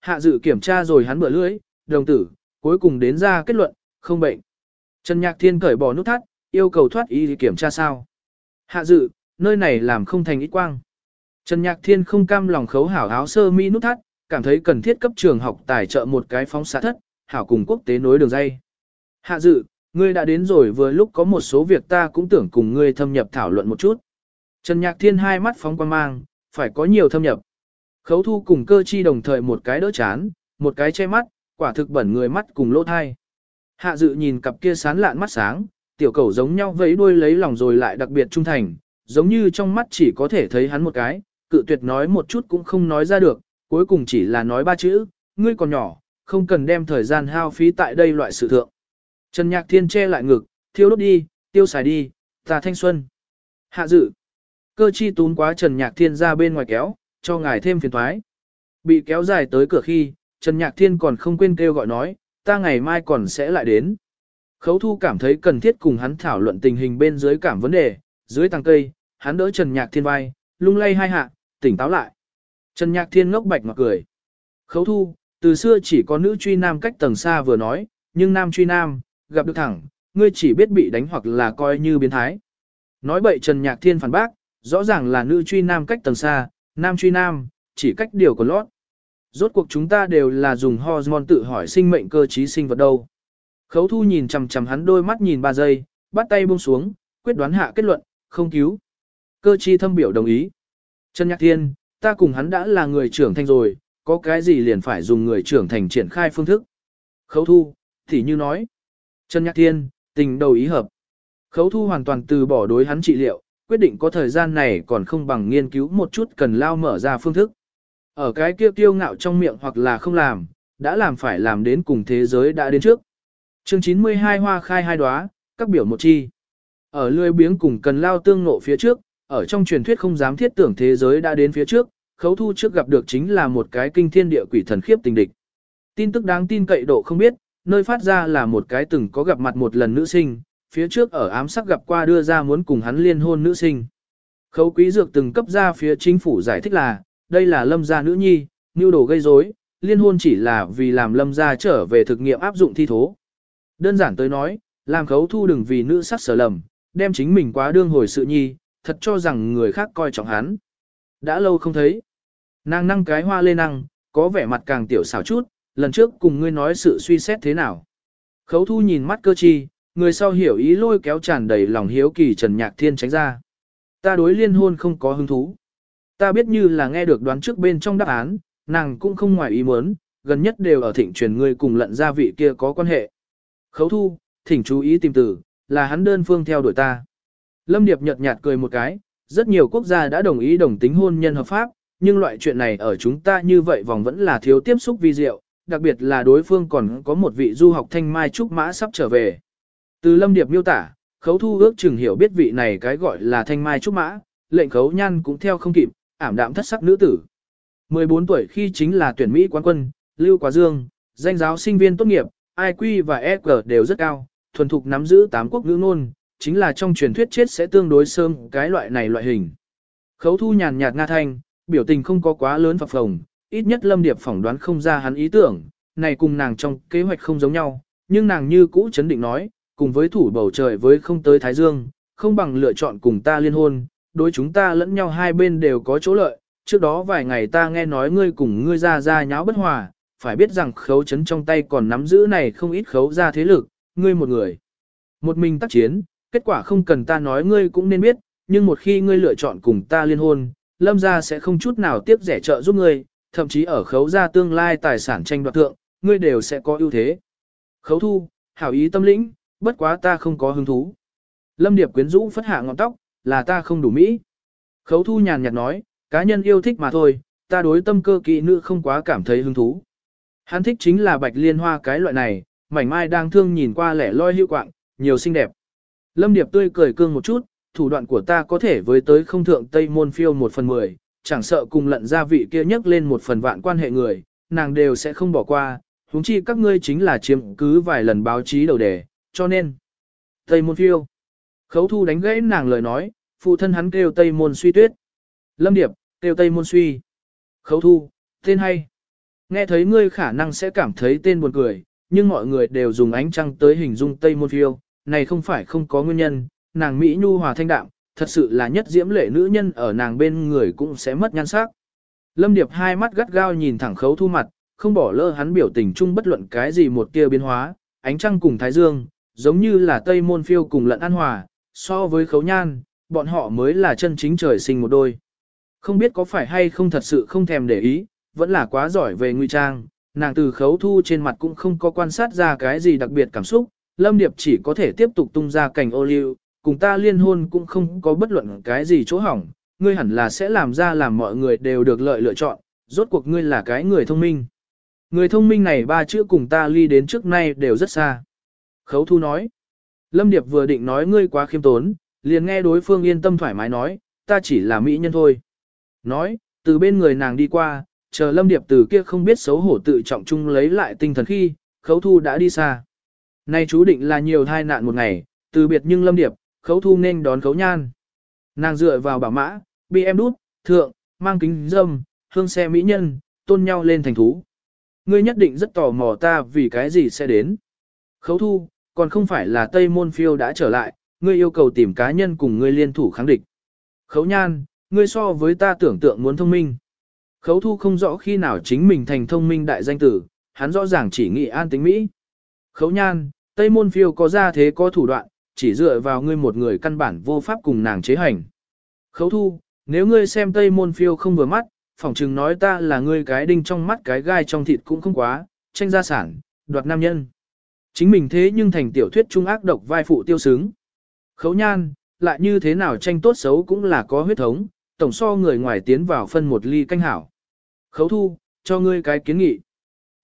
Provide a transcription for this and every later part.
Hạ dự kiểm tra rồi hắn bữa lưỡi, đồng tử, cuối cùng đến ra kết luận, không bệnh. Trần Nhạc Thiên cởi bỏ nút thắt, yêu cầu thoát y kiểm tra sao. Hạ dự, nơi này làm không thành ít quang. Trần Nhạc Thiên không cam lòng khấu hảo áo sơ mi nút thắt, cảm thấy cần thiết cấp trường học tài trợ một cái phóng xạ thất, hảo cùng quốc tế nối đường dây. Hạ dự, ngươi đã đến rồi vừa lúc có một số việc ta cũng tưởng cùng ngươi thâm nhập thảo luận một chút. Trần Nhạc Thiên hai mắt phóng quang mang, phải có nhiều thâm nhập. Khấu thu cùng cơ chi đồng thời một cái đỡ chán, một cái che mắt, quả thực bẩn người mắt cùng lỗ thai. Hạ dự nhìn cặp kia sán lạn mắt sáng, tiểu cầu giống nhau vẫy đuôi lấy lòng rồi lại đặc biệt trung thành, giống như trong mắt chỉ có thể thấy hắn một cái, cự tuyệt nói một chút cũng không nói ra được, cuối cùng chỉ là nói ba chữ, ngươi còn nhỏ, không cần đem thời gian hao phí tại đây loại sự thượng. Trần Nhạc Thiên che lại ngực, thiêu đốt đi, tiêu xài đi, ta thanh xuân. Hạ dự. Cơ chi tún quá Trần Nhạc Thiên ra bên ngoài kéo, cho ngài thêm phiền thoái. Bị kéo dài tới cửa khi, Trần Nhạc Thiên còn không quên kêu gọi nói, ta ngày mai còn sẽ lại đến. Khấu thu cảm thấy cần thiết cùng hắn thảo luận tình hình bên dưới cảm vấn đề, dưới tàng cây, hắn đỡ Trần Nhạc Thiên vai, lung lay hai hạ, tỉnh táo lại. Trần Nhạc Thiên ngốc bạch mà cười. Khấu thu, từ xưa chỉ có nữ truy nam cách tầng xa vừa nói, nhưng nam truy nam, gặp được thẳng, ngươi chỉ biết bị đánh hoặc là coi như biến thái. Nói bậy Trần Nhạc Thiên phản bác, rõ ràng là nữ truy nam cách tầng xa, nam truy nam, chỉ cách điều của lót. Rốt cuộc chúng ta đều là dùng hormone tự hỏi sinh mệnh cơ trí sinh vật đâu. Khấu thu nhìn chằm chằm hắn đôi mắt nhìn ba giây, bắt tay buông xuống, quyết đoán hạ kết luận, không cứu. Cơ chi thâm biểu đồng ý. Trần Nhạc Thiên, ta cùng hắn đã là người trưởng thành rồi, có cái gì liền phải dùng người trưởng thành triển khai phương thức. Khấu thu, thì như nói. Trần Nhạc Thiên, tình đầu ý hợp. Khấu thu hoàn toàn từ bỏ đối hắn trị liệu, quyết định có thời gian này còn không bằng nghiên cứu một chút cần lao mở ra phương thức. Ở cái kia kiêu ngạo trong miệng hoặc là không làm, đã làm phải làm đến cùng thế giới đã đến trước. Chương 92 hoa khai hai đóa, các biểu một chi. Ở lươi biếng cùng cần lao tương ngộ phía trước, ở trong truyền thuyết không dám thiết tưởng thế giới đã đến phía trước, khấu thu trước gặp được chính là một cái kinh thiên địa quỷ thần khiếp tình địch. Tin tức đáng tin cậy độ không biết, nơi phát ra là một cái từng có gặp mặt một lần nữ sinh, phía trước ở ám sắc gặp qua đưa ra muốn cùng hắn liên hôn nữ sinh. Khấu quý dược từng cấp ra phía chính phủ giải thích là, đây là lâm gia nữ nhi, mưu đồ gây rối, liên hôn chỉ là vì làm lâm gia trở về thực nghiệm áp dụng thi thố. Đơn giản tới nói, làm khấu thu đừng vì nữ sắc sở lầm, đem chính mình quá đương hồi sự nhi, thật cho rằng người khác coi trọng hắn. Đã lâu không thấy. Nàng năng cái hoa lê năng, có vẻ mặt càng tiểu xảo chút, lần trước cùng ngươi nói sự suy xét thế nào. Khấu thu nhìn mắt cơ chi, người sau hiểu ý lôi kéo tràn đầy lòng hiếu kỳ Trần Nhạc Thiên tránh ra. Ta đối liên hôn không có hứng thú. Ta biết như là nghe được đoán trước bên trong đáp án, nàng cũng không ngoài ý muốn, gần nhất đều ở thịnh truyền ngươi cùng lận gia vị kia có quan hệ. Khấu thu, thỉnh chú ý tìm từ, là hắn đơn phương theo đuổi ta. Lâm Điệp nhợt nhạt cười một cái, rất nhiều quốc gia đã đồng ý đồng tính hôn nhân hợp pháp, nhưng loại chuyện này ở chúng ta như vậy vòng vẫn là thiếu tiếp xúc vi diệu, đặc biệt là đối phương còn có một vị du học thanh mai trúc mã sắp trở về. Từ Lâm Điệp miêu tả, khấu thu ước chừng hiểu biết vị này cái gọi là thanh mai trúc mã, lệnh khấu nhan cũng theo không kịp, ảm đạm thất sắc nữ tử. 14 tuổi khi chính là tuyển Mỹ quán quân, Lưu Quá Dương, danh giáo sinh viên tốt nghiệp, IQ và EQ đều rất cao, thuần thục nắm giữ tám quốc ngữ ngôn, chính là trong truyền thuyết chết sẽ tương đối sớm cái loại này loại hình. Khấu thu nhàn nhạt nga thanh, biểu tình không có quá lớn phập phồng, ít nhất Lâm Điệp phỏng đoán không ra hắn ý tưởng, này cùng nàng trong kế hoạch không giống nhau, nhưng nàng như cũ chấn định nói, cùng với thủ bầu trời với không tới Thái Dương, không bằng lựa chọn cùng ta liên hôn, đối chúng ta lẫn nhau hai bên đều có chỗ lợi, trước đó vài ngày ta nghe nói ngươi cùng ngươi ra ra nháo bất hòa, phải biết rằng khấu chấn trong tay còn nắm giữ này không ít khấu ra thế lực, ngươi một người. Một mình tác chiến, kết quả không cần ta nói ngươi cũng nên biết, nhưng một khi ngươi lựa chọn cùng ta liên hôn, lâm gia sẽ không chút nào tiếp rẻ trợ giúp ngươi, thậm chí ở khấu ra tương lai tài sản tranh đoạt thượng, ngươi đều sẽ có ưu thế. Khấu thu, hảo ý tâm lĩnh, bất quá ta không có hứng thú. Lâm Điệp quyến rũ phất hạ ngọn tóc, là ta không đủ mỹ. Khấu thu nhàn nhạt nói, cá nhân yêu thích mà thôi, ta đối tâm cơ kỵ nữ không quá cảm thấy hứng thú. Hắn thích chính là bạch liên hoa cái loại này, mảnh mai đang thương nhìn qua lẻ loi hữu quạng, nhiều xinh đẹp. Lâm Điệp tươi cười cương một chút, thủ đoạn của ta có thể với tới không thượng Tây Môn phiêu một phần mười, chẳng sợ cùng lận gia vị kia nhắc lên một phần vạn quan hệ người, nàng đều sẽ không bỏ qua, huống chi các ngươi chính là chiếm cứ vài lần báo chí đầu đề, cho nên. Tây Môn phiêu. Khấu thu đánh gãy nàng lời nói, phụ thân hắn kêu Tây Môn suy tuyết. Lâm Điệp, kêu Tây Môn suy. Khấu thu, tên hay. Nghe thấy ngươi khả năng sẽ cảm thấy tên buồn cười, nhưng mọi người đều dùng ánh trăng tới hình dung Tây Môn Phiêu, này không phải không có nguyên nhân, nàng Mỹ nhu hòa thanh đạm, thật sự là nhất diễm lệ nữ nhân ở nàng bên người cũng sẽ mất nhan sắc. Lâm Điệp hai mắt gắt gao nhìn thẳng khấu thu mặt, không bỏ lỡ hắn biểu tình chung bất luận cái gì một tia biến hóa, ánh trăng cùng thái dương, giống như là Tây Môn Phiêu cùng lận an hòa, so với khấu nhan, bọn họ mới là chân chính trời sinh một đôi. Không biết có phải hay không thật sự không thèm để ý, vẫn là quá giỏi về nguy trang, nàng từ khấu thu trên mặt cũng không có quan sát ra cái gì đặc biệt cảm xúc, Lâm Điệp chỉ có thể tiếp tục tung ra cảnh ô liu, cùng ta liên hôn cũng không có bất luận cái gì chỗ hỏng, ngươi hẳn là sẽ làm ra làm mọi người đều được lợi lựa chọn, rốt cuộc ngươi là cái người thông minh. Người thông minh này ba chữ cùng ta ly đến trước nay đều rất xa. Khấu thu nói. Lâm Điệp vừa định nói ngươi quá khiêm tốn, liền nghe đối phương yên tâm thoải mái nói, ta chỉ là mỹ nhân thôi. Nói, từ bên người nàng đi qua, chờ Lâm Điệp từ kia không biết xấu hổ tự trọng chung lấy lại tinh thần khi, khấu thu đã đi xa. Nay chú định là nhiều thai nạn một ngày, từ biệt nhưng Lâm Điệp, khấu thu nên đón khấu nhan. Nàng dựa vào bảo mã, bị em đút, thượng, mang kính dâm, hương xe mỹ nhân, tôn nhau lên thành thú. Ngươi nhất định rất tò mò ta vì cái gì sẽ đến. Khấu thu, còn không phải là Tây Môn Phiêu đã trở lại, ngươi yêu cầu tìm cá nhân cùng ngươi liên thủ kháng địch. Khấu nhan, ngươi so với ta tưởng tượng muốn thông minh. Khấu thu không rõ khi nào chính mình thành thông minh đại danh tử, hắn rõ ràng chỉ nghĩ an tính Mỹ. Khấu nhan, Tây Môn Phiêu có ra thế có thủ đoạn, chỉ dựa vào ngươi một người căn bản vô pháp cùng nàng chế hành. Khấu thu, nếu ngươi xem Tây Môn Phiêu không vừa mắt, phỏng chừng nói ta là ngươi cái đinh trong mắt cái gai trong thịt cũng không quá, tranh gia sản, đoạt nam nhân. Chính mình thế nhưng thành tiểu thuyết trung ác độc vai phụ tiêu sướng. Khấu nhan, lại như thế nào tranh tốt xấu cũng là có huyết thống, tổng so người ngoài tiến vào phân một ly canh hảo. Khấu thu, cho ngươi cái kiến nghị.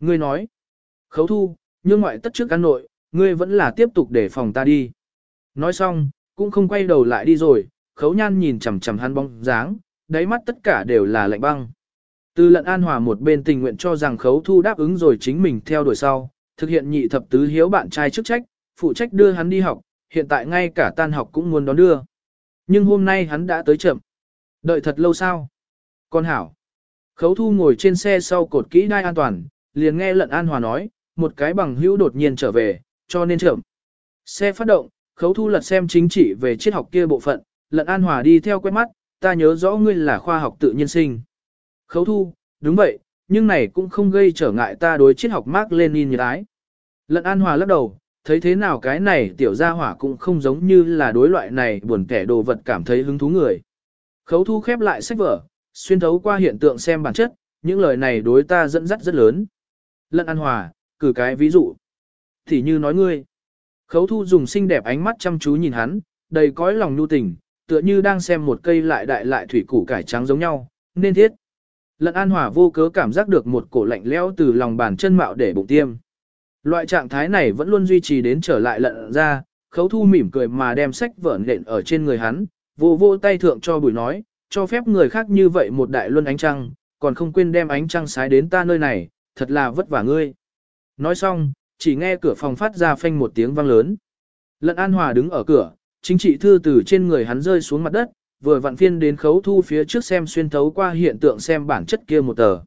Ngươi nói, khấu thu, nhưng ngoại tất trước ăn nội, ngươi vẫn là tiếp tục để phòng ta đi. Nói xong, cũng không quay đầu lại đi rồi, khấu nhan nhìn chằm chằm hắn bóng dáng, đáy mắt tất cả đều là lạnh băng. Từ lận an hòa một bên tình nguyện cho rằng khấu thu đáp ứng rồi chính mình theo đuổi sau, thực hiện nhị thập tứ hiếu bạn trai chức trách, phụ trách đưa hắn đi học, hiện tại ngay cả tan học cũng muốn đón đưa. Nhưng hôm nay hắn đã tới chậm. Đợi thật lâu sao? Con hảo. Khấu thu ngồi trên xe sau cột kỹ đai an toàn, liền nghe lận an hòa nói, một cái bằng hữu đột nhiên trở về, cho nên chậm. Xe phát động, khấu thu lật xem chính trị về triết học kia bộ phận, lận an hòa đi theo quét mắt, ta nhớ rõ ngươi là khoa học tự nhiên sinh. Khấu thu, đúng vậy, nhưng này cũng không gây trở ngại ta đối triết học Mark Lenin như ái. Lận an hòa lắc đầu, thấy thế nào cái này tiểu gia hỏa cũng không giống như là đối loại này buồn kẻ đồ vật cảm thấy hứng thú người. Khấu thu khép lại sách vở, xuyên thấu qua hiện tượng xem bản chất, những lời này đối ta dẫn dắt rất lớn. Lận an hòa, cử cái ví dụ. Thì như nói ngươi. Khấu thu dùng xinh đẹp ánh mắt chăm chú nhìn hắn, đầy cõi lòng nhu tình, tựa như đang xem một cây lại đại lại thủy củ cải trắng giống nhau, nên thiết. Lận an hòa vô cớ cảm giác được một cổ lạnh lẽo từ lòng bàn chân mạo để bụng tiêm. Loại trạng thái này vẫn luôn duy trì đến trở lại lận ra, khấu thu mỉm cười mà đem sách vở nện ở trên người hắn, vô vô tay thượng cho bùi nói, cho phép người khác như vậy một đại luân ánh trăng, còn không quên đem ánh trăng sái đến ta nơi này, thật là vất vả ngươi. Nói xong, chỉ nghe cửa phòng phát ra phanh một tiếng vang lớn. Lận An Hòa đứng ở cửa, chính trị thư từ trên người hắn rơi xuống mặt đất, vừa vặn phiên đến khấu thu phía trước xem xuyên thấu qua hiện tượng xem bản chất kia một tờ.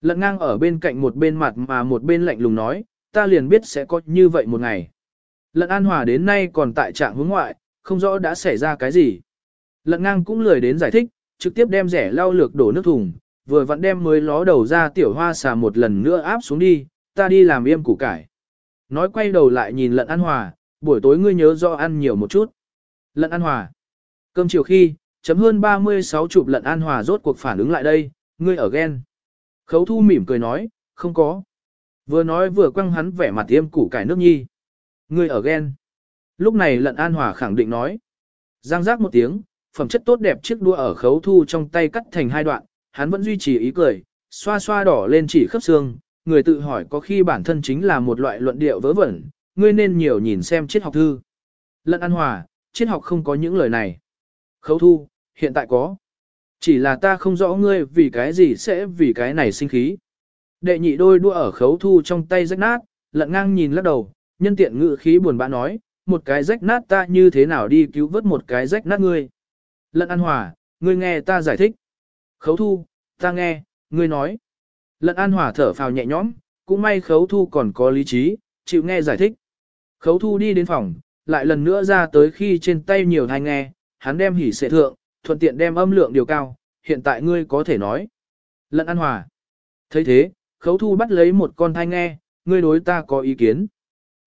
Lận ngang ở bên cạnh một bên mặt mà một bên lạnh lùng nói, ta liền biết sẽ có như vậy một ngày. Lận An Hòa đến nay còn tại trạng hướng ngoại, không rõ đã xảy ra cái gì. Lận ngang cũng lười đến giải thích, trực tiếp đem rẻ lau lược đổ nước thùng, vừa vặn đem mới ló đầu ra tiểu hoa xà một lần nữa áp xuống đi, ta đi làm yêm củ cải. Nói quay đầu lại nhìn lận An Hòa, buổi tối ngươi nhớ do ăn nhiều một chút. Lận An Hòa. Cơm chiều khi, chấm hơn 36 chụp lận An Hòa rốt cuộc phản ứng lại đây, ngươi ở ghen. Khấu thu mỉm cười nói, không có. Vừa nói vừa quăng hắn vẻ mặt tiêm củ cải nước nhi. Ngươi ở ghen. Lúc này lận An Hòa khẳng định nói. Giang giác một tiếng, phẩm chất tốt đẹp chiếc đua ở khấu thu trong tay cắt thành hai đoạn, hắn vẫn duy trì ý cười, xoa xoa đỏ lên chỉ khớp xương, người tự hỏi có khi bản thân chính là một loại luận điệu vớ vẩn, ngươi nên nhiều nhìn xem triết học thư. Lận An Hòa, triết học không có những lời này. Khấu thu, hiện tại có. Chỉ là ta không rõ ngươi vì cái gì sẽ vì cái này sinh khí. Đệ nhị đôi đua ở khấu thu trong tay rách nát, lận ngang nhìn lắc đầu, nhân tiện ngự khí buồn bã nói, một cái rách nát ta như thế nào đi cứu vớt một cái rách nát ngươi. Lận An Hòa, ngươi nghe ta giải thích. Khấu thu, ta nghe, ngươi nói. Lận An Hòa thở phào nhẹ nhõm, cũng may khấu thu còn có lý trí, chịu nghe giải thích. Khấu thu đi đến phòng, lại lần nữa ra tới khi trên tay nhiều thai nghe, hắn đem hỉ sệ thượng, thuận tiện đem âm lượng điều cao, hiện tại ngươi có thể nói. Lận An Hòa. thấy thế, khấu thu bắt lấy một con thai nghe, ngươi đối ta có ý kiến.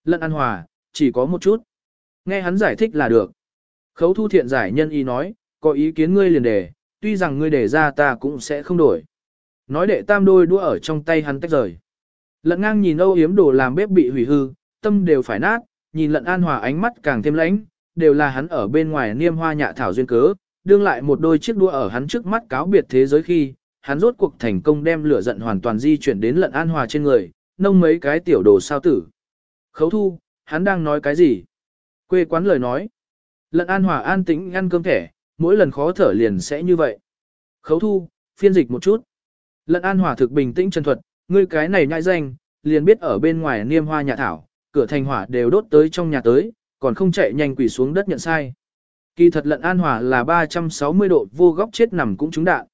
Lận An Hòa, chỉ có một chút. Nghe hắn giải thích là được. Khấu thu thiện giải nhân ý nói, có ý kiến ngươi liền đề, tuy rằng ngươi đề ra ta cũng sẽ không đổi. Nói đệ tam đôi đũa ở trong tay hắn tách rời. Lận ngang nhìn âu yếm đồ làm bếp bị hủy hư, tâm đều phải nát, nhìn lận an hòa ánh mắt càng thêm lãnh, đều là hắn ở bên ngoài niêm hoa nhạ thảo duyên cớ, đương lại một đôi chiếc đua ở hắn trước mắt cáo biệt thế giới khi, hắn rốt cuộc thành công đem lửa giận hoàn toàn di chuyển đến lận an hòa trên người, nông mấy cái tiểu đồ sao tử. Khấu thu, hắn đang nói cái gì? Quê quán lời nói. Lận an hòa an tĩnh ăn cơm thẻ, mỗi lần khó thở liền sẽ như vậy. Khấu thu, phiên dịch một chút. Lận an hòa thực bình tĩnh chân thuật, ngươi cái này nhai danh, liền biết ở bên ngoài niêm hoa nhà thảo, cửa thành hỏa đều đốt tới trong nhà tới, còn không chạy nhanh quỳ xuống đất nhận sai. Kỳ thật lận an hòa là 360 độ vô góc chết nằm cũng trúng đạn.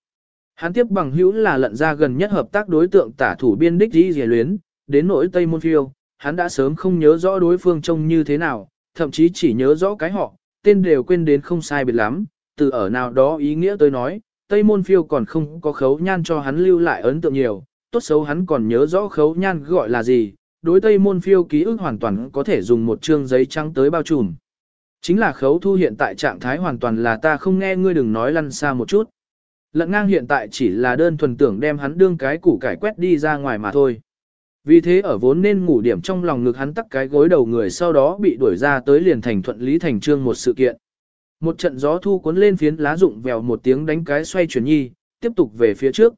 Hắn tiếp bằng hữu là lận ra gần nhất hợp tác đối tượng tả thủ biên đích di dề luyến, đến nỗi Tây Môn Phiêu, hắn đã sớm không nhớ rõ đối phương trông như thế nào, thậm chí chỉ nhớ rõ cái họ, tên đều quên đến không sai biệt lắm, từ ở nào đó ý nghĩa tôi nói, Tây Môn Phiêu còn không có khấu nhan cho hắn lưu lại ấn tượng nhiều, tốt xấu hắn còn nhớ rõ khấu nhan gọi là gì, đối Tây Môn Phiêu ký ức hoàn toàn có thể dùng một chương giấy trắng tới bao trùm. Chính là khấu thu hiện tại trạng thái hoàn toàn là ta không nghe ngươi đừng nói lăn xa một chút. Lận ngang hiện tại chỉ là đơn thuần tưởng đem hắn đương cái củ cải quét đi ra ngoài mà thôi. Vì thế ở vốn nên ngủ điểm trong lòng ngực hắn tắc cái gối đầu người sau đó bị đuổi ra tới liền thành thuận lý thành trương một sự kiện. Một trận gió thu cuốn lên phiến lá rụng vèo một tiếng đánh cái xoay chuyển nhi, tiếp tục về phía trước.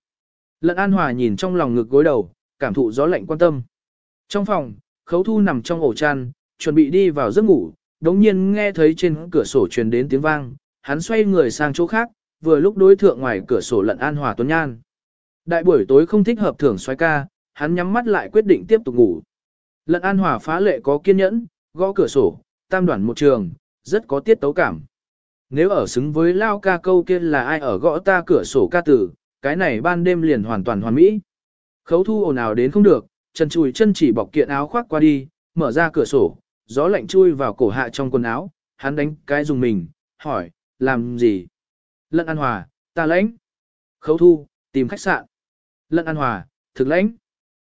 Lận An Hòa nhìn trong lòng ngực gối đầu, cảm thụ gió lạnh quan tâm. Trong phòng, khấu thu nằm trong ổ chăn, chuẩn bị đi vào giấc ngủ, đống nhiên nghe thấy trên cửa sổ truyền đến tiếng vang, hắn xoay người sang chỗ khác, vừa lúc đối thượng ngoài cửa sổ lận An Hòa tuấn nhan. Đại buổi tối không thích hợp thưởng xoay ca, hắn nhắm mắt lại quyết định tiếp tục ngủ. Lận An Hòa phá lệ có kiên nhẫn, gõ cửa sổ, tam đoạn một trường, rất có tiết tấu cảm. Nếu ở xứng với lao ca câu kia là ai ở gõ ta cửa sổ ca tử, cái này ban đêm liền hoàn toàn hoàn mỹ. Khấu thu ồn ào đến không được, chân chùi chân chỉ bọc kiện áo khoác qua đi, mở ra cửa sổ, gió lạnh chui vào cổ hạ trong quần áo, hắn đánh cái dùng mình, hỏi, làm gì? Lận An Hòa, ta lãnh. Khấu thu, tìm khách sạn. Lận An Hòa, thực lãnh.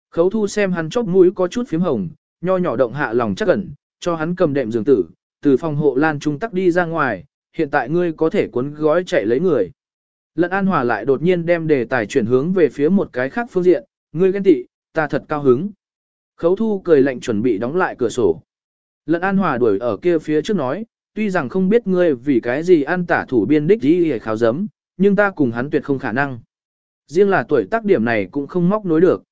Khấu thu xem hắn chóp mũi có chút phím hồng, nho nhỏ động hạ lòng chắc ẩn, cho hắn cầm đệm giường tử, từ phòng hộ lan trung tắc đi ra ngoài, hiện tại ngươi có thể cuốn gói chạy lấy người. Lận An Hòa lại đột nhiên đem đề tài chuyển hướng về phía một cái khác phương diện, ngươi ghen tị, ta thật cao hứng. Khấu thu cười lạnh chuẩn bị đóng lại cửa sổ. Lận An Hòa đuổi ở kia phía trước nói, tuy rằng không biết ngươi vì cái gì ăn tả thủ biên đích gì hề kháo giấm, nhưng ta cùng hắn tuyệt không khả năng. Riêng là tuổi tác điểm này cũng không móc nối được.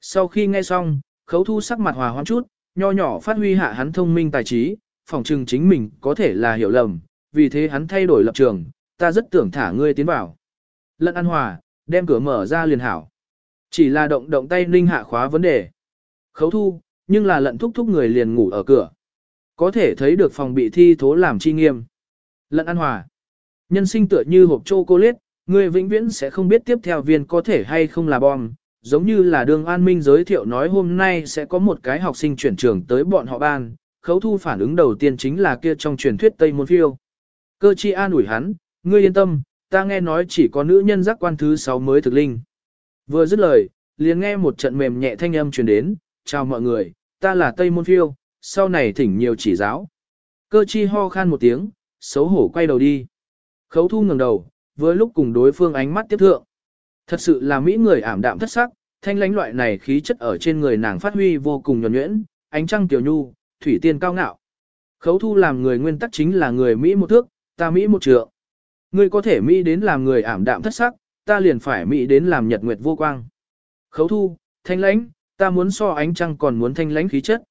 Sau khi nghe xong, khấu thu sắc mặt hòa hoãn chút, nho nhỏ phát huy hạ hắn thông minh tài trí, phòng trừng chính mình có thể là hiểu lầm, vì thế hắn thay đổi lập trường, ta rất tưởng thả ngươi tiến vào. Lận An Hòa, đem cửa mở ra liền hảo. Chỉ là động động tay ninh hạ khóa vấn đề. Khấu thu, nhưng là lận thúc thúc người liền ngủ ở cửa. Có thể thấy được phòng bị thi thố làm chi nghiêm. Lận An Hòa, nhân sinh tựa như hộp chocolate, người vĩnh viễn sẽ không biết tiếp theo viên có thể hay không là bom. Giống như là đường an minh giới thiệu nói hôm nay sẽ có một cái học sinh chuyển trường tới bọn họ ban, khấu thu phản ứng đầu tiên chính là kia trong truyền thuyết Tây Môn Phiêu. Cơ chi an ủi hắn, ngươi yên tâm, ta nghe nói chỉ có nữ nhân giác quan thứ 6 mới thực linh. Vừa dứt lời, liền nghe một trận mềm nhẹ thanh âm truyền đến, chào mọi người, ta là Tây Môn Phiêu, sau này thỉnh nhiều chỉ giáo. Cơ chi ho khan một tiếng, xấu hổ quay đầu đi. Khấu thu ngẩng đầu, với lúc cùng đối phương ánh mắt tiếp thượng. Thật sự là mỹ người ảm đạm thất sắc, thanh lãnh loại này khí chất ở trên người nàng phát huy vô cùng nhuần nhuyễn, ánh trăng tiểu nhu, thủy tiên cao ngạo. Khấu thu làm người nguyên tắc chính là người Mỹ một thước, ta Mỹ một trượng. Ngươi có thể Mỹ đến làm người ảm đạm thất sắc, ta liền phải Mỹ đến làm nhật nguyệt vô quang. Khấu thu, thanh lãnh, ta muốn so ánh trăng còn muốn thanh lãnh khí chất.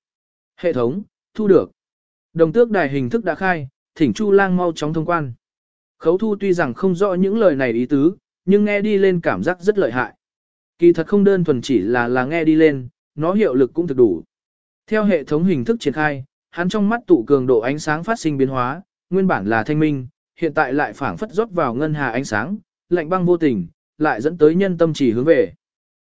Hệ thống, thu được. Đồng tước đài hình thức đã khai, thỉnh Chu lang mau chóng thông quan. Khấu thu tuy rằng không rõ những lời này ý tứ, nhưng nghe đi lên cảm giác rất lợi hại. Kỳ thật không đơn thuần chỉ là là nghe đi lên, nó hiệu lực cũng thực đủ. Theo hệ thống hình thức triển khai, hắn trong mắt tụ cường độ ánh sáng phát sinh biến hóa, nguyên bản là thanh minh, hiện tại lại phảng phất rót vào ngân hà ánh sáng, lạnh băng vô tình, lại dẫn tới nhân tâm chỉ hướng về.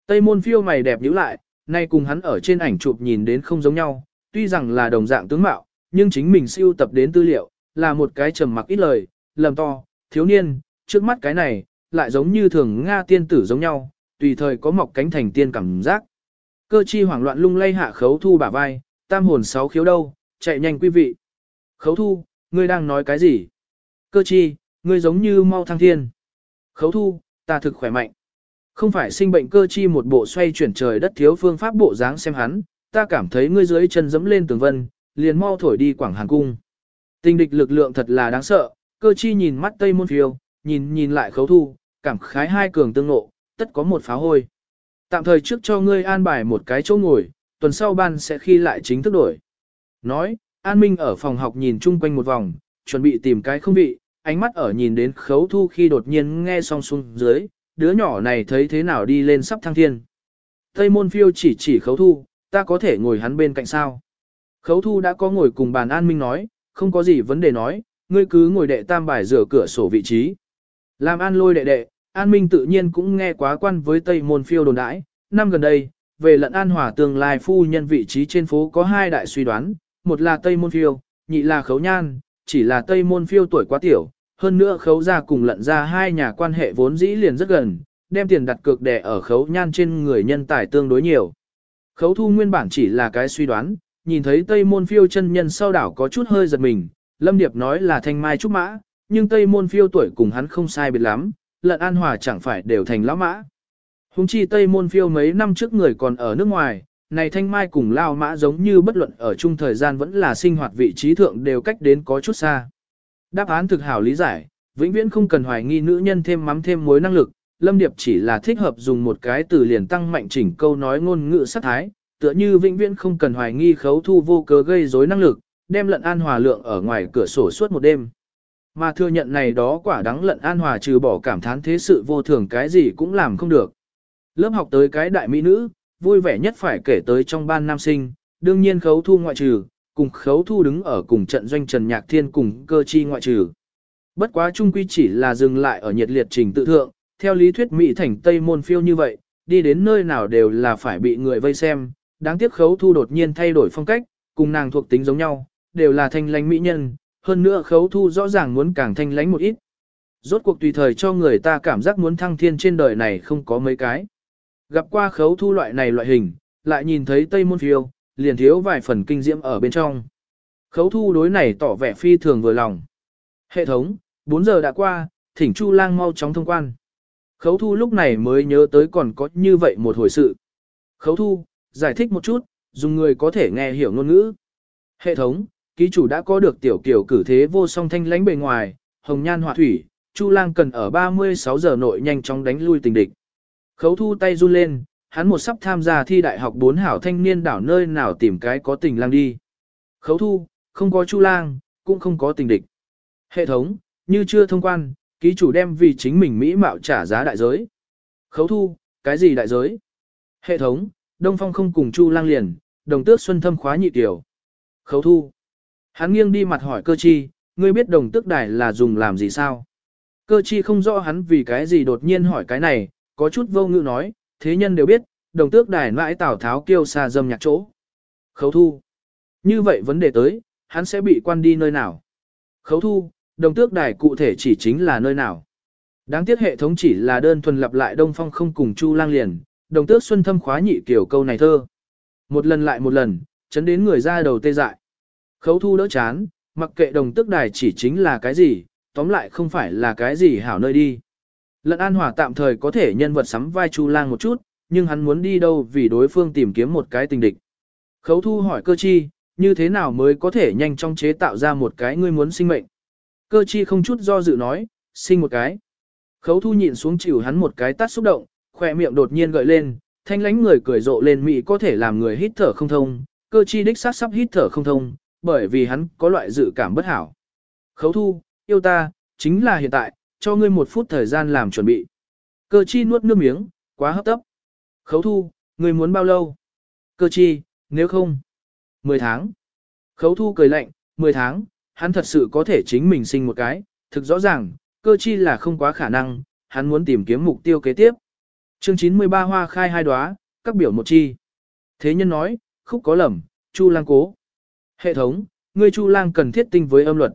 Tây môn phiêu mày đẹp nhíu lại, nay cùng hắn ở trên ảnh chụp nhìn đến không giống nhau, tuy rằng là đồng dạng tướng mạo, nhưng chính mình siêu tập đến tư liệu, là một cái trầm mặc ít lời, lầm to, thiếu niên, trước mắt cái này, lại giống như thường Nga tiên tử giống nhau, tùy thời có mọc cánh thành tiên cảm giác. Cơ chi hoảng loạn lung lay hạ khấu thu bả vai, tam hồn sáu khiếu đâu, chạy nhanh quý vị. Khấu thu, ngươi đang nói cái gì? Cơ chi, ngươi giống như mau thăng thiên. Khấu thu, ta thực khỏe mạnh. Không phải sinh bệnh cơ chi một bộ xoay chuyển trời đất thiếu phương pháp bộ dáng xem hắn, ta cảm thấy ngươi dưới chân dẫm lên tường vân, liền mau thổi đi quảng hàn cung. Tình địch lực lượng thật là đáng sợ, cơ chi nhìn mắt tây môn phiêu, nhìn nhìn lại khấu thu, cảm khái hai cường tương nộ, tất có một phá hôi. Tạm thời trước cho ngươi an bài một cái chỗ ngồi, tuần sau ban sẽ khi lại chính thức đổi. Nói, An Minh ở phòng học nhìn chung quanh một vòng, chuẩn bị tìm cái không vị, ánh mắt ở nhìn đến khấu thu khi đột nhiên nghe xong xuống dưới, đứa nhỏ này thấy thế nào đi lên sắp thăng thiên. Tây môn phiêu chỉ chỉ khấu thu, ta có thể ngồi hắn bên cạnh sao. Khấu thu đã có ngồi cùng bàn An Minh nói, không có gì vấn đề nói, ngươi cứ ngồi đệ tam bài rửa cửa sổ vị trí. Làm an lôi đệ đệ, An Minh tự nhiên cũng nghe quá quan với Tây Môn Phiêu đồn đãi. Năm gần đây, về lận An Hòa tương lai phu nhân vị trí trên phố có hai đại suy đoán, một là Tây Môn Phiêu, nhị là Khấu Nhan, chỉ là Tây Môn Phiêu tuổi quá tiểu, hơn nữa Khấu ra cùng lận ra hai nhà quan hệ vốn dĩ liền rất gần, đem tiền đặt cược đẻ ở Khấu Nhan trên người nhân tài tương đối nhiều. Khấu Thu nguyên bản chỉ là cái suy đoán, nhìn thấy Tây Môn Phiêu chân nhân sau đảo có chút hơi giật mình, Lâm Điệp nói là thanh mai trúc mã, nhưng Tây Môn Phiêu tuổi cùng hắn không sai biệt lắm, lận an hòa chẳng phải đều thành lão mã. Hùng chi Tây Môn Phiêu mấy năm trước người còn ở nước ngoài, này thanh mai cùng lao mã giống như bất luận ở chung thời gian vẫn là sinh hoạt vị trí thượng đều cách đến có chút xa. Đáp án thực hảo lý giải, vĩnh viễn không cần hoài nghi nữ nhân thêm mắm thêm muối năng lực, Lâm Điệp chỉ là thích hợp dùng một cái từ liền tăng mạnh chỉnh câu nói ngôn ngữ sát thái, tựa như vĩnh viễn không cần hoài nghi khấu thu vô cớ gây rối năng lực, đem lận an hòa lượng ở ngoài cửa sổ suốt một đêm. Mà thừa nhận này đó quả đáng lận an hòa trừ bỏ cảm thán thế sự vô thường cái gì cũng làm không được. Lớp học tới cái đại mỹ nữ, vui vẻ nhất phải kể tới trong ban nam sinh, đương nhiên khấu thu ngoại trừ, cùng khấu thu đứng ở cùng trận doanh Trần Nhạc Thiên cùng cơ chi ngoại trừ. Bất quá trung quy chỉ là dừng lại ở nhiệt liệt trình tự thượng, theo lý thuyết Mỹ thành Tây môn phiêu như vậy, đi đến nơi nào đều là phải bị người vây xem, đáng tiếc khấu thu đột nhiên thay đổi phong cách, cùng nàng thuộc tính giống nhau, đều là thanh lãnh mỹ nhân, hơn nữa khấu thu rõ ràng muốn càng thanh lãnh một ít. Rốt cuộc tùy thời cho người ta cảm giác muốn thăng thiên trên đời này không có mấy cái. Gặp qua khấu thu loại này loại hình, lại nhìn thấy Tây Môn Phiêu, liền thiếu vài phần kinh diễm ở bên trong. Khấu thu đối này tỏ vẻ phi thường vừa lòng. Hệ thống, 4 giờ đã qua, thỉnh Chu lang mau chóng thông quan. Khấu thu lúc này mới nhớ tới còn có như vậy một hồi sự. Khấu thu, giải thích một chút, dùng người có thể nghe hiểu ngôn ngữ. Hệ thống, ký chủ đã có được tiểu kiểu cử thế vô song thanh lãnh bề ngoài, hồng nhan họa thủy, Chu Lang cần ở 36 giờ nội nhanh chóng đánh lui tình địch. Khấu thu tay run lên, hắn một sắp tham gia thi đại học bốn hảo thanh niên đảo nơi nào tìm cái có tình lang đi. Khấu thu, không có Chu Lang, cũng không có tình địch. Hệ thống, như chưa thông quan, ký chủ đem vì chính mình mỹ mạo trả giá đại giới. Khấu thu, cái gì đại giới? Hệ thống, Đông Phong không cùng Chu Lang liền, đồng tước xuân thâm khóa nhị tiểu. Khấu thu. Hắn nghiêng đi mặt hỏi cơ chi, ngươi biết đồng tước đài là dùng làm gì sao? Cơ chi không rõ hắn vì cái gì đột nhiên hỏi cái này, có chút vô ngữ nói, thế nhân đều biết, đồng tước đài mãi Tào Tháo kêu xa dâm nhạc chỗ. Khấu thu. Như vậy vấn đề tới, hắn sẽ bị quan đi nơi nào? Khấu thu, đồng tước đài cụ thể chỉ chính là nơi nào? Đáng tiếc hệ thống chỉ là đơn thuần lặp lại Đông Phong không cùng Chu Lang liền, đồng tước xuân thâm khóa nhị kiểu câu này thơ. Một lần lại một lần, chấn đến người ra đầu tê dại. Khấu thu đỡ chán, mặc kệ đồng tước đài chỉ chính là cái gì, tóm lại không phải là cái gì hảo nơi đi. Lận An Hòa tạm thời có thể nhân vật sắm vai Chu Lang một chút, nhưng hắn muốn đi đâu vì đối phương tìm kiếm một cái tình địch. Khấu thu hỏi cơ chi, như thế nào mới có thể nhanh chóng chế tạo ra một cái ngươi muốn sinh mệnh. Cơ chi không chút do dự nói, sinh một cái. Khấu thu nhịn xuống chịu hắn một cái tát xúc động, khỏe miệng đột nhiên gợi lên, thanh lánh người cười rộ lên mị có thể làm người hít thở không thông, cơ chi đích sát sắp hít thở không thông, bởi vì hắn có loại dự cảm bất hảo. Khấu thu, yêu ta, chính là hiện tại, cho ngươi một phút thời gian làm chuẩn bị. Cơ chi nuốt nước miếng, quá hấp tấp. Khấu thu, ngươi muốn bao lâu? Cơ chi, nếu không, 10 tháng. Khấu thu cười lạnh, 10 tháng, hắn thật sự có thể chính mình sinh một cái, thực rõ ràng, cơ chi là không quá khả năng, hắn muốn tìm kiếm mục tiêu kế tiếp. Chương 93 hoa khai hai đóa, các biểu một chi. Thế nhân nói, khúc có lầm, Chu Lang cố. Hệ thống, ngươi Chu Lang cần thiết tinh với âm luật.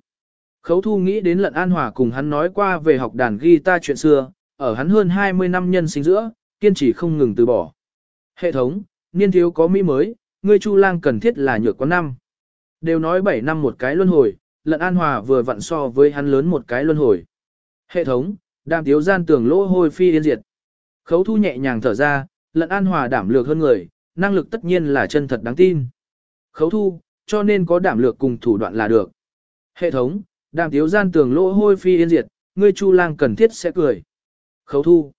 Khấu thu nghĩ đến lận an hòa cùng hắn nói qua về học đàn guitar chuyện xưa, ở hắn hơn 20 năm nhân sinh giữa, kiên trì không ngừng từ bỏ. Hệ thống, niên thiếu có mỹ mới, ngươi Chu Lang cần thiết là nhược có năm. Đều nói 7 năm một cái luân hồi, lận an hòa vừa vặn so với hắn lớn một cái luân hồi. Hệ thống, đàm tiếu gian tưởng lỗ hôi phi yên diệt. Khấu thu nhẹ nhàng thở ra, lận an hòa đảm lược hơn người, năng lực tất nhiên là chân thật đáng tin. Khấu thu, cho nên có đảm lược cùng thủ đoạn là được. Hệ thống, đàm tiếu gian tường lỗ hôi phi yên diệt, ngươi chu lang cần thiết sẽ cười. Khấu thu,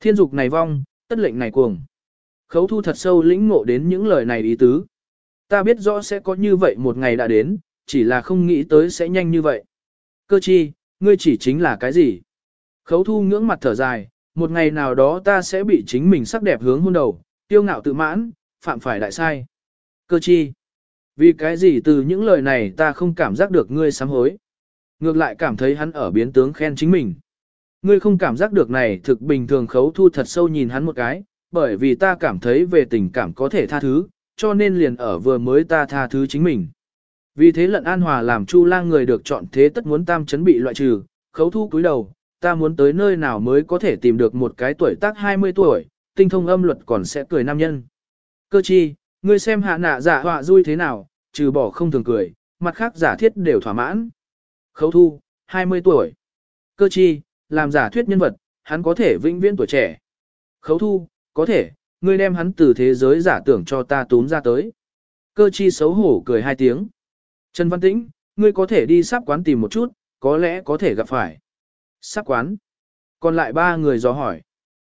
thiên dục này vong, tất lệnh này cuồng. Khấu thu thật sâu lĩnh ngộ đến những lời này ý tứ. Ta biết rõ sẽ có như vậy một ngày đã đến, chỉ là không nghĩ tới sẽ nhanh như vậy. Cơ chi, ngươi chỉ chính là cái gì? Khấu thu ngưỡng mặt thở dài, một ngày nào đó ta sẽ bị chính mình sắc đẹp hướng hôn đầu, tiêu ngạo tự mãn, phạm phải đại sai. Cơ chi, vì cái gì từ những lời này ta không cảm giác được ngươi sám hối. Ngược lại cảm thấy hắn ở biến tướng khen chính mình. Ngươi không cảm giác được này thực bình thường khấu thu thật sâu nhìn hắn một cái, bởi vì ta cảm thấy về tình cảm có thể tha thứ, cho nên liền ở vừa mới ta tha thứ chính mình. Vì thế lận an hòa làm chu lang người được chọn thế tất muốn tam chấn bị loại trừ, khấu thu cúi đầu, ta muốn tới nơi nào mới có thể tìm được một cái tuổi tác 20 tuổi, tinh thông âm luật còn sẽ cười nam nhân. Cơ chi, ngươi xem hạ nạ giả họa vui thế nào, trừ bỏ không thường cười, mặt khác giả thiết đều thỏa mãn. Khấu thu, 20 tuổi. Cơ chi, làm giả thuyết nhân vật, hắn có thể vĩnh viễn tuổi trẻ. Khấu thu, có thể, ngươi đem hắn từ thế giới giả tưởng cho ta túm ra tới. Cơ chi xấu hổ cười hai tiếng. Trần Văn Tĩnh, ngươi có thể đi sắp quán tìm một chút, có lẽ có thể gặp phải. Sắp quán. Còn lại ba người dò hỏi.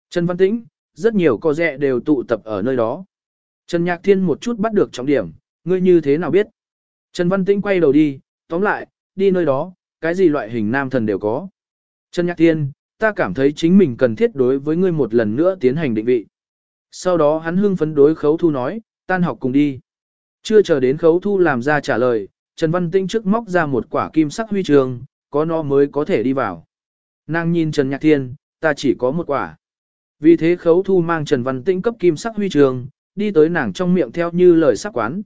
Trần Văn Tĩnh, rất nhiều co rẹ đều tụ tập ở nơi đó. Trần Nhạc Thiên một chút bắt được trọng điểm, ngươi như thế nào biết? Trần Văn Tĩnh quay đầu đi, tóm lại, đi nơi đó, cái gì loại hình nam thần đều có. Trần Nhạc Thiên, ta cảm thấy chính mình cần thiết đối với ngươi một lần nữa tiến hành định vị. Sau đó hắn hưng phấn đối khấu thu nói, tan học cùng đi. Chưa chờ đến khấu thu làm ra trả lời, Trần Văn Tinh trước móc ra một quả kim sắc huy trường, có nó mới có thể đi vào. Nàng nhìn Trần Nhạc Thiên, ta chỉ có một quả. Vì thế khấu thu mang Trần Văn Tinh cấp kim sắc huy trường, đi tới nàng trong miệng theo như lời sắc quán.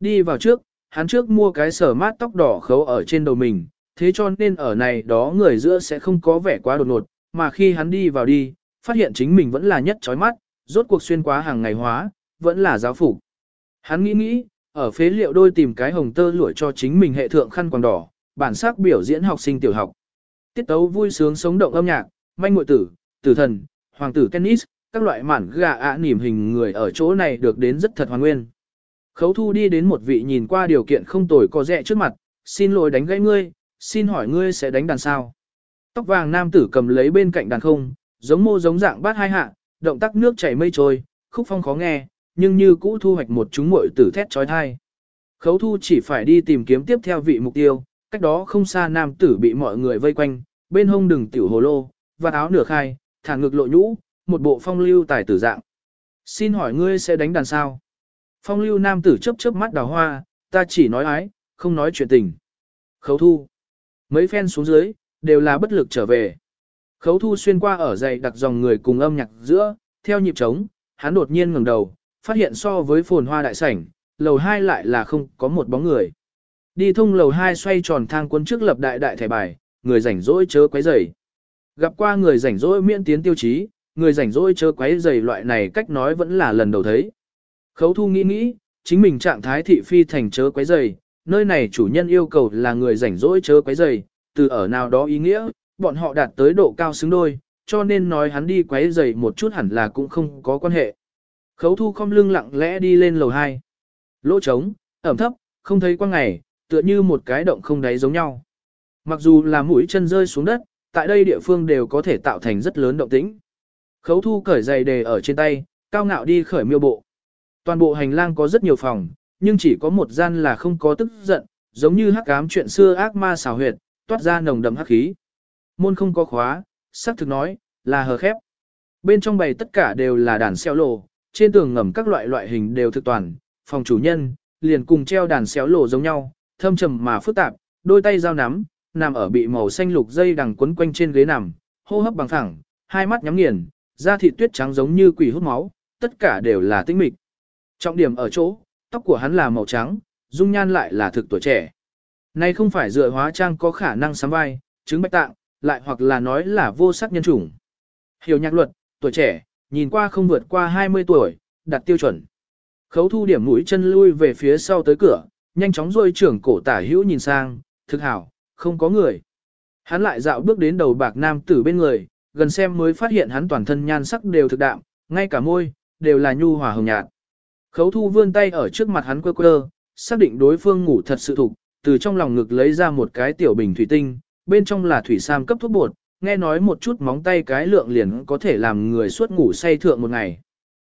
Đi vào trước, hắn trước mua cái sở mát tóc đỏ khấu ở trên đầu mình, thế cho nên ở này đó người giữa sẽ không có vẻ quá đột ngột, mà khi hắn đi vào đi, phát hiện chính mình vẫn là nhất chói mắt, rốt cuộc xuyên quá hàng ngày hóa, vẫn là giáo phục. Hắn nghĩ nghĩ, ở phế liệu đôi tìm cái hồng tơ lụa cho chính mình hệ thượng khăn quàng đỏ, bản sắc biểu diễn học sinh tiểu học. Tiết tấu vui sướng sống động âm nhạc, manh muội tử, tử thần, hoàng tử tennis, các loại mản gà ạ nỉm hình người ở chỗ này được đến rất thật hoàn nguyên. Khấu thu đi đến một vị nhìn qua điều kiện không tồi có rẻ trước mặt, xin lỗi đánh gãy ngươi, xin hỏi ngươi sẽ đánh đàn sao. Tóc vàng nam tử cầm lấy bên cạnh đàn không, giống mô giống dạng bát hai hạ, động tác nước chảy mây trôi, khúc phong khó nghe, nhưng như cũ thu hoạch một chúng muội tử thét trói thai. Khấu thu chỉ phải đi tìm kiếm tiếp theo vị mục tiêu, cách đó không xa nam tử bị mọi người vây quanh, bên hông đừng tiểu hồ lô, và áo nửa khai, thả ngực lộ nhũ, một bộ phong lưu tài tử dạng. Xin hỏi ngươi sẽ đánh đàn sao? Phong lưu nam tử chớp chớp mắt đào hoa, ta chỉ nói ái, không nói chuyện tình. Khấu thu. Mấy phen xuống dưới, đều là bất lực trở về. Khấu thu xuyên qua ở dày đặc dòng người cùng âm nhạc giữa, theo nhịp trống, hắn đột nhiên ngẩng đầu, phát hiện so với phồn hoa đại sảnh, lầu 2 lại là không có một bóng người. Đi thông lầu 2 xoay tròn thang quân trước lập đại đại thẻ bài, người rảnh rỗi chớ quấy rầy. Gặp qua người rảnh rỗi miễn tiến tiêu chí, người rảnh rỗi chớ quấy rầy loại này cách nói vẫn là lần đầu thấy. Khấu thu nghĩ nghĩ, chính mình trạng thái thị phi thành chớ quấy rầy, nơi này chủ nhân yêu cầu là người rảnh rỗi chớ quấy rầy, từ ở nào đó ý nghĩa, bọn họ đạt tới độ cao xứng đôi, cho nên nói hắn đi quấy rầy một chút hẳn là cũng không có quan hệ. Khấu thu không lưng lặng lẽ đi lên lầu 2. Lỗ trống, ẩm thấp, không thấy quang ngày, tựa như một cái động không đáy giống nhau. Mặc dù là mũi chân rơi xuống đất, tại đây địa phương đều có thể tạo thành rất lớn động tĩnh. Khấu thu cởi giày đề ở trên tay, cao ngạo đi khởi miêu bộ. Toàn bộ hành lang có rất nhiều phòng, nhưng chỉ có một gian là không có tức giận, giống như hắc ám chuyện xưa ác ma xào huyệt, toát ra nồng đậm hắc khí. Môn không có khóa, sắc thực nói, là hờ khép. Bên trong bày tất cả đều là đàn xeo lộ, trên tường ngầm các loại loại hình đều thực toàn, phòng chủ nhân, liền cùng treo đàn xéo lộ giống nhau, thâm trầm mà phức tạp, đôi tay dao nắm, nằm ở bị màu xanh lục dây đằng quấn quanh trên ghế nằm, hô hấp bằng thẳng, hai mắt nhắm nghiền, da thịt tuyết trắng giống như quỷ hút máu, tất cả đều là tinh mịch. Trọng điểm ở chỗ, tóc của hắn là màu trắng, dung nhan lại là thực tuổi trẻ. Này không phải dựa hóa trang có khả năng sắm vai, chứng bạch tạng, lại hoặc là nói là vô sắc nhân chủng. Hiểu nhạc luật, tuổi trẻ, nhìn qua không vượt qua 20 tuổi, đặt tiêu chuẩn. Khấu thu điểm mũi chân lui về phía sau tới cửa, nhanh chóng rôi trưởng cổ tả hữu nhìn sang, thực hảo, không có người. Hắn lại dạo bước đến đầu bạc nam tử bên người, gần xem mới phát hiện hắn toàn thân nhan sắc đều thực đạm, ngay cả môi, đều là nhu hòa hồng nhạt. Khấu thu vươn tay ở trước mặt hắn quơ quơ, xác định đối phương ngủ thật sự thục, từ trong lòng ngực lấy ra một cái tiểu bình thủy tinh, bên trong là thủy sam cấp thuốc bột, nghe nói một chút móng tay cái lượng liền có thể làm người suốt ngủ say thượng một ngày.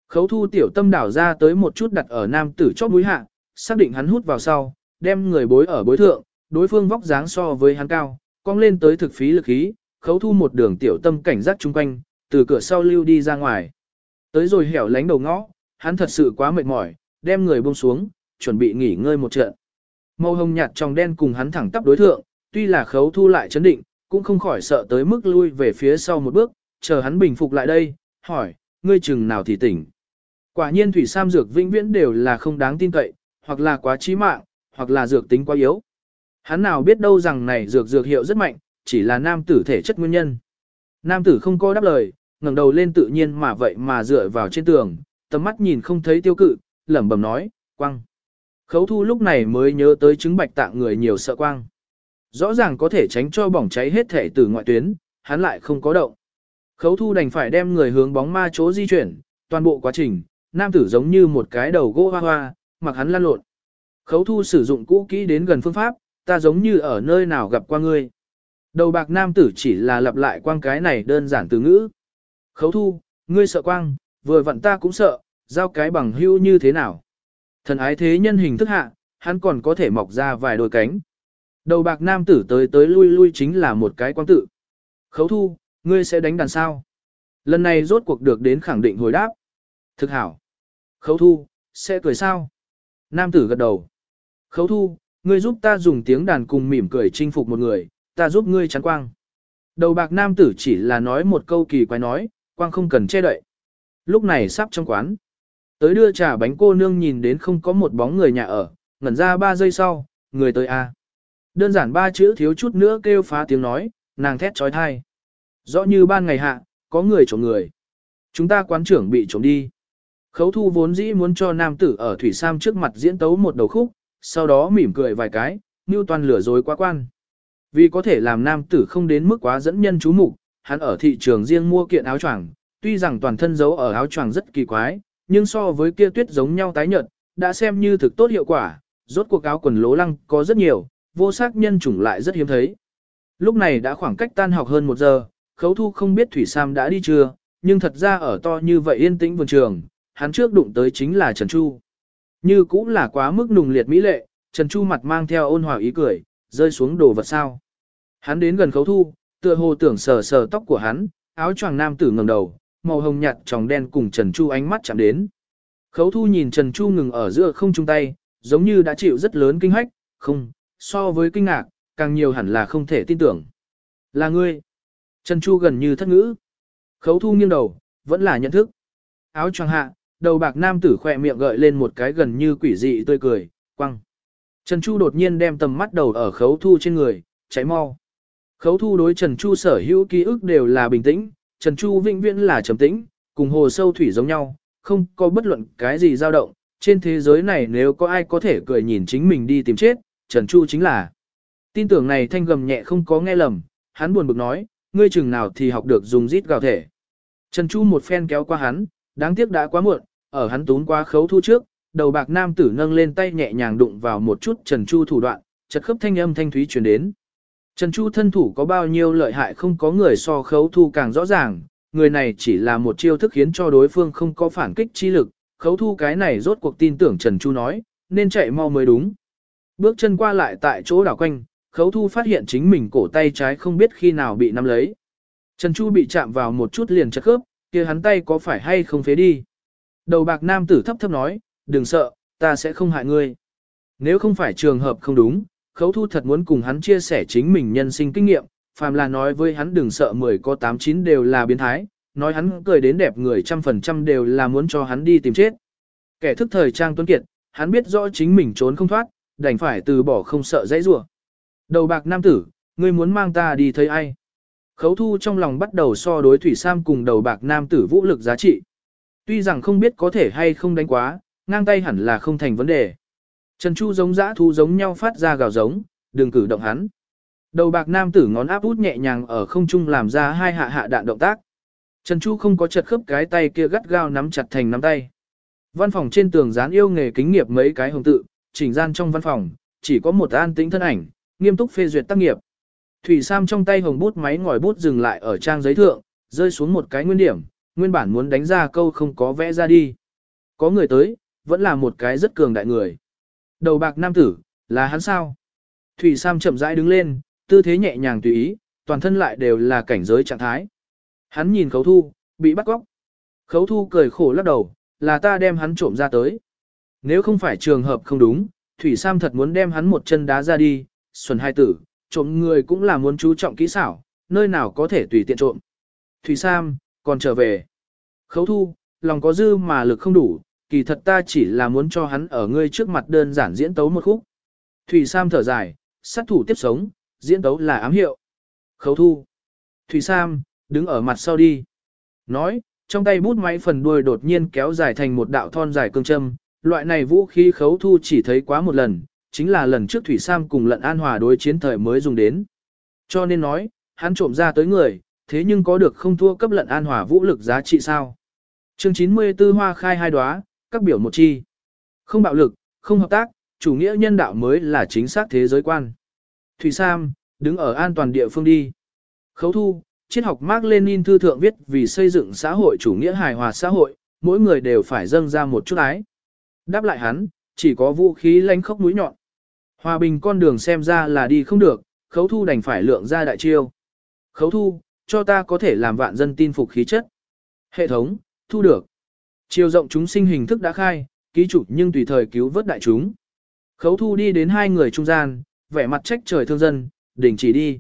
Khấu thu tiểu tâm đảo ra tới một chút đặt ở nam tử chóp mũi hạ, xác định hắn hút vào sau, đem người bối ở bối thượng, đối phương vóc dáng so với hắn cao, cong lên tới thực phí lực khí, khấu thu một đường tiểu tâm cảnh giác chung quanh, từ cửa sau lưu đi ra ngoài. Tới rồi hẻo lánh đầu ngõ, hắn thật sự quá mệt mỏi, đem người buông xuống, chuẩn bị nghỉ ngơi một trận. Màu hồng nhạt trong đen cùng hắn thẳng tắp đối thượng, tuy là khấu thu lại chấn định, cũng không khỏi sợ tới mức lui về phía sau một bước, chờ hắn bình phục lại đây, hỏi, ngươi chừng nào thì tỉnh. Quả nhiên thủy sam dược vĩnh viễn đều là không đáng tin cậy, hoặc là quá trí mạng, hoặc là dược tính quá yếu. Hắn nào biết đâu rằng này dược dược hiệu rất mạnh, chỉ là nam tử thể chất nguyên nhân. Nam tử không có đáp lời, ngẩng đầu lên tự nhiên mà vậy mà dựa vào trên tường, tầm mắt nhìn không thấy tiêu cự, lẩm bẩm nói, quăng. Khấu thu lúc này mới nhớ tới chứng bạch tạng người nhiều sợ quang. Rõ ràng có thể tránh cho bỏng cháy hết thể từ ngoại tuyến, hắn lại không có động. Khấu thu đành phải đem người hướng bóng ma chỗ di chuyển, toàn bộ quá trình, nam tử giống như một cái đầu gỗ hoa hoa, mặc hắn lăn lộn. Khấu thu sử dụng cũ kỹ đến gần phương pháp, ta giống như ở nơi nào gặp qua ngươi. Đầu bạc nam tử chỉ là lặp lại quang cái này đơn giản từ ngữ. Khấu thu, ngươi sợ quang, vừa vặn ta cũng sợ, giao cái bằng hữu như thế nào. Thần ái thế nhân hình thức hạ, hắn còn có thể mọc ra vài đôi cánh. Đầu bạc nam tử tới tới lui lui chính là một cái quang tự. Khấu thu, ngươi sẽ đánh đàn sao? Lần này rốt cuộc được đến khẳng định hồi đáp. Thực hảo. Khấu thu, sẽ cười sao? Nam tử gật đầu. Khấu thu, ngươi giúp ta dùng tiếng đàn cùng mỉm cười chinh phục một người, ta giúp ngươi chắn quang. Đầu bạc nam tử chỉ là nói một câu kỳ quái nói, quang không cần che đậy. Lúc này sắp trong quán. Tới đưa trà bánh cô nương nhìn đến không có một bóng người nhà ở, ngẩn ra ba giây sau, người tới a. Đơn giản ba chữ thiếu chút nữa kêu phá tiếng nói, nàng thét trói thai. Rõ như ban ngày hạ, có người trộm người. Chúng ta quán trưởng bị trộm đi. Khấu thu vốn dĩ muốn cho nam tử ở thủy sam trước mặt diễn tấu một đầu khúc, sau đó mỉm cười vài cái, như toàn lửa dối quá quan. Vì có thể làm nam tử không đến mức quá dẫn nhân chú mục, hắn ở thị trường riêng mua kiện áo choàng, tuy rằng toàn thân giấu ở áo choàng rất kỳ quái, nhưng so với kia tuyết giống nhau tái nhợt, đã xem như thực tốt hiệu quả, rốt cuộc áo quần lố lăng có rất nhiều, vô sắc nhân chủng lại rất hiếm thấy. Lúc này đã khoảng cách tan học hơn một giờ, khấu thu không biết Thủy Sam đã đi chưa, nhưng thật ra ở to như vậy yên tĩnh vườn trường, hắn trước đụng tới chính là Trần Chu. Như cũng là quá mức nùng liệt mỹ lệ, Trần Chu mặt mang theo ôn hòa ý cười, rơi xuống đồ vật sao. Hắn đến gần khấu thu, tựa hồ tưởng sờ sờ tóc của hắn, áo choàng nam tử ngẩng đầu, màu hồng nhạt tròng đen cùng Trần Chu ánh mắt chạm đến. Khấu thu nhìn Trần Chu ngừng ở giữa không chung tay, giống như đã chịu rất lớn kinh hách, không, so với kinh ngạc, càng nhiều hẳn là không thể tin tưởng. Là ngươi. Trần Chu gần như thất ngữ. Khấu thu nghiêng đầu, vẫn là nhận thức. Áo choàng hạ, đầu bạc nam tử khỏe miệng gợi lên một cái gần như quỷ dị tươi cười, quăng. Trần Chu đột nhiên đem tầm mắt đầu ở khấu thu trên người, cháy mau. Khấu thu đối Trần Chu sở hữu ký ức đều là bình tĩnh, Trần Chu vĩnh viễn là trầm tĩnh, cùng hồ sâu thủy giống nhau, không có bất luận cái gì dao động. Trên thế giới này nếu có ai có thể cười nhìn chính mình đi tìm chết, Trần Chu chính là. Tin tưởng này thanh gầm nhẹ không có nghe lầm, hắn buồn bực nói, ngươi chừng nào thì học được dùng rít gào thể. Trần Chu một phen kéo qua hắn, đáng tiếc đã quá muộn, ở hắn tún qua khấu thu trước, đầu bạc nam tử nâng lên tay nhẹ nhàng đụng vào một chút Trần Chu thủ đoạn, chật khớp thanh âm thanh thúy truyền đến. Trần Chu thân thủ có bao nhiêu lợi hại không có người so khấu thu càng rõ ràng, người này chỉ là một chiêu thức khiến cho đối phương không có phản kích chi lực, khấu thu cái này rốt cuộc tin tưởng Trần Chu nói, nên chạy mau mới đúng. Bước chân qua lại tại chỗ đảo quanh, khấu thu phát hiện chính mình cổ tay trái không biết khi nào bị nắm lấy. Trần Chu bị chạm vào một chút liền chật khớp, kia hắn tay có phải hay không phế đi. Đầu bạc nam tử thấp thấp nói, đừng sợ, ta sẽ không hại ngươi. Nếu không phải trường hợp không đúng, khấu thu thật muốn cùng hắn chia sẻ chính mình nhân sinh kinh nghiệm, phàm là nói với hắn đừng sợ mười có tám chín đều là biến thái, nói hắn cười đến đẹp người trăm phần trăm đều là muốn cho hắn đi tìm chết. Kẻ thức thời trang tuấn kiệt, hắn biết rõ chính mình trốn không thoát, đành phải từ bỏ không sợ dãy rủa. Đầu bạc nam tử, ngươi muốn mang ta đi thấy ai? Khấu thu trong lòng bắt đầu so đối thủy sam cùng đầu bạc nam tử vũ lực giá trị. Tuy rằng không biết có thể hay không đánh quá, ngang tay hẳn là không thành vấn đề. Trần Chu giống dã thu giống nhau phát ra gào giống, đừng cử động hắn. Đầu bạc nam tử ngón áp út nhẹ nhàng ở không trung làm ra hai hạ hạ đạn động tác. Trần Chu không có chật khớp cái tay kia gắt gao nắm chặt thành nắm tay. Văn phòng trên tường dán yêu nghề kính nghiệp mấy cái hồng tự, chỉnh gian trong văn phòng, chỉ có một an tĩnh thân ảnh, nghiêm túc phê duyệt tác nghiệp. Thủy Sam trong tay hồng bút máy ngòi bút dừng lại ở trang giấy thượng, rơi xuống một cái nguyên điểm, nguyên bản muốn đánh ra câu không có vẽ ra đi. Có người tới, vẫn là một cái rất cường đại người. Đầu bạc nam tử, là hắn sao? Thủy Sam chậm rãi đứng lên, tư thế nhẹ nhàng tùy ý, toàn thân lại đều là cảnh giới trạng thái. Hắn nhìn khấu thu, bị bắt góc. Khấu thu cười khổ lắc đầu, là ta đem hắn trộm ra tới. Nếu không phải trường hợp không đúng, Thủy Sam thật muốn đem hắn một chân đá ra đi, xuân hai tử, trộm người cũng là muốn chú trọng kỹ xảo, nơi nào có thể tùy tiện trộm. Thủy Sam, còn trở về. Khấu thu, lòng có dư mà lực không đủ, kỳ thật ta chỉ là muốn cho hắn ở ngươi trước mặt đơn giản diễn tấu một khúc. Thủy Sam thở dài, sát thủ tiếp sống, diễn tấu là ám hiệu. Khấu thu. Thủy Sam, đứng ở mặt sau đi. Nói, trong tay bút máy phần đuôi đột nhiên kéo dài thành một đạo thon dài cương châm, loại này vũ khí khấu thu chỉ thấy quá một lần, chính là lần trước Thủy Sam cùng lận an hòa đối chiến thời mới dùng đến. Cho nên nói, hắn trộm ra tới người, thế nhưng có được không thua cấp lận an hòa vũ lực giá trị sao. Chương 94 hoa khai hai đóa, các biểu một chi. Không bạo lực, không hợp tác, chủ nghĩa nhân đạo mới là chính xác thế giới quan. Thủy Sam, đứng ở an toàn địa phương đi. Khấu thu, triết học Mark Lenin thư thượng viết vì xây dựng xã hội chủ nghĩa hài hòa xã hội, mỗi người đều phải dâng ra một chút ái. Đáp lại hắn, chỉ có vũ khí lánh khốc mũi nhọn. Hòa bình con đường xem ra là đi không được, khấu thu đành phải lượng ra đại chiêu. Khấu thu, cho ta có thể làm vạn dân tin phục khí chất. Hệ thống, thu được. Chiều rộng chúng sinh hình thức đã khai, ký chủ nhưng tùy thời cứu vớt đại chúng. Khấu thu đi đến hai người trung gian, vẻ mặt trách trời thương dân, đỉnh chỉ đi.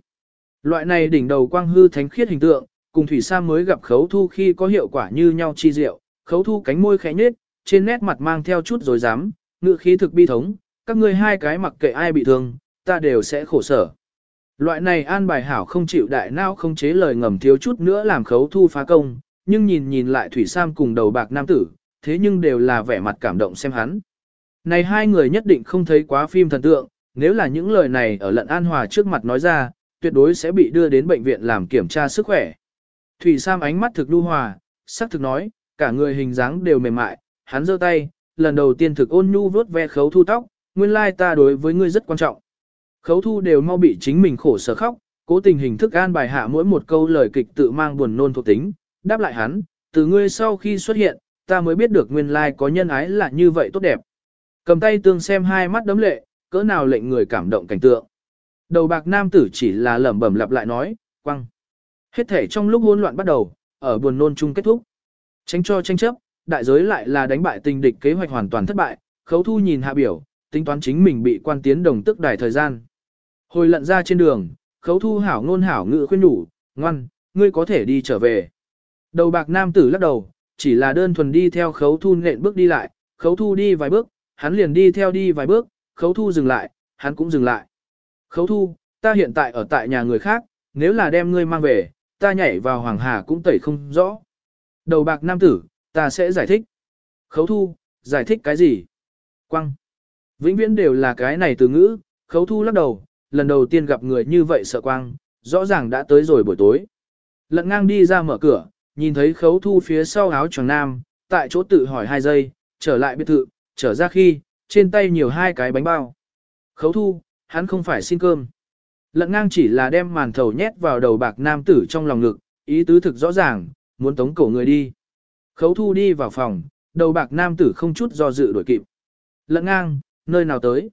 Loại này đỉnh đầu quang hư thánh khiết hình tượng, cùng thủy sa mới gặp khấu thu khi có hiệu quả như nhau chi diệu, khấu thu cánh môi khẽ nhếch, trên nét mặt mang theo chút rồi dám, ngự khí thực bi thống, các ngươi hai cái mặc kệ ai bị thương, ta đều sẽ khổ sở. Loại này an bài hảo không chịu đại não không chế lời ngầm thiếu chút nữa làm khấu thu phá công, nhưng nhìn nhìn lại Thủy Sam cùng đầu bạc nam tử, thế nhưng đều là vẻ mặt cảm động xem hắn. Này hai người nhất định không thấy quá phim thần tượng, nếu là những lời này ở lận an hòa trước mặt nói ra, tuyệt đối sẽ bị đưa đến bệnh viện làm kiểm tra sức khỏe. Thủy Sam ánh mắt thực lưu hòa, sắc thực nói, cả người hình dáng đều mềm mại, hắn giơ tay, lần đầu tiên thực ôn nhu vuốt ve khấu thu tóc, nguyên lai ta đối với ngươi rất quan trọng. Khấu thu đều mau bị chính mình khổ sở khóc, cố tình hình thức an bài hạ mỗi một câu lời kịch tự mang buồn nôn thuộc tính, đáp lại hắn, từ ngươi sau khi xuất hiện, ta mới biết được nguyên lai có nhân ái là như vậy tốt đẹp. Cầm tay tương xem hai mắt đấm lệ, cỡ nào lệnh người cảm động cảnh tượng. Đầu bạc nam tử chỉ là lẩm bẩm lặp lại nói, quăng. Hết thể trong lúc hỗn loạn bắt đầu, ở buồn nôn chung kết thúc. Tránh cho tranh chấp, đại giới lại là đánh bại tình địch kế hoạch hoàn toàn thất bại, khấu thu nhìn hạ biểu, tính toán chính mình bị quan tiến đồng tức đài thời gian. Hồi lận ra trên đường, khấu thu hảo ngôn hảo ngự khuyên nhủ, ngoan, ngươi có thể đi trở về. Đầu bạc nam tử lắc đầu, chỉ là đơn thuần đi theo khấu thu nện bước đi lại, khấu thu đi vài bước, hắn liền đi theo đi vài bước, khấu thu dừng lại, hắn cũng dừng lại. Khấu thu, ta hiện tại ở tại nhà người khác, nếu là đem ngươi mang về, ta nhảy vào hoàng hà cũng tẩy không rõ. Đầu bạc nam tử, ta sẽ giải thích. Khấu thu, giải thích cái gì? Quăng. Vĩnh viễn đều là cái này từ ngữ, khấu thu lắc đầu, lần đầu tiên gặp người như vậy sợ quang, rõ ràng đã tới rồi buổi tối. Lận ngang đi ra mở cửa, nhìn thấy khấu thu phía sau áo choàng nam, tại chỗ tự hỏi hai giây, trở lại biệt thự, trở ra khi, trên tay nhiều hai cái bánh bao. Khấu thu, hắn không phải xin cơm. Lận ngang chỉ là đem màn thầu nhét vào đầu bạc nam tử trong lòng ngực, ý tứ thực rõ ràng, muốn tống cổ người đi. Khấu thu đi vào phòng, đầu bạc nam tử không chút do dự đổi kịp. Lận ngang, nơi nào tới?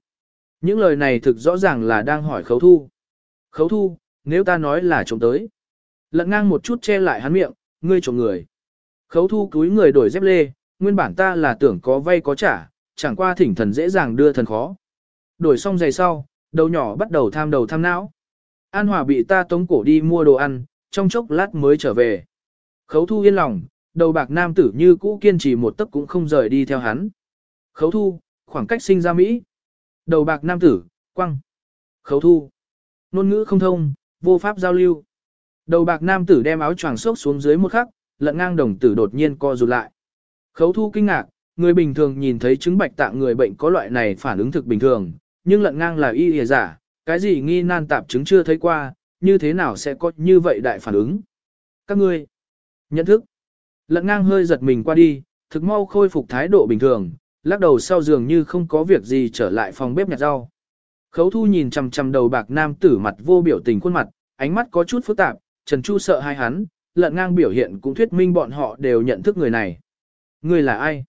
Những lời này thực rõ ràng là đang hỏi khấu thu. Khấu thu, nếu ta nói là trộm tới. Lận ngang một chút che lại hắn miệng, ngươi trộm người. Khấu thu túi người đổi dép lê, nguyên bản ta là tưởng có vay có trả, chẳng qua thỉnh thần dễ dàng đưa thần khó. Đổi xong giày sau, đầu nhỏ bắt đầu tham đầu tham não. An Hòa bị ta tống cổ đi mua đồ ăn, trong chốc lát mới trở về. Khấu thu yên lòng, đầu bạc nam tử như cũ kiên trì một tấc cũng không rời đi theo hắn. Khấu thu, khoảng cách sinh ra Mỹ. Đầu bạc nam tử, quăng. Khấu thu. Nôn ngữ không thông, vô pháp giao lưu. Đầu bạc nam tử đem áo choàng xốc xuống dưới một khắc, lận ngang đồng tử đột nhiên co rụt lại. Khấu thu kinh ngạc, người bình thường nhìn thấy chứng bạch tạng người bệnh có loại này phản ứng thực bình thường, nhưng lận ngang là y hề giả, cái gì nghi nan tạp chứng chưa thấy qua, như thế nào sẽ có như vậy đại phản ứng. Các ngươi, nhận thức, lận ngang hơi giật mình qua đi, thực mau khôi phục thái độ bình thường, lắc đầu sau giường như không có việc gì trở lại phòng bếp nhặt rau. Khấu thu nhìn chằm chằm đầu bạc nam tử mặt vô biểu tình khuôn mặt, ánh mắt có chút phức tạp, Trần Chu sợ hai hắn, lận ngang biểu hiện cũng thuyết minh bọn họ đều nhận thức người này. Người là ai?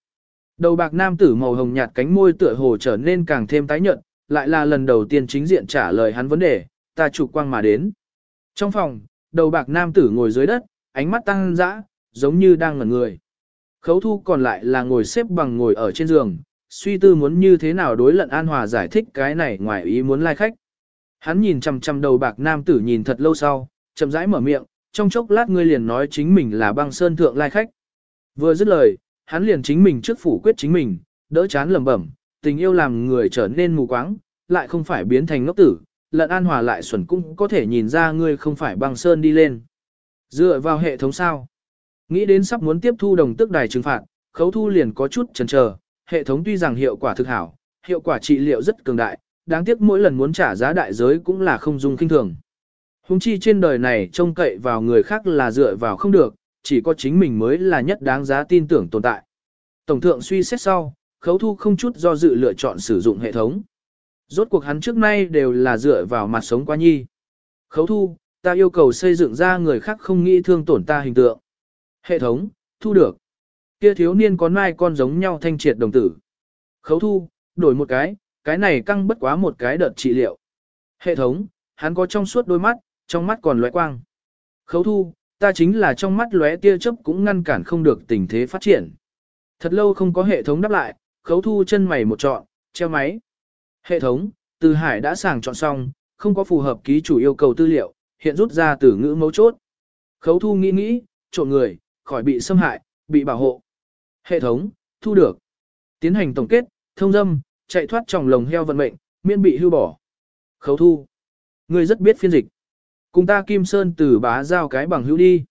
Đầu bạc nam tử màu hồng nhạt cánh môi tựa hồ trở nên càng thêm tái nhợt, lại là lần đầu tiên chính diện trả lời hắn vấn đề, ta chủ quang mà đến. Trong phòng, đầu bạc nam tử ngồi dưới đất, ánh mắt tăng dã, giống như đang ngẩn người. Khấu thu còn lại là ngồi xếp bằng ngồi ở trên giường, suy tư muốn như thế nào đối lận an hòa giải thích cái này ngoài ý muốn lai khách. Hắn nhìn chằm chằm đầu bạc nam tử nhìn thật lâu sau, chậm rãi mở miệng, trong chốc lát ngươi liền nói chính mình là băng sơn thượng lai khách. Vừa dứt lời, hắn liền chính mình trước phủ quyết chính mình, đỡ chán lẩm bẩm, tình yêu làm người trở nên mù quáng, lại không phải biến thành ngốc tử, lận an hòa lại xuẩn cũng có thể nhìn ra ngươi không phải băng sơn đi lên. Dựa vào hệ thống sao? Nghĩ đến sắp muốn tiếp thu đồng tức đài trừng phạt, khấu thu liền có chút chần chờ, hệ thống tuy rằng hiệu quả thực hảo, hiệu quả trị liệu rất cường đại, đáng tiếc mỗi lần muốn trả giá đại giới cũng là không dung kinh thường. Hùng chi trên đời này trông cậy vào người khác là dựa vào không được, chỉ có chính mình mới là nhất đáng giá tin tưởng tồn tại. Tổng thượng suy xét sau, khấu thu không chút do dự lựa chọn sử dụng hệ thống. Rốt cuộc hắn trước nay đều là dựa vào mặt sống qua nhi. Khấu thu, ta yêu cầu xây dựng ra người khác không nghĩ thương tổn ta hình tượng. Hệ thống, thu được. Kia thiếu niên có mai con giống nhau thanh triệt đồng tử. Khấu thu, đổi một cái, cái này căng bất quá một cái đợt trị liệu. Hệ thống, hắn có trong suốt đôi mắt, trong mắt còn lóe quang. Khấu thu, ta chính là trong mắt lóe tia chớp cũng ngăn cản không được tình thế phát triển. Thật lâu không có hệ thống đáp lại, khấu thu chân mày một trọn, treo máy. Hệ thống, từ hải đã sàng chọn xong, không có phù hợp ký chủ yêu cầu tư liệu, hiện rút ra từ ngữ mấu chốt. Khấu thu nghĩ nghĩ, trộn người, khỏi bị xâm hại, bị bảo hộ. Hệ thống, thu được. Tiến hành tổng kết, thông dâm, chạy thoát trong lồng heo vận mệnh, miễn bị hưu bỏ. Khấu thu. Người rất biết phiên dịch. Cùng ta Kim Sơn từ bá giao cái bằng hữu đi.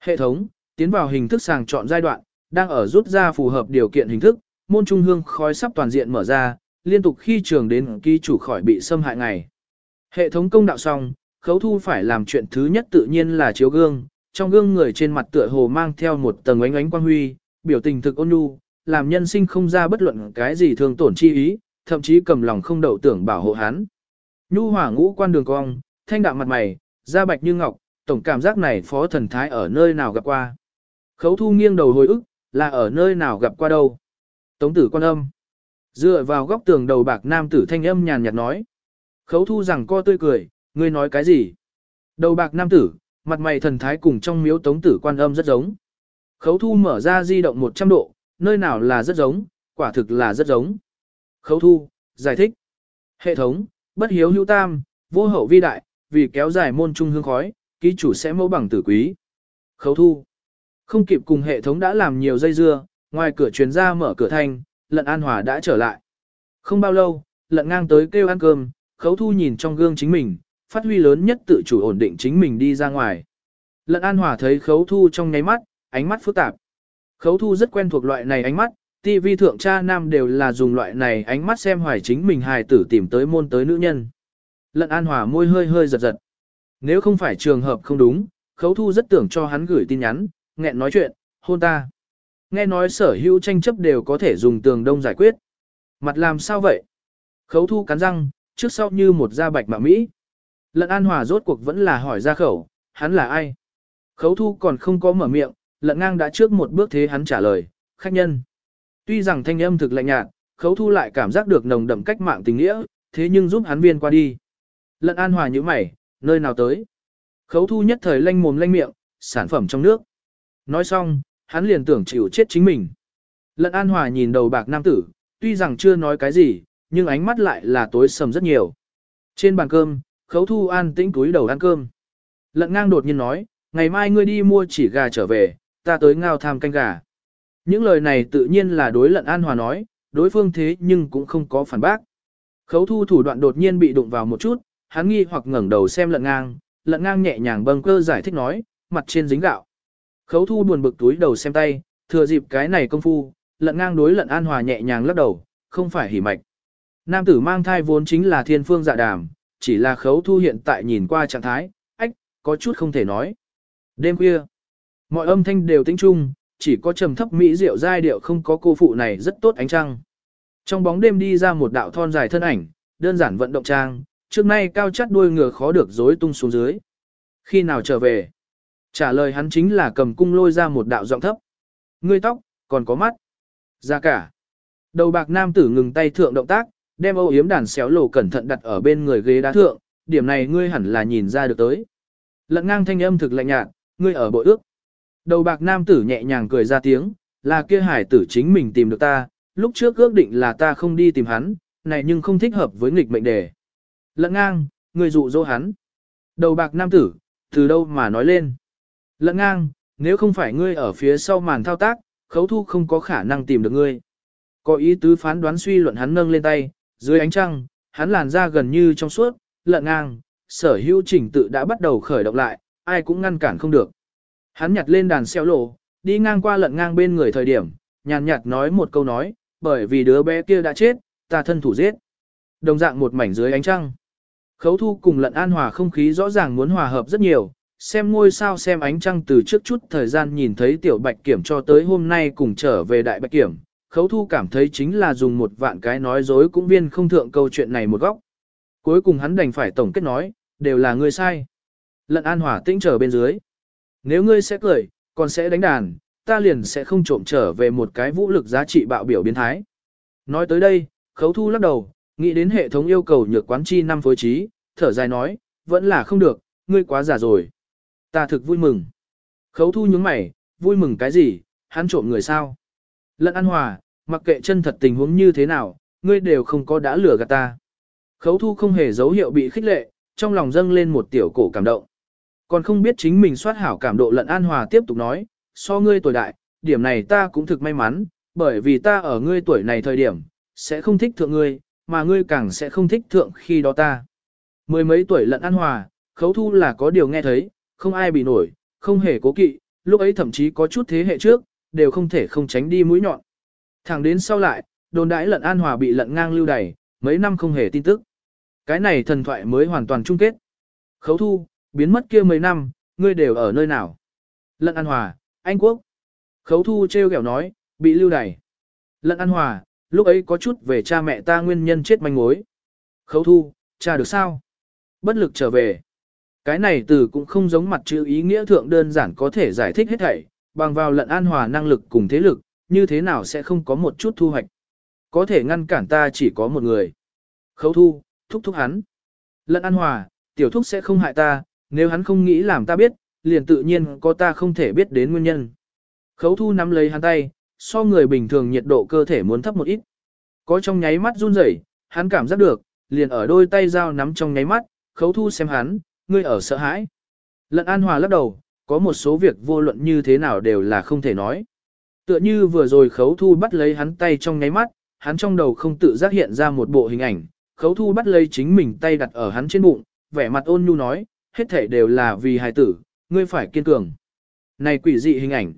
Hệ thống, tiến vào hình thức sàng chọn giai đoạn, đang ở rút ra phù hợp điều kiện hình thức, môn trung hương khói sắp toàn diện mở ra, liên tục khi trường đến ký chủ khỏi bị xâm hại ngày. Hệ thống công đạo xong, khấu thu phải làm chuyện thứ nhất tự nhiên là chiếu gương, trong gương người trên mặt tựa hồ mang theo một tầng ánh ánh quang huy, biểu tình thực ôn nhu, làm nhân sinh không ra bất luận cái gì thường tổn chi ý, thậm chí cầm lòng không đậu tưởng bảo hộ hắn. Nhu hỏa ngũ quan đường cong, thanh đạm mặt mày, da bạch như ngọc, tổng cảm giác này phó thần thái ở nơi nào gặp qua. Khấu thu nghiêng đầu hồi ức, là ở nơi nào gặp qua đâu. Tống tử quan âm. Dựa vào góc tường đầu bạc nam tử thanh âm nhàn nhạt nói. Khấu thu rằng co tươi cười, ngươi nói cái gì? Đầu bạc nam tử, mặt mày thần thái cùng trong miếu tống tử quan âm rất giống. Khấu thu mở ra di động 100 độ, nơi nào là rất giống, quả thực là rất giống. Khấu thu, giải thích. Hệ thống, bất hiếu hữu tam, vô hậu vi đại, vì kéo dài môn trung hương khói, ký chủ sẽ mẫu bằng tử quý. Khấu thu. Không kịp cùng hệ thống đã làm nhiều dây dưa, ngoài cửa truyền ra mở cửa thanh, lận an hòa đã trở lại. Không bao lâu, lận ngang tới kêu ăn cơm, khấu thu nhìn trong gương chính mình, phát huy lớn nhất tự chủ ổn định chính mình đi ra ngoài. Lận an hòa thấy khấu thu trong nháy mắt, ánh mắt phức tạp. Khấu thu rất quen thuộc loại này ánh mắt, TV thượng cha nam đều là dùng loại này ánh mắt xem hoài chính mình hài tử tìm tới môn tới nữ nhân. Lận an hòa môi hơi hơi giật giật. Nếu không phải trường hợp không đúng, khấu thu rất tưởng cho hắn gửi tin nhắn, nghẹn nói chuyện, hôn ta. Nghe nói sở hữu tranh chấp đều có thể dùng tường đông giải quyết. Mặt làm sao vậy? Khấu thu cắn răng, trước sau như một da bạch mạ Mỹ. Lận an hòa rốt cuộc vẫn là hỏi ra khẩu, hắn là ai? Khấu thu còn không có mở miệng, lận ngang đã trước một bước thế hắn trả lời, khách nhân. Tuy rằng thanh âm thực lạnh nhạt, khấu thu lại cảm giác được nồng đậm cách mạng tình nghĩa, thế nhưng giúp hắn viên qua đi. Lận an hòa như mày, nơi nào tới? Khấu thu nhất thời lanh mồm lanh miệng, sản phẩm trong nước. Nói xong, hắn liền tưởng chịu chết chính mình. Lận an hòa nhìn đầu bạc nam tử, tuy rằng chưa nói cái gì, nhưng ánh mắt lại là tối sầm rất nhiều. Trên bàn cơm, khấu thu an tĩnh túi đầu ăn cơm. Lận ngang đột nhiên nói, ngày mai ngươi đi mua chỉ gà trở về, ta tới ngao tham canh gà. Những lời này tự nhiên là đối lận an hòa nói, đối phương thế nhưng cũng không có phản bác. Khấu thu thủ đoạn đột nhiên bị đụng vào một chút, hắn nghi hoặc ngẩng đầu xem lận ngang, lận ngang nhẹ nhàng bâng cơ giải thích nói, mặt trên dính gạo. Khấu thu buồn bực túi đầu xem tay, thừa dịp cái này công phu, lận ngang đối lận an hòa nhẹ nhàng lắc đầu, không phải hỉ mạch. Nam tử mang thai vốn chính là thiên phương dạ đàm, chỉ là khấu thu hiện tại nhìn qua trạng thái, ách, có chút không thể nói. Đêm khuya, mọi âm thanh đều tĩnh chung, chỉ có trầm thấp mỹ diệu giai điệu không có cô phụ này rất tốt ánh trăng. Trong bóng đêm đi ra một đạo thon dài thân ảnh, đơn giản vận động trang, trước nay cao chắt đuôi ngựa khó được rối tung xuống dưới. Khi nào trở về? Trả lời hắn chính là cầm cung lôi ra một đạo giọng thấp. Ngươi tóc, còn có mắt. Ra cả. Đầu bạc nam tử ngừng tay thượng động tác, đem âu yếm đàn xéo lồ cẩn thận đặt ở bên người ghế đá thượng, điểm này ngươi hẳn là nhìn ra được tới. Lận ngang thanh âm thực lạnh nhạt, ngươi ở bội ước. Đầu bạc nam tử nhẹ nhàng cười ra tiếng, là kia hải tử chính mình tìm được ta, lúc trước ước định là ta không đi tìm hắn, này nhưng không thích hợp với nghịch mệnh đề. Lận ngang, người dụ dỗ hắn. Đầu bạc nam tử, từ đâu mà nói lên. Lận ngang, nếu không phải ngươi ở phía sau màn thao tác, khấu thu không có khả năng tìm được ngươi. Có ý tứ phán đoán suy luận hắn nâng lên tay, dưới ánh trăng, hắn làn ra gần như trong suốt, lận ngang, sở hữu trình tự đã bắt đầu khởi động lại, ai cũng ngăn cản không được. Hắn nhặt lên đàn xeo lộ, đi ngang qua lận ngang bên người thời điểm, nhàn nhạt nói một câu nói, bởi vì đứa bé kia đã chết, ta thân thủ giết. Đồng dạng một mảnh dưới ánh trăng. Khấu thu cùng lận an hòa không khí rõ ràng muốn hòa hợp rất nhiều, xem ngôi sao xem ánh trăng từ trước chút thời gian nhìn thấy tiểu bạch kiểm cho tới hôm nay cùng trở về đại bạch kiểm. Khấu thu cảm thấy chính là dùng một vạn cái nói dối cũng viên không thượng câu chuyện này một góc. Cuối cùng hắn đành phải tổng kết nói, đều là ngươi sai. Lận an hòa tĩnh trở bên dưới. Nếu ngươi sẽ cười, còn sẽ đánh đàn, ta liền sẽ không trộm trở về một cái vũ lực giá trị bạo biểu biến thái. Nói tới đây, khấu thu lắc đầu, nghĩ đến hệ thống yêu cầu nhược quán chi năm phối trí, thở dài nói, vẫn là không được, ngươi quá già rồi. Ta thực vui mừng. Khấu thu nhướng mày, vui mừng cái gì, hắn trộm người sao? Lận an hòa, mặc kệ chân thật tình huống như thế nào, ngươi đều không có đã lừa gạt ta. Khấu thu không hề dấu hiệu bị khích lệ, trong lòng dâng lên một tiểu cổ cảm động. Còn không biết chính mình soát hảo cảm độ lận an hòa tiếp tục nói, so ngươi tuổi đại, điểm này ta cũng thực may mắn, bởi vì ta ở ngươi tuổi này thời điểm, sẽ không thích thượng ngươi, mà ngươi càng sẽ không thích thượng khi đó ta. Mười mấy tuổi lận an hòa, khấu thu là có điều nghe thấy, không ai bị nổi, không hề cố kỵ, lúc ấy thậm chí có chút thế hệ trước, đều không thể không tránh đi mũi nhọn. Thẳng đến sau lại, đồn đãi lận an hòa bị lận ngang lưu đày, mấy năm không hề tin tức. Cái này thần thoại mới hoàn toàn chung kết. Khấu thu, biến mất kia mấy năm, ngươi đều ở nơi nào? Lận An Hòa, Anh Quốc. Khấu thu treo kẹo nói, bị lưu đày. Lận An Hòa, lúc ấy có chút về cha mẹ ta nguyên nhân chết manh mối. Khấu thu, cha được sao? Bất lực trở về. Cái này từ cũng không giống mặt chữ ý nghĩa thượng đơn giản có thể giải thích hết thảy, bằng vào lận an hòa năng lực cùng thế lực, như thế nào sẽ không có một chút thu hoạch. Có thể ngăn cản ta chỉ có một người. Khấu thu, thúc thúc hắn. Lận an hòa, tiểu thúc sẽ không hại ta, nếu hắn không nghĩ làm ta biết, liền tự nhiên có ta không thể biết đến nguyên nhân. Khấu thu nắm lấy hắn tay, so người bình thường nhiệt độ cơ thể muốn thấp một ít. Có trong nháy mắt run rẩy, hắn cảm giác được, liền ở đôi tay dao nắm trong nháy mắt, khấu thu xem hắn, ngươi ở sợ hãi. Lận an hòa lắc đầu, có một số việc vô luận như thế nào đều là không thể nói. Tựa như vừa rồi khấu thu bắt lấy hắn tay trong nháy mắt, hắn trong đầu không tự giác hiện ra một bộ hình ảnh, khấu thu bắt lấy chính mình tay đặt ở hắn trên bụng, vẻ mặt ôn nhu nói, hết thể đều là vì hài tử, ngươi phải kiên cường. Này quỷ dị hình ảnh.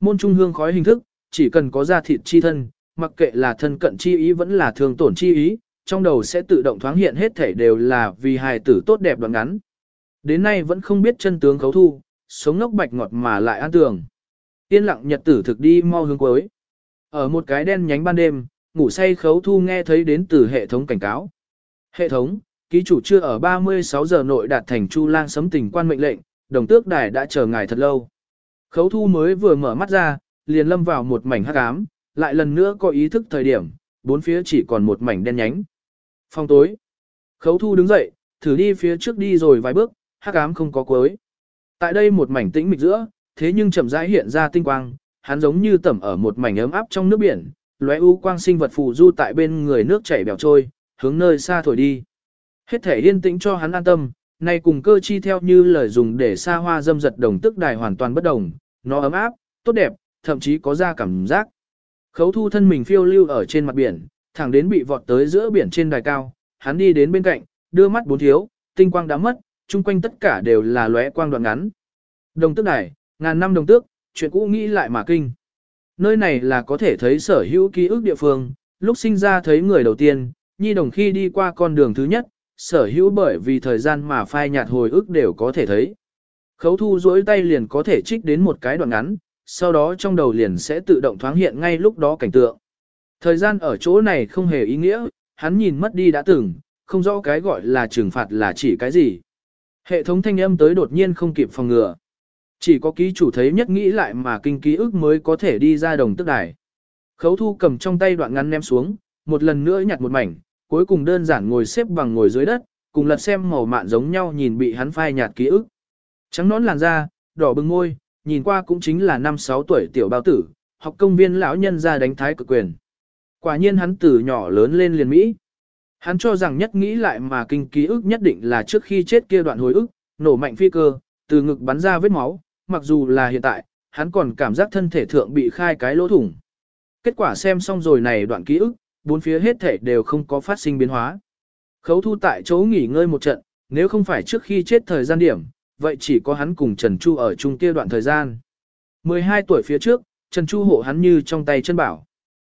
Môn trung hương khói hình thức, chỉ cần có da thịt chi thân, mặc kệ là thân cận chi ý vẫn là thường tổn chi ý, trong đầu sẽ tự động thoáng hiện hết thể đều là vì hài tử tốt đẹp đoạn ngắn. Đến nay vẫn không biết chân tướng khấu thu, sống ngốc bạch ngọt mà lại an tường. Yên lặng nhật tử thực đi mau hướng cuối. Ở một cái đen nhánh ban đêm, ngủ say khấu thu nghe thấy đến từ hệ thống cảnh cáo. Hệ thống, ký chủ chưa ở 36 giờ nội đạt thành Chu Lang sấm tình quan mệnh lệnh, đồng tước đài đã chờ ngài thật lâu. Khấu thu mới vừa mở mắt ra, liền lâm vào một mảnh hắc ám, lại lần nữa có ý thức thời điểm, bốn phía chỉ còn một mảnh đen nhánh. Phong tối. Khấu thu đứng dậy, thử đi phía trước đi rồi vài bước, hắc ám không có cuối. Tại đây một mảnh tĩnh mịch giữa, thế nhưng chậm rãi hiện ra tinh quang, hắn giống như tẩm ở một mảnh ấm áp trong nước biển, lóe u quang sinh vật phù du tại bên người nước chảy bèo trôi, hướng nơi xa thổi đi. Hết thể yên tĩnh cho hắn an tâm, nay cùng cơ chi theo như lời dùng để xa hoa dâm giật đồng tức đài hoàn toàn bất đồng, nó ấm áp, tốt đẹp, thậm chí có ra cảm giác. Khấu thu thân mình phiêu lưu ở trên mặt biển, thẳng đến bị vọt tới giữa biển trên đài cao, hắn đi đến bên cạnh, đưa mắt bốn thiếu, tinh quang đã mất, chung quanh tất cả đều là lóe quang đoạn ngắn. Đồng tước này, ngàn năm đồng tước, chuyện cũ nghĩ lại mà kinh. Nơi này là có thể thấy sở hữu ký ức địa phương, lúc sinh ra thấy người đầu tiên, nhi đồng khi đi qua con đường thứ nhất, sở hữu bởi vì thời gian mà phai nhạt hồi ức đều có thể thấy. Khấu thu duỗi tay liền có thể trích đến một cái đoạn ngắn, sau đó trong đầu liền sẽ tự động thoáng hiện ngay lúc đó cảnh tượng. Thời gian ở chỗ này không hề ý nghĩa, hắn nhìn mất đi đã từng, không rõ cái gọi là trừng phạt là chỉ cái gì. Hệ thống thanh âm tới đột nhiên không kịp phòng ngừa. Chỉ có ký chủ thấy nhất nghĩ lại mà kinh ký ức mới có thể đi ra đồng tức đài. Khấu thu cầm trong tay đoạn ngắn ném xuống, một lần nữa nhặt một mảnh, cuối cùng đơn giản ngồi xếp bằng ngồi dưới đất, cùng lật xem màu mạn giống nhau nhìn bị hắn phai nhạt ký ức. Trắng nón làn da, đỏ bừng môi, nhìn qua cũng chính là năm sáu tuổi tiểu bao tử, học công viên lão nhân ra đánh thái cực quyền. Quả nhiên hắn từ nhỏ lớn lên liền Mỹ. Hắn cho rằng nhất nghĩ lại mà kinh ký ức nhất định là trước khi chết kia đoạn hồi ức, nổ mạnh phi cơ, từ ngực bắn ra vết máu, mặc dù là hiện tại, hắn còn cảm giác thân thể thượng bị khai cái lỗ thủng. Kết quả xem xong rồi này đoạn ký ức, bốn phía hết thể đều không có phát sinh biến hóa. Khấu thu tại chỗ nghỉ ngơi một trận, nếu không phải trước khi chết thời gian điểm, vậy chỉ có hắn cùng Trần Chu ở chung kia đoạn thời gian. 12 tuổi phía trước, Trần Chu hộ hắn như trong tay chân bảo.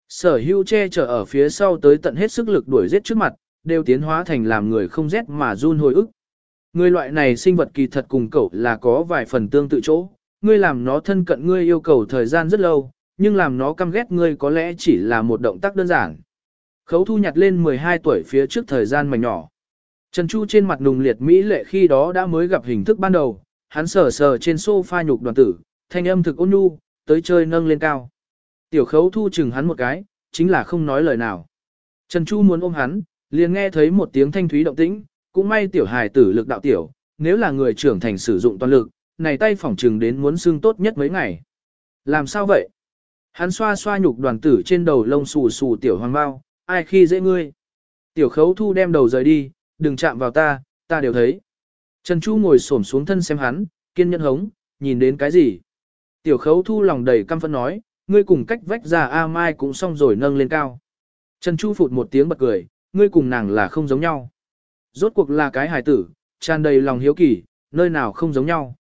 Sở hưu che chở ở phía sau tới tận hết sức lực đuổi giết trước mặt, đều tiến hóa thành làm người không rét mà run hồi ức. Người loại này sinh vật kỳ thật cùng cậu là có vài phần tương tự chỗ, ngươi làm nó thân cận ngươi yêu cầu thời gian rất lâu, nhưng làm nó căm ghét ngươi có lẽ chỉ là một động tác đơn giản. Khấu thu nhặt lên 12 tuổi phía trước thời gian mảnh nhỏ. Trần Chu trên mặt nùng liệt Mỹ lệ khi đó đã mới gặp hình thức ban đầu, hắn sờ sờ trên sofa nhục đoàn tử, thanh âm thực ôn nhu, tới chơi nâng lên cao. Tiểu khấu thu chừng hắn một cái, chính là không nói lời nào. Trần Chu muốn ôm hắn, liền nghe thấy một tiếng thanh thúy động tĩnh, cũng may tiểu hài tử lực đạo tiểu, nếu là người trưởng thành sử dụng toàn lực, này tay phỏng trừng đến muốn xương tốt nhất mấy ngày. Làm sao vậy? Hắn xoa xoa nhục đoàn tử trên đầu lông xù xù tiểu hoàng bao, ai khi dễ ngươi. Tiểu khấu thu đem đầu rời đi, đừng chạm vào ta, ta đều thấy. Trần Chu ngồi xổm xuống thân xem hắn, kiên nhẫn hống, nhìn đến cái gì. Tiểu khấu thu lòng đầy căm phẫn nói, ngươi cùng cách vách ra A Mai cũng xong rồi nâng lên cao. Trần Chu phụt một tiếng bật cười, ngươi cùng nàng là không giống nhau. Rốt cuộc là cái hài tử, tràn đầy lòng hiếu kỳ, nơi nào không giống nhau.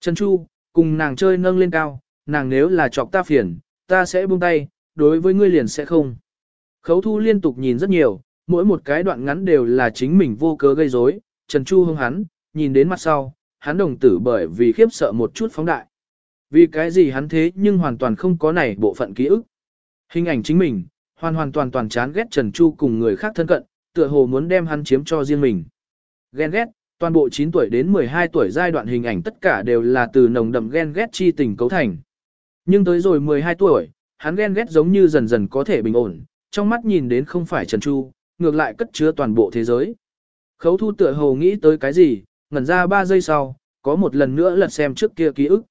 Trần Chu, cùng nàng chơi nâng lên cao, nàng nếu là chọc ta phiền, ta sẽ buông tay, đối với ngươi liền sẽ không. Khấu thu liên tục nhìn rất nhiều, mỗi một cái đoạn ngắn đều là chính mình vô cớ gây rối. Trần Chu hưng hắn, nhìn đến mặt sau, hắn đồng tử bởi vì khiếp sợ một chút phóng đại. Vì cái gì hắn thế nhưng hoàn toàn không có này bộ phận ký ức. Hình ảnh chính mình, hoàn hoàn toàn toàn chán ghét Trần Chu cùng người khác thân cận, tựa hồ muốn đem hắn chiếm cho riêng mình. Ghen ghét, toàn bộ 9 tuổi đến 12 tuổi giai đoạn hình ảnh tất cả đều là từ nồng đậm ghen ghét chi tình cấu thành. Nhưng tới rồi 12 tuổi, hắn ghen ghét giống như dần dần có thể bình ổn, trong mắt nhìn đến không phải Trần Chu, ngược lại cất chứa toàn bộ thế giới. Khấu thu tựa hồ nghĩ tới cái gì, ngẩn ra 3 giây sau, có một lần nữa lật xem trước kia ký ức.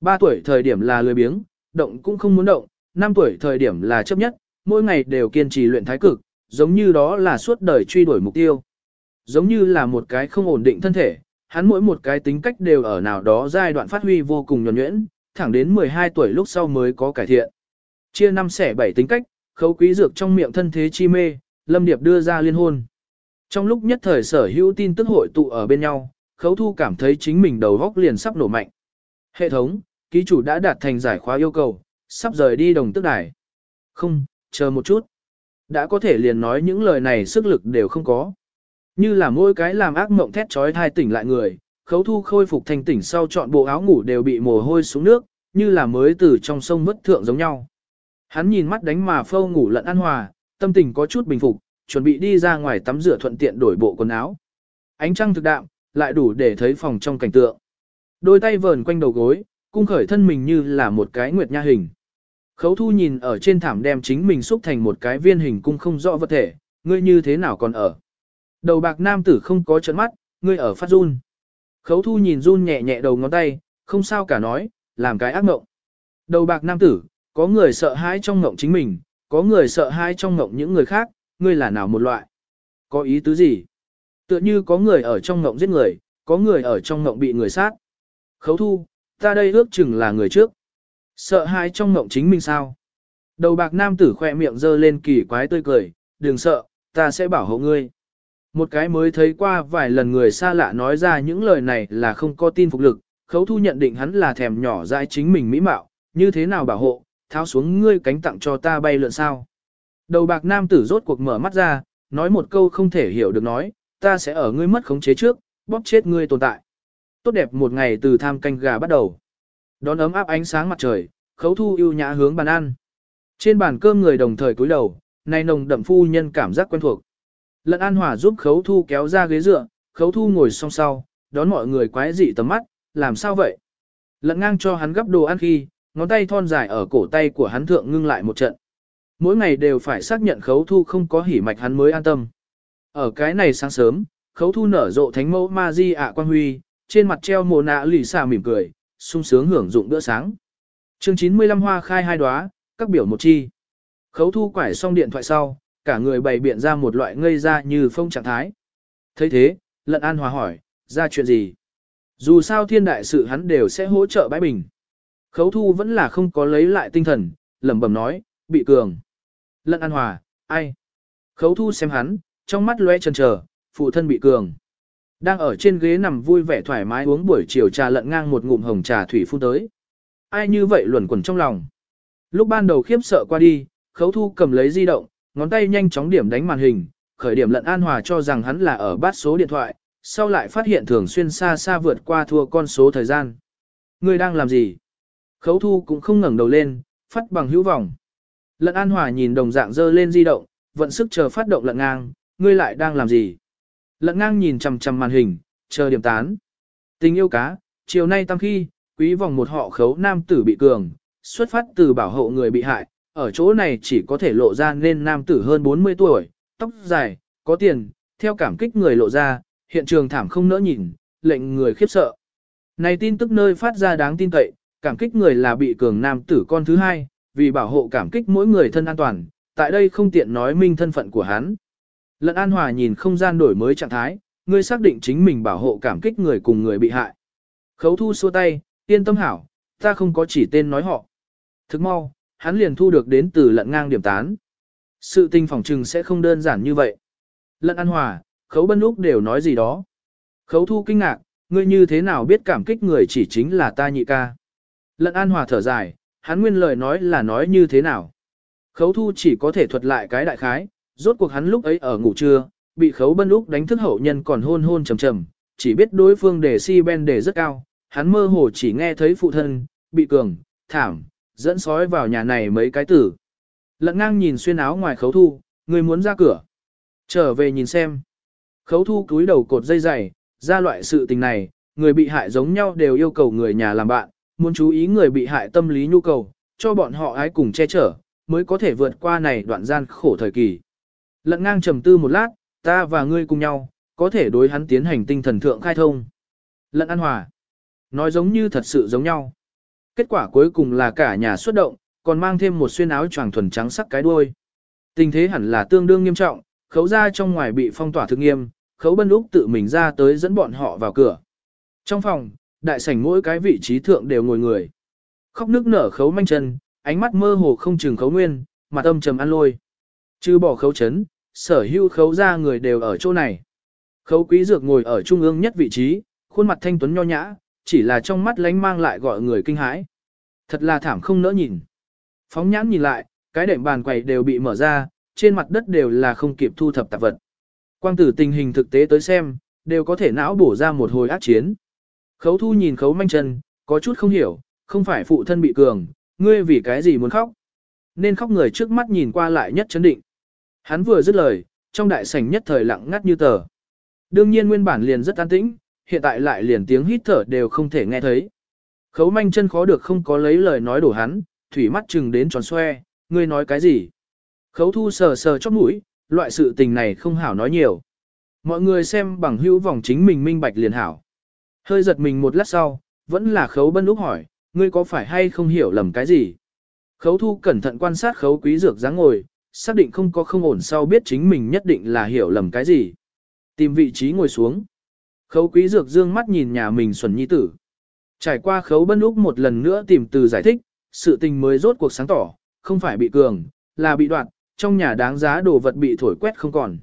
3 tuổi thời điểm là lười biếng, động cũng không muốn động, 5 tuổi thời điểm là chấp nhất, mỗi ngày đều kiên trì luyện thái cực, giống như đó là suốt đời truy đuổi mục tiêu. Giống như là một cái không ổn định thân thể, hắn mỗi một cái tính cách đều ở nào đó giai đoạn phát huy vô cùng nhuần nhuyễn, thẳng đến 12 tuổi lúc sau mới có cải thiện. Chia năm xẻ bảy tính cách, khấu quý dược trong miệng thân thế chi mê, Lâm Điệp đưa ra liên hôn. Trong lúc nhất thời sở hữu tin tức hội tụ ở bên nhau, khấu thu cảm thấy chính mình đầu góc liền sắp nổ mạnh. Hệ thống, ký chủ đã đạt thành giải khóa yêu cầu, sắp rời đi đồng tức đài. Không, chờ một chút. Đã có thể liền nói những lời này sức lực đều không có. Như là mỗi cái làm ác mộng thét trói thai tỉnh lại người, khấu thu khôi phục thành tỉnh sau chọn bộ áo ngủ đều bị mồ hôi xuống nước, như là mới từ trong sông mất thượng giống nhau. Hắn nhìn mắt đánh mà phâu ngủ lẫn an hòa, tâm tình có chút bình phục, chuẩn bị đi ra ngoài tắm rửa thuận tiện đổi bộ quần áo. Ánh trăng thực đạm, lại đủ để thấy phòng trong cảnh tượng. Đôi tay vờn quanh đầu gối, cung khởi thân mình như là một cái nguyệt nha hình. Khấu thu nhìn ở trên thảm đem chính mình xúc thành một cái viên hình cung không rõ vật thể, ngươi như thế nào còn ở. Đầu bạc nam tử không có trận mắt, ngươi ở phát run. Khấu thu nhìn run nhẹ nhẹ đầu ngón tay, không sao cả nói, làm cái ác mộng. Đầu bạc nam tử, có người sợ hãi trong ngộng chính mình, có người sợ hãi trong ngộng những người khác, ngươi là nào một loại? Có ý tứ gì? Tựa như có người ở trong ngộng giết người, có người ở trong ngộng bị người sát. Khấu thu, ta đây ước chừng là người trước. Sợ hãi trong ngộng chính mình sao? Đầu bạc nam tử khỏe miệng dơ lên kỳ quái tươi cười, đừng sợ, ta sẽ bảo hộ ngươi. Một cái mới thấy qua vài lần người xa lạ nói ra những lời này là không có tin phục lực, khấu thu nhận định hắn là thèm nhỏ dại chính mình mỹ mạo, như thế nào bảo hộ, tháo xuống ngươi cánh tặng cho ta bay lượn sao. Đầu bạc nam tử rốt cuộc mở mắt ra, nói một câu không thể hiểu được nói, ta sẽ ở ngươi mất khống chế trước, bóp chết ngươi tồn tại. Tốt đẹp một ngày từ tham canh gà bắt đầu. Đón ấm áp ánh sáng mặt trời, khấu thu yêu nhã hướng bàn ăn. Trên bàn cơm người đồng thời cúi đầu, nay nồng đậm phu nhân cảm giác quen thuộc. Lận An Hòa giúp khấu thu kéo ra ghế dựa, khấu thu ngồi song sau, đón mọi người quái dị tầm mắt, làm sao vậy? Lận ngang cho hắn gấp đồ ăn khi, ngón tay thon dài ở cổ tay của hắn thượng ngưng lại một trận. Mỗi ngày đều phải xác nhận khấu thu không có hỉ mạch hắn mới an tâm. Ở cái này sáng sớm, khấu thu nở rộ thánh mẫu ma di ạ quan huy, trên mặt treo mồ nạ lì xà mỉm cười, sung sướng hưởng dụng bữa sáng. chương 95 hoa khai hai đóa, các biểu một chi. Khấu thu quải xong điện thoại sau, cả người bày biện ra một loại ngây ra như phong trạng thái. thấy thế, lận an hòa hỏi, ra chuyện gì? Dù sao thiên đại sự hắn đều sẽ hỗ trợ bãi bình. Khấu thu vẫn là không có lấy lại tinh thần, lẩm bẩm nói, bị cường. Lận an hòa, ai? Khấu thu xem hắn, trong mắt lóe chần chờ, phụ thân bị cường. Đang ở trên ghế nằm vui vẻ thoải mái uống buổi chiều trà lận ngang một ngụm hồng trà thủy phun tới. Ai như vậy luẩn quẩn trong lòng. Lúc ban đầu khiếp sợ qua đi, khấu thu cầm lấy di động, ngón tay nhanh chóng điểm đánh màn hình, khởi điểm lận an hòa cho rằng hắn là ở bát số điện thoại, sau lại phát hiện thường xuyên xa xa vượt qua thua con số thời gian. Người đang làm gì? Khấu thu cũng không ngẩng đầu lên, phát bằng hữu vọng. Lận an hòa nhìn đồng dạng dơ lên di động, vận sức chờ phát động lận ngang, ngươi lại đang làm gì? Lận ngang nhìn chằm chằm màn hình, chờ điểm tán. Tình yêu cá, chiều nay tăng khi, quý vòng một họ khấu nam tử bị cường, xuất phát từ bảo hộ người bị hại, ở chỗ này chỉ có thể lộ ra nên nam tử hơn 40 tuổi, tóc dài, có tiền, theo cảm kích người lộ ra, hiện trường thảm không nỡ nhìn, lệnh người khiếp sợ. Này tin tức nơi phát ra đáng tin cậy, cảm kích người là bị cường nam tử con thứ hai, vì bảo hộ cảm kích mỗi người thân an toàn, tại đây không tiện nói minh thân phận của hắn. Lận An Hòa nhìn không gian đổi mới trạng thái, ngươi xác định chính mình bảo hộ cảm kích người cùng người bị hại. Khấu thu xua tay, yên tâm hảo, ta không có chỉ tên nói họ. Thức mau, hắn liền thu được đến từ lận ngang điểm tán. Sự tình phỏng trừng sẽ không đơn giản như vậy. Lận An Hòa, khấu bân úc đều nói gì đó. Khấu thu kinh ngạc, ngươi như thế nào biết cảm kích người chỉ chính là ta nhị ca. Lận An Hòa thở dài, hắn nguyên lời nói là nói như thế nào. Khấu thu chỉ có thể thuật lại cái đại khái, rốt cuộc hắn lúc ấy ở ngủ trưa, bị khấu bân úc đánh thức hậu nhân còn hôn hôn trầm trầm, chỉ biết đối phương để si ben để rất cao, hắn mơ hồ chỉ nghe thấy phụ thân, bị cường, thảm, dẫn sói vào nhà này mấy cái tử. Lận ngang nhìn xuyên áo ngoài khấu thu, người muốn ra cửa. Trở về nhìn xem. Khấu thu cúi đầu cột dây dày, ra loại sự tình này, người bị hại giống nhau đều yêu cầu người nhà làm bạn, muốn chú ý người bị hại tâm lý nhu cầu, cho bọn họ ái cùng che chở, mới có thể vượt qua này đoạn gian khổ thời kỳ. Lận ngang trầm tư một lát, ta và ngươi cùng nhau, có thể đối hắn tiến hành tinh thần thượng khai thông. Lận an hòa. Nói giống như thật sự giống nhau. Kết quả cuối cùng là cả nhà xuất động, còn mang thêm một xuyên áo choàng thuần trắng sắc cái đuôi. Tình thế hẳn là tương đương nghiêm trọng, khấu ra trong ngoài bị phong tỏa thực nghiêm, khấu bân úc tự mình ra tới dẫn bọn họ vào cửa. Trong phòng, đại sảnh mỗi cái vị trí thượng đều ngồi người. Khóc nước nở khấu manh chân, ánh mắt mơ hồ không chừng khấu nguyên, mặt âm trầm ăn lôi. Chứ bỏ khấu chấn, sở hữu khấu ra người đều ở chỗ này. Khấu quý dược ngồi ở trung ương nhất vị trí, khuôn mặt thanh tuấn nho nhã, chỉ là trong mắt lánh mang lại gọi người kinh hãi. Thật là thảm không nỡ nhìn. Phóng nhãn nhìn lại, cái đệm bàn quầy đều bị mở ra, trên mặt đất đều là không kịp thu thập tạp vật. Quang tử tình hình thực tế tới xem, đều có thể não bổ ra một hồi ác chiến. Khấu thu nhìn khấu manh chân, có chút không hiểu, không phải phụ thân bị cường, ngươi vì cái gì muốn khóc. Nên khóc người trước mắt nhìn qua lại nhất chấn định. Hắn vừa dứt lời, trong đại sảnh nhất thời lặng ngắt như tờ. Đương nhiên nguyên bản liền rất an tĩnh, hiện tại lại liền tiếng hít thở đều không thể nghe thấy. Khấu manh chân khó được không có lấy lời nói đổ hắn, thủy mắt chừng đến tròn xoe, ngươi nói cái gì? Khấu thu sờ sờ chót mũi, loại sự tình này không hảo nói nhiều. Mọi người xem bằng hữu vòng chính mình minh bạch liền hảo. Hơi giật mình một lát sau, vẫn là khấu bân lúc hỏi, ngươi có phải hay không hiểu lầm cái gì? Khấu thu cẩn thận quan sát khấu quý dược dáng ngồi, xác định không có không ổn sau biết chính mình nhất định là hiểu lầm cái gì. Tìm vị trí ngồi xuống. Khấu quý dược dương mắt nhìn nhà mình xuẩn nhi tử. Trải qua khấu bân úc một lần nữa tìm từ giải thích, sự tình mới rốt cuộc sáng tỏ, không phải bị cường, là bị đoạn, trong nhà đáng giá đồ vật bị thổi quét không còn.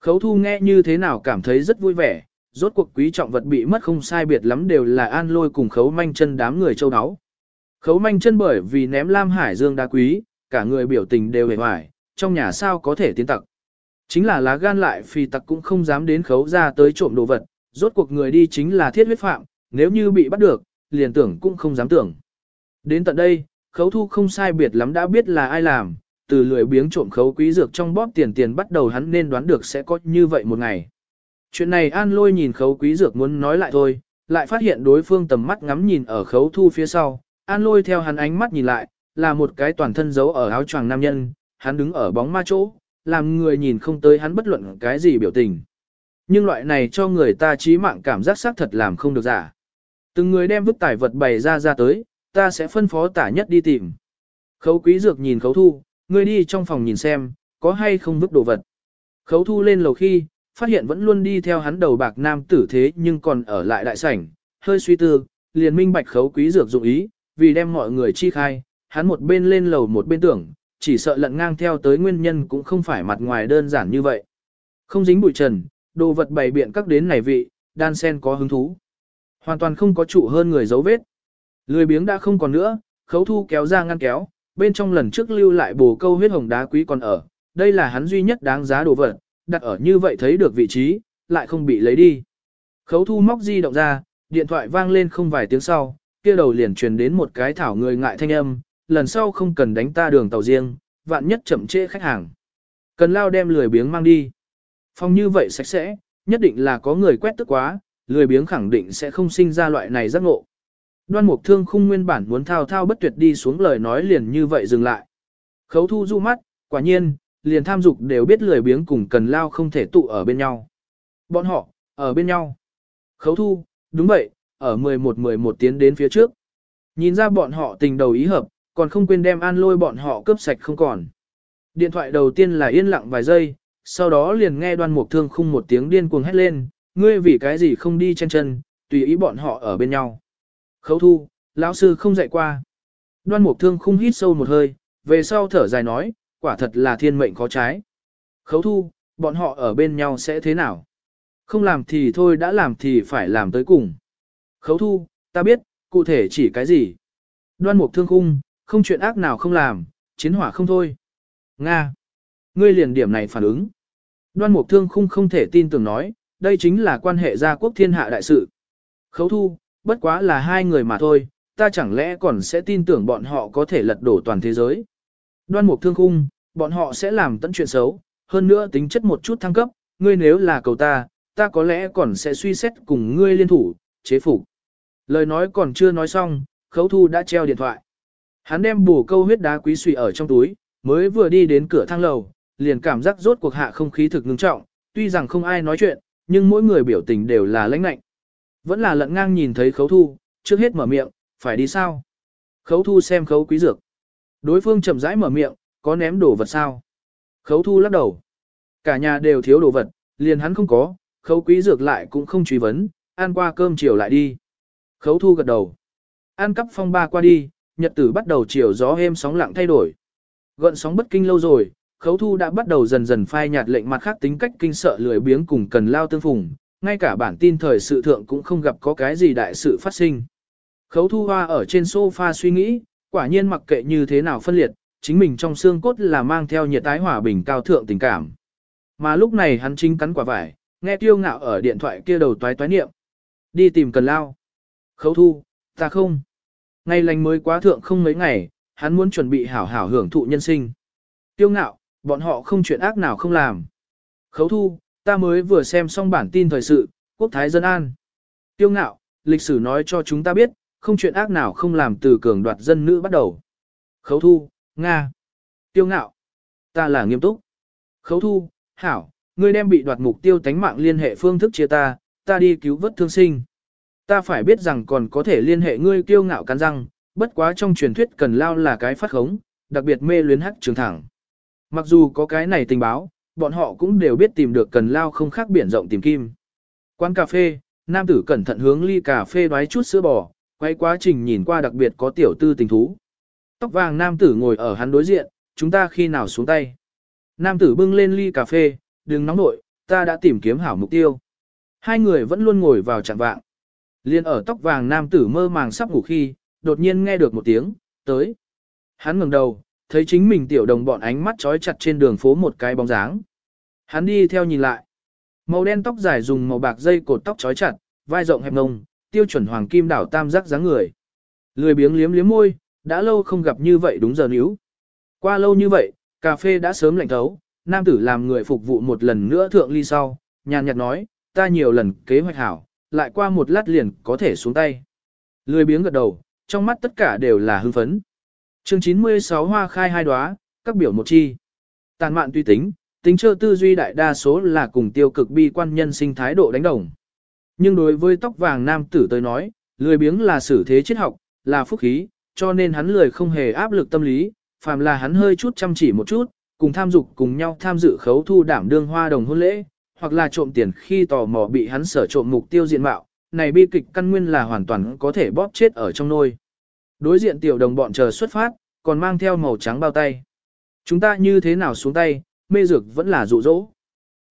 Khấu thu nghe như thế nào cảm thấy rất vui vẻ, rốt cuộc quý trọng vật bị mất không sai biệt lắm đều là an lôi cùng khấu manh chân đám người châu áo. Khấu manh chân bởi vì ném Lam Hải Dương đá quý, cả người biểu tình đều hề hoài, trong nhà sao có thể tiến tặc. Chính là lá gan lại phi tặc cũng không dám đến khấu ra tới trộm đồ vật, rốt cuộc người đi chính là thiết huyết phạm, nếu như bị bắt được, liền tưởng cũng không dám tưởng. Đến tận đây, khấu thu không sai biệt lắm đã biết là ai làm, từ lười biếng trộm khấu quý dược trong bóp tiền tiền bắt đầu hắn nên đoán được sẽ có như vậy một ngày. Chuyện này an lôi nhìn khấu quý dược muốn nói lại thôi, lại phát hiện đối phương tầm mắt ngắm nhìn ở khấu thu phía sau, an lôi theo hắn ánh mắt nhìn lại, là một cái toàn thân giấu ở áo choàng nam nhân, hắn đứng ở bóng ma chỗ, làm người nhìn không tới hắn bất luận cái gì biểu tình. Nhưng loại này cho người ta trí mạng cảm giác xác thật làm không được giả. Từng người đem vứt tải vật bày ra ra tới, ta sẽ phân phó tả nhất đi tìm. Khấu quý dược nhìn khấu thu, ngươi đi trong phòng nhìn xem, có hay không vứt đồ vật. Khấu thu lên lầu khi, phát hiện vẫn luôn đi theo hắn đầu bạc nam tử thế nhưng còn ở lại đại sảnh, hơi suy tư, liền minh bạch khấu quý dược dụng ý, vì đem mọi người chi khai, hắn một bên lên lầu một bên tưởng, chỉ sợ lận ngang theo tới nguyên nhân cũng không phải mặt ngoài đơn giản như vậy. Không dính bụi trần, đồ vật bày biện các đến này vị, đan sen có hứng thú. Hoàn toàn không có trụ hơn người dấu vết. Lười biếng đã không còn nữa, khấu thu kéo ra ngăn kéo, bên trong lần trước lưu lại bồ câu huyết hồng đá quý còn ở. Đây là hắn duy nhất đáng giá đồ vật, đặt ở như vậy thấy được vị trí, lại không bị lấy đi. Khấu thu móc di động ra, điện thoại vang lên không vài tiếng sau, kia đầu liền truyền đến một cái thảo người ngại thanh âm, lần sau không cần đánh ta đường tàu riêng, vạn nhất chậm trễ khách hàng. Cần lao đem lười biếng mang đi. Phòng như vậy sạch sẽ, nhất định là có người quét tức quá, lười biếng khẳng định sẽ không sinh ra loại này giác ngộ. Đoan mục thương khung nguyên bản muốn thao thao bất tuyệt đi xuống lời nói liền như vậy dừng lại. Khấu thu du mắt, quả nhiên, liền tham dục đều biết lười biếng cùng cần lao không thể tụ ở bên nhau. Bọn họ, ở bên nhau. Khấu thu, đúng vậy, ở 11-11 tiến đến phía trước. Nhìn ra bọn họ tình đầu ý hợp, còn không quên đem an lôi bọn họ cướp sạch không còn. Điện thoại đầu tiên là yên lặng vài giây, sau đó liền nghe đoan mục thương khung một tiếng điên cuồng hét lên, ngươi vì cái gì không đi chân chân, tùy ý bọn họ ở bên nhau. Khấu thu, lão sư không dạy qua. Đoan mục thương khung hít sâu một hơi, về sau thở dài nói, quả thật là thiên mệnh khó trái. Khấu thu, bọn họ ở bên nhau sẽ thế nào? Không làm thì thôi đã làm thì phải làm tới cùng. Khấu thu, ta biết, cụ thể chỉ cái gì? Đoan mục thương khung, không chuyện ác nào không làm, chiến hỏa không thôi. Nga. Ngươi liền điểm này phản ứng. Đoan mục thương khung không thể tin tưởng nói, đây chính là quan hệ gia quốc thiên hạ đại sự. Khấu thu, bất quá là hai người mà thôi, ta chẳng lẽ còn sẽ tin tưởng bọn họ có thể lật đổ toàn thế giới. Đoan mục thương khung, bọn họ sẽ làm tận chuyện xấu, hơn nữa tính chất một chút thăng cấp, ngươi nếu là cầu ta, ta có lẽ còn sẽ suy xét cùng ngươi liên thủ, chế phục. Lời nói còn chưa nói xong, khấu thu đã treo điện thoại. Hắn đem bù câu huyết đá quý suy ở trong túi, mới vừa đi đến cửa thang lầu, liền cảm giác rốt cuộc hạ không khí thực ngưng trọng, tuy rằng không ai nói chuyện, nhưng mỗi người biểu tình đều là lãnh lạnh. Vẫn là lận ngang nhìn thấy khấu thu, trước hết mở miệng, phải đi sao? Khấu thu xem khấu quý dược. Đối phương chậm rãi mở miệng, có ném đồ vật sao? Khấu thu lắc đầu. Cả nhà đều thiếu đồ vật, liền hắn không có, khấu quý dược lại cũng không truy vấn, ăn qua cơm chiều lại đi. Khấu thu gật đầu. Ăn cắp phong ba qua đi, nhật tử bắt đầu chiều gió êm sóng lặng thay đổi. Gợn sóng bất kinh lâu rồi, khấu thu đã bắt đầu dần dần phai nhạt lệnh mặt khác tính cách kinh sợ lười biếng cùng cần lao tương phùng, ngay cả bản tin thời sự thượng cũng không gặp có cái gì đại sự phát sinh. Khấu thu hoa ở trên sofa suy nghĩ, quả nhiên mặc kệ như thế nào phân liệt, chính mình trong xương cốt là mang theo nhiệt tái hòa bình cao thượng tình cảm. Mà lúc này hắn chính cắn quả vải, nghe tiêu ngạo ở điện thoại kia đầu toái toái niệm. Đi tìm cần lao. Khấu thu, ta không. Ngày lành mới quá thượng không mấy ngày, hắn muốn chuẩn bị hảo hảo hưởng thụ nhân sinh. Tiêu ngạo, bọn họ không chuyện ác nào không làm. Khấu thu, ta mới vừa xem xong bản tin thời sự, quốc thái dân an. Tiêu ngạo, lịch sử nói cho chúng ta biết, không chuyện ác nào không làm từ cường đoạt dân nữ bắt đầu. Khấu thu, Nga. Tiêu ngạo, ta là nghiêm túc. Khấu thu, hảo, ngươi đem bị đoạt mục tiêu tánh mạng liên hệ phương thức chia ta, ta đi cứu vớt thương sinh. Ta phải biết rằng còn có thể liên hệ ngươi kiêu ngạo cắn răng, bất quá trong truyền thuyết cần lao là cái phát khống, đặc biệt mê luyến hắc trường thẳng. Mặc dù có cái này tình báo, bọn họ cũng đều biết tìm được cần lao không khác biển rộng tìm kim. Quán cà phê, nam tử cẩn thận hướng ly cà phê đoái chút sữa bò, quay quá trình nhìn qua đặc biệt có tiểu tư tình thú. Tóc vàng nam tử ngồi ở hắn đối diện, chúng ta khi nào xuống tay. Nam tử bưng lên ly cà phê, đừng nóng nội, ta đã tìm kiếm hảo mục tiêu. Hai người vẫn luôn ngồi vào trạng vạng. Liên ở tóc vàng nam tử mơ màng sắp ngủ khi, đột nhiên nghe được một tiếng, tới. Hắn ngẩng đầu, thấy chính mình tiểu đồng bọn ánh mắt trói chặt trên đường phố một cái bóng dáng. Hắn đi theo nhìn lại. Màu đen tóc dài dùng màu bạc dây cột tóc trói chặt, vai rộng hẹp ngông, tiêu chuẩn hoàng kim đảo tam giác dáng người. Lười biếng liếm liếm môi, đã lâu không gặp như vậy đúng giờ níu. Qua lâu như vậy, cà phê đã sớm lạnh thấu, nam tử làm người phục vụ một lần nữa thượng ly sau, nhàn nhạt nói, ta nhiều lần kế hoạch hảo, lại qua một lát liền có thể xuống tay. Lười biếng gật đầu, trong mắt tất cả đều là hưng phấn. Chương 96 hoa khai hai đóa, các biểu một chi. Tàn mạn tuy tính, tính trơ tư duy đại đa số là cùng tiêu cực bi quan nhân sinh thái độ đánh đồng. Nhưng đối với tóc vàng nam tử tới nói, lười biếng là xử thế triết học, là phúc khí, cho nên hắn lười không hề áp lực tâm lý, phàm là hắn hơi chút chăm chỉ một chút, cùng tham dục cùng nhau tham dự khấu thu đảm đương hoa đồng hôn lễ, hoặc là trộm tiền khi tò mò bị hắn sở trộm mục tiêu diện mạo, này bi kịch căn nguyên là hoàn toàn có thể bóp chết ở trong nôi. Đối diện tiểu đồng bọn chờ xuất phát, còn mang theo màu trắng bao tay. Chúng ta như thế nào xuống tay, mê dược vẫn là dụ dỗ.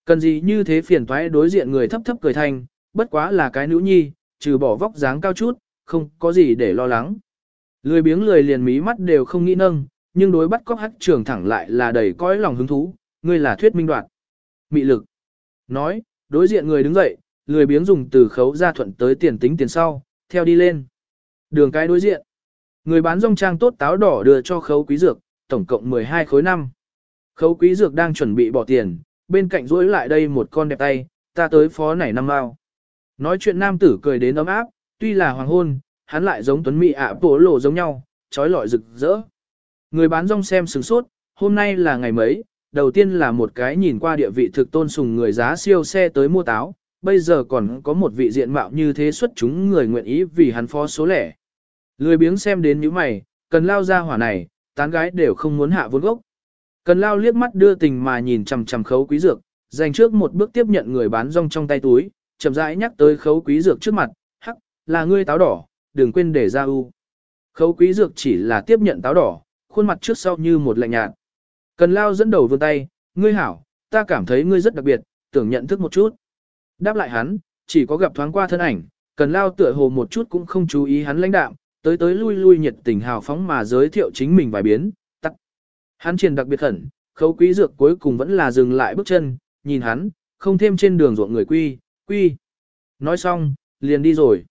Cần gì như thế phiền toái đối diện người thấp thấp cười thành bất quá là cái nữ nhi, trừ bỏ vóc dáng cao chút, không có gì để lo lắng. Lười biếng lười liền mí mắt đều không nghĩ nâng, nhưng đối bắt cóc hắc trường thẳng lại là đầy cõi lòng hứng thú, ngươi là thuyết minh đoạt. Mị lực. Nói, đối diện người đứng dậy, lười biếng dùng từ khấu ra thuận tới tiền tính tiền sau, theo đi lên. Đường cái đối diện. Người bán rong trang tốt táo đỏ đưa cho khấu quý dược, tổng cộng 12 khối năm. Khấu quý dược đang chuẩn bị bỏ tiền, bên cạnh rỗi lại đây một con đẹp tay, ta tới phó nảy năm bao. Nói chuyện nam tử cười đến ấm áp, tuy là hoàng hôn, hắn lại giống tuấn mỹ ạ bổ lộ giống nhau, trói lọi rực rỡ. Người bán rong xem sửng sốt, hôm nay là ngày mấy, đầu tiên là một cái nhìn qua địa vị thực tôn sùng người giá siêu xe tới mua táo, bây giờ còn có một vị diện mạo như thế xuất chúng người nguyện ý vì hắn phó số lẻ. Lười biếng xem đến những mày, cần lao ra hỏa này, tán gái đều không muốn hạ vốn gốc. Cần lao liếc mắt đưa tình mà nhìn chằm chằm khấu quý dược, dành trước một bước tiếp nhận người bán rong trong tay túi, chậm rãi nhắc tới khấu quý dược trước mặt, hắc, là ngươi táo đỏ, đừng quên để ra u. Khấu quý dược chỉ là tiếp nhận táo đỏ, khuôn mặt trước sau như một lạnh nhạt. Cần lao dẫn đầu vươn tay, ngươi hảo, ta cảm thấy ngươi rất đặc biệt, tưởng nhận thức một chút. Đáp lại hắn, chỉ có gặp thoáng qua thân ảnh, cần lao tựa hồ một chút cũng không chú ý hắn lãnh đạm, tới tới lui lui nhiệt tình hào phóng mà giới thiệu chính mình vài biến, tắt. Hắn truyền đặc biệt khẩn, khấu quý dược cuối cùng vẫn là dừng lại bước chân, nhìn hắn, không thêm trên đường ruộng người quy, quy. Nói xong, liền đi rồi.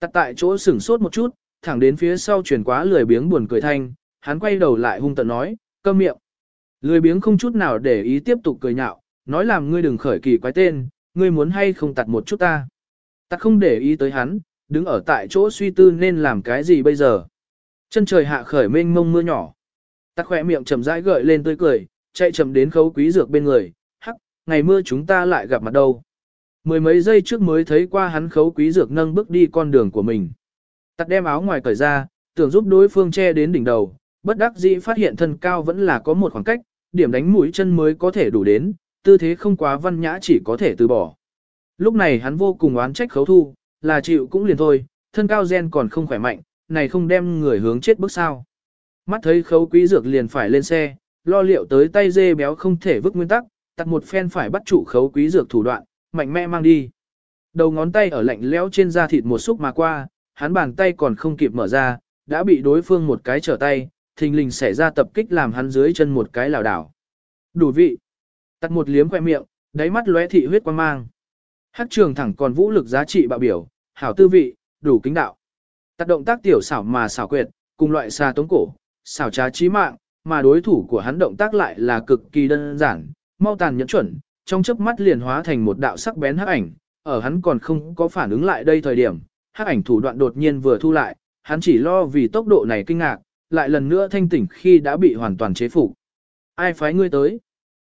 Tắt tại chỗ sửng sốt một chút, thẳng đến phía sau chuyển quá lười biếng buồn cười thanh, hắn quay đầu lại hung tận nói, câm miệng. Lười biếng không chút nào để ý tiếp tục cười nhạo, nói làm ngươi đừng khởi kỳ quái tên, ngươi muốn hay không tặt một chút ta. Tắt không để ý tới hắn, đứng ở tại chỗ suy tư nên làm cái gì bây giờ. Chân trời hạ khởi mênh mông mưa nhỏ. Tắt khỏe miệng chậm rãi gợi lên tươi cười, chạy chậm đến khấu quý dược bên người, hắc, ngày mưa chúng ta lại gặp mặt đâu. Mười mấy giây trước mới thấy qua hắn khấu quý dược nâng bước đi con đường của mình. Tặt đem áo ngoài cởi ra, tưởng giúp đối phương che đến đỉnh đầu, bất đắc dĩ phát hiện thân cao vẫn là có một khoảng cách, điểm đánh mũi chân mới có thể đủ đến, tư thế không quá văn nhã chỉ có thể từ bỏ. Lúc này hắn vô cùng oán trách khấu thu, là chịu cũng liền thôi, thân cao gen còn không khỏe mạnh, này không đem người hướng chết bước sao. Mắt thấy khấu quý dược liền phải lên xe, lo liệu tới tay dê béo không thể vứt nguyên tắc, tặc một phen phải bắt trụ khấu quý dược thủ đoạn, mạnh mẽ mang đi. Đầu ngón tay ở lạnh lẽo trên da thịt một xúc mà qua, hắn bàn tay còn không kịp mở ra, đã bị đối phương một cái trở tay, thình lình xảy ra tập kích làm hắn dưới chân một cái lảo đảo. Đủ vị. Tắt một liếm khoe miệng, đáy mắt lóe thị huyết quang mang. Hắc trường thẳng còn vũ lực giá trị bạo biểu, hảo tư vị, đủ kính đạo. Tắt động tác tiểu xảo mà xảo quyệt, cùng loại xa tống cổ, xảo trá trí mạng, mà đối thủ của hắn động tác lại là cực kỳ đơn giản, mau tàn nhẫn chuẩn, trong chớp mắt liền hóa thành một đạo sắc bén hắc ảnh, ở hắn còn không có phản ứng lại đây thời điểm, hắc ảnh thủ đoạn đột nhiên vừa thu lại, hắn chỉ lo vì tốc độ này kinh ngạc, lại lần nữa thanh tỉnh khi đã bị hoàn toàn chế phục. Ai phái ngươi tới?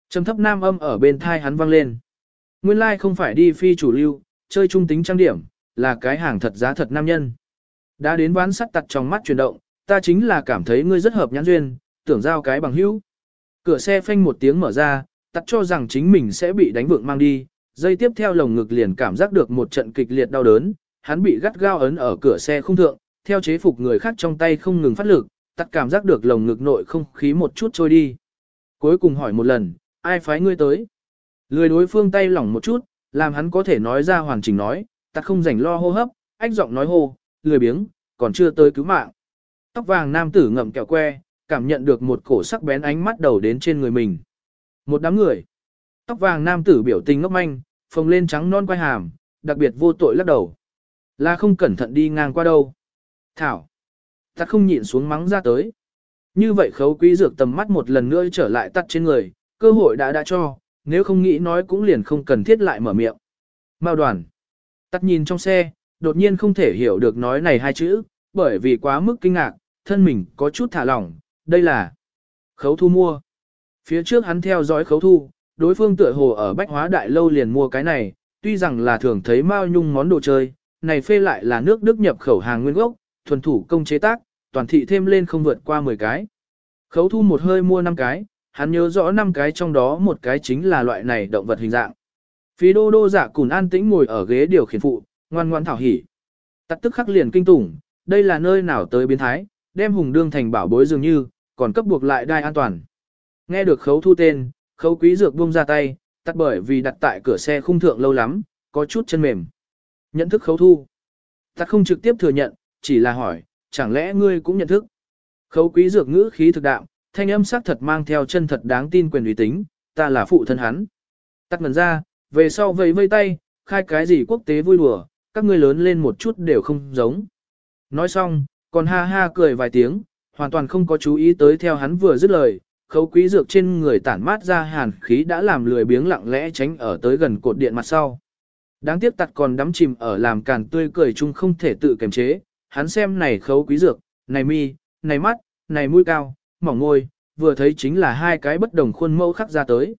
Trầm thấp nam âm ở bên thai hắn vang lên. Nguyên lai like không phải đi phi chủ lưu, chơi trung tính trang điểm, là cái hàng thật giá thật nam nhân. Đã đến ván sắt tặt trong mắt chuyển động, ta chính là cảm thấy ngươi rất hợp nhãn duyên, tưởng giao cái bằng hữu. Cửa xe phanh một tiếng mở ra, tắt cho rằng chính mình sẽ bị đánh vượng mang đi, dây tiếp theo lồng ngực liền cảm giác được một trận kịch liệt đau đớn, hắn bị gắt gao ấn ở cửa xe không thượng, theo chế phục người khác trong tay không ngừng phát lực, tắt cảm giác được lồng ngực nội không khí một chút trôi đi. Cuối cùng hỏi một lần, ai phái ngươi tới? Lười đối phương tay lỏng một chút, làm hắn có thể nói ra hoàn chỉnh nói, tắt không rảnh lo hô hấp, ách giọng nói hô, lười biếng, còn chưa tới cứu mạng. Tóc vàng nam tử ngậm kẹo que, cảm nhận được một cổ sắc bén ánh mắt đầu đến trên người mình. Một đám người. Tóc vàng nam tử biểu tình ngốc manh, phồng lên trắng non quay hàm, đặc biệt vô tội lắc đầu. Là không cẩn thận đi ngang qua đâu. Thảo. Ta không nhịn xuống mắng ra tới. Như vậy khấu quý dược tầm mắt một lần nữa trở lại tắt trên người, cơ hội đã đã cho, nếu không nghĩ nói cũng liền không cần thiết lại mở miệng. Mao đoàn. Tắt nhìn trong xe, đột nhiên không thể hiểu được nói này hai chữ, bởi vì quá mức kinh ngạc, thân mình có chút thả lỏng, đây là khấu thu mua. Phía trước hắn theo dõi khấu thu, đối phương tựa hồ ở bách hóa đại lâu liền mua cái này, tuy rằng là thường thấy mao nhung món đồ chơi, này phê lại là nước Đức nhập khẩu hàng nguyên gốc, thuần thủ công chế tác, toàn thị thêm lên không vượt qua 10 cái. Khấu thu một hơi mua 5 cái, hắn nhớ rõ 5 cái trong đó một cái chính là loại này động vật hình dạng. Phí đô đô giả cùn an tĩnh ngồi ở ghế điều khiển phụ, ngoan ngoan thảo hỉ. Tắt tức khắc liền kinh tủng, đây là nơi nào tới biến thái, đem hùng đương thành bảo bối dường như, còn cấp buộc lại đai an toàn. Nghe được khấu thu tên, khấu quý dược buông ra tay, tắt bởi vì đặt tại cửa xe khung thượng lâu lắm, có chút chân mềm. Nhận thức khấu thu. Tắt không trực tiếp thừa nhận, chỉ là hỏi, chẳng lẽ ngươi cũng nhận thức. Khấu quý dược ngữ khí thực đạo, thanh âm sắc thật mang theo chân thật đáng tin quyền uy tính, ta là phụ thân hắn. Tắt ngần ra, về sau vẫy vây tay, khai cái gì quốc tế vui đùa, các ngươi lớn lên một chút đều không giống. Nói xong, còn ha ha cười vài tiếng, hoàn toàn không có chú ý tới theo hắn vừa dứt lời, khấu quý dược trên người tản mát ra hàn khí đã làm lười biếng lặng lẽ tránh ở tới gần cột điện mặt sau. Đáng tiếc tặc còn đắm chìm ở làm càn tươi cười chung không thể tự kiềm chế, hắn xem này khấu quý dược, này mi, này mắt, này mũi cao, mỏng môi, vừa thấy chính là hai cái bất đồng khuôn mẫu khắc ra tới.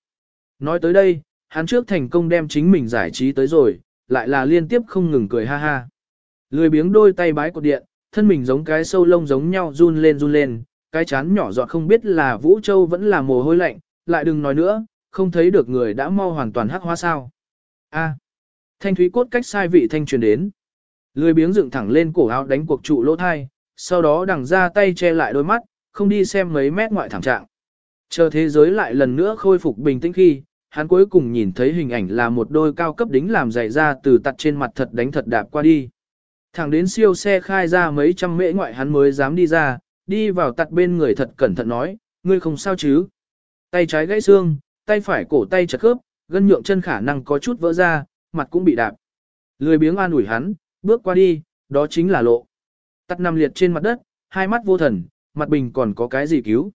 Nói tới đây, hắn trước thành công đem chính mình giải trí tới rồi, lại là liên tiếp không ngừng cười ha ha. Lười biếng đôi tay bái cột điện, thân mình giống cái sâu lông giống nhau run lên run lên, cái chán nhỏ giọt không biết là Vũ Châu vẫn là mồ hôi lạnh, lại đừng nói nữa, không thấy được người đã mau hoàn toàn hắc hóa sao. A. thanh thúy cốt cách sai vị thanh truyền đến. Lười biếng dựng thẳng lên cổ áo đánh cuộc trụ lỗ thai, sau đó đằng ra tay che lại đôi mắt, không đi xem mấy mét ngoại thảm trạng. Chờ thế giới lại lần nữa khôi phục bình tĩnh khi, hắn cuối cùng nhìn thấy hình ảnh là một đôi cao cấp đính làm dày ra từ tặt trên mặt thật đánh thật đạp qua đi. Thẳng đến siêu xe khai ra mấy trăm mễ ngoại hắn mới dám đi ra, đi vào tặt bên người thật cẩn thận nói, ngươi không sao chứ. Tay trái gãy xương, tay phải cổ tay chật khớp, gân nhượng chân khả năng có chút vỡ ra, mặt cũng bị đạp. Lười biếng an ủi hắn, bước qua đi, đó chính là lộ. Tắt nằm liệt trên mặt đất, hai mắt vô thần, mặt bình còn có cái gì cứu.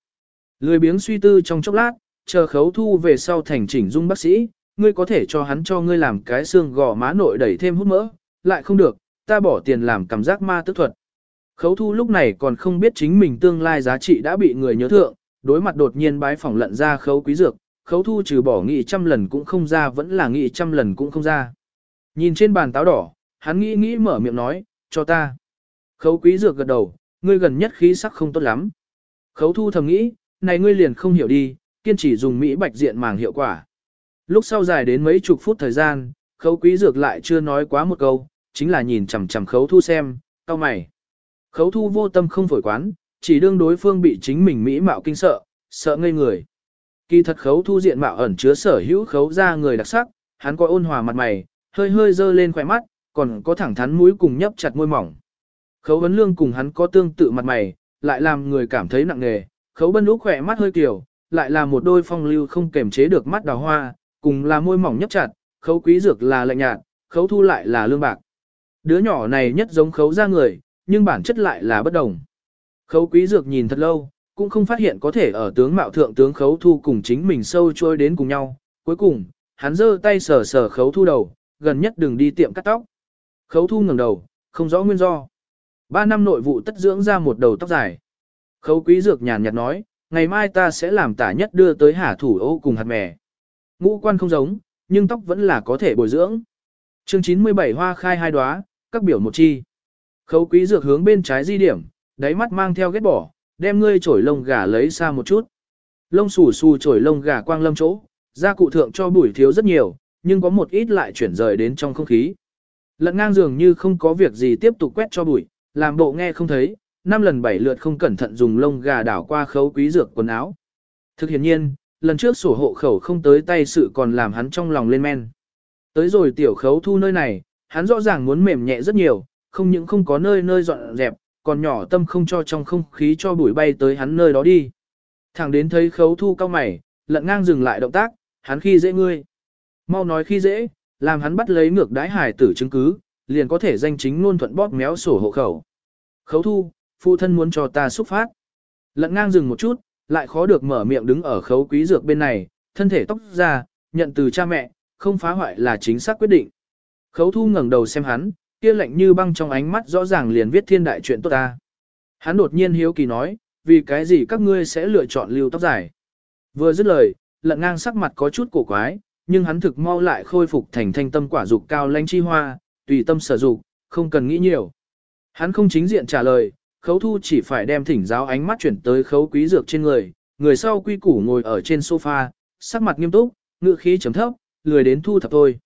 Lười biếng suy tư trong chốc lát, chờ khấu thu về sau thành chỉnh dung bác sĩ, ngươi có thể cho hắn cho ngươi làm cái xương gò má nội đẩy thêm hút mỡ, lại không được, ta bỏ tiền làm cảm giác ma tức thuật. Khấu thu lúc này còn không biết chính mình tương lai giá trị đã bị người nhớ thượng, đối mặt đột nhiên bái phỏng lận ra khấu quý dược, khấu thu trừ bỏ nghị trăm lần cũng không ra vẫn là nghị trăm lần cũng không ra. Nhìn trên bàn táo đỏ, hắn nghĩ nghĩ mở miệng nói, cho ta. Khấu quý dược gật đầu, ngươi gần nhất khí sắc không tốt lắm. Khấu thu thầm nghĩ, này ngươi liền không hiểu đi, kiên trì dùng Mỹ bạch diện màng hiệu quả. Lúc sau dài đến mấy chục phút thời gian, khấu quý dược lại chưa nói quá một câu, chính là nhìn chằm chằm khấu thu xem, cao mày. Khấu thu vô tâm không phổi quán, chỉ đương đối phương bị chính mình Mỹ mạo kinh sợ, sợ ngây người. Kỳ thật khấu thu diện mạo ẩn chứa sở hữu khấu ra người đặc sắc, hắn có ôn hòa mặt mày, hơi hơi dơ lên khỏe mắt, còn có thẳng thắn mũi cùng nhấp chặt môi mỏng. Khấu vấn lương cùng hắn có tương tự mặt mày, lại làm người cảm thấy nặng nề, khấu bân úc khỏe mắt hơi kiểu, lại là một đôi phong lưu không kềm chế được mắt đào hoa, cùng là môi mỏng nhấp chặt, khấu quý dược là lạnh nhạt, khấu thu lại là lương bạc. Đứa nhỏ này nhất giống khấu ra người, nhưng bản chất lại là bất đồng. Khấu quý dược nhìn thật lâu, cũng không phát hiện có thể ở tướng mạo thượng tướng khấu thu cùng chính mình sâu trôi đến cùng nhau. Cuối cùng, hắn giơ tay sờ sờ khấu thu đầu, gần nhất đừng đi tiệm cắt tóc. Khấu thu ngẩng đầu, không rõ nguyên do. Ba năm nội vụ tất dưỡng ra một đầu tóc dài. Khấu quý dược nhàn nhạt nói, ngày mai ta sẽ làm tả nhất đưa tới hà thủ ô cùng hạt mè. Ngũ quan không giống, nhưng tóc vẫn là có thể bồi dưỡng. Chương 97 hoa khai hai đóa, các biểu một chi. Khấu quý dược hướng bên trái di điểm, đáy mắt mang theo ghét bỏ, đem ngươi chổi lông gà lấy xa một chút. Lông xù xù chổi lông gà quang lâm chỗ, gia cụ thượng cho bụi thiếu rất nhiều, nhưng có một ít lại chuyển rời đến trong không khí. Lận ngang dường như không có việc gì tiếp tục quét cho bụi, làm bộ nghe không thấy, năm lần bảy lượt không cẩn thận dùng lông gà đảo qua khấu quý dược quần áo. Thực hiện nhiên, lần trước sổ hộ khẩu không tới tay sự còn làm hắn trong lòng lên men. Tới rồi tiểu khấu thu nơi này, hắn rõ ràng muốn mềm nhẹ rất nhiều, không những không có nơi nơi dọn dẹp, còn nhỏ tâm không cho trong không khí cho bụi bay tới hắn nơi đó đi. Thẳng đến thấy khấu thu cao mày, lận ngang dừng lại động tác, hắn khi dễ ngươi. Mau nói khi dễ, làm hắn bắt lấy ngược đái hải tử chứng cứ, liền có thể danh chính ngôn thuận bóp méo sổ hộ khẩu. Khấu thu, phụ thân muốn cho ta xúc phát. Lận ngang dừng một chút, lại khó được mở miệng đứng ở khấu quý dược bên này, thân thể tóc ra, nhận từ cha mẹ, không phá hoại là chính xác quyết định. Khấu thu ngẩng đầu xem hắn, kia lạnh như băng trong ánh mắt rõ ràng liền viết thiên đại chuyện tốt ta. Hắn đột nhiên hiếu kỳ nói, vì cái gì các ngươi sẽ lựa chọn lưu tóc dài. Vừa dứt lời, lận ngang sắc mặt có chút cổ quái, nhưng hắn thực mau lại khôi phục thành thanh tâm quả dục cao lãnh chi hoa, tùy tâm sở dục, không cần nghĩ nhiều. Hắn không chính diện trả lời, khấu thu chỉ phải đem thỉnh giáo ánh mắt chuyển tới khấu quý dược trên người, người sau quy củ ngồi ở trên sofa, sắc mặt nghiêm túc, ngựa khí chấm thấp, lười đến thu thập thôi.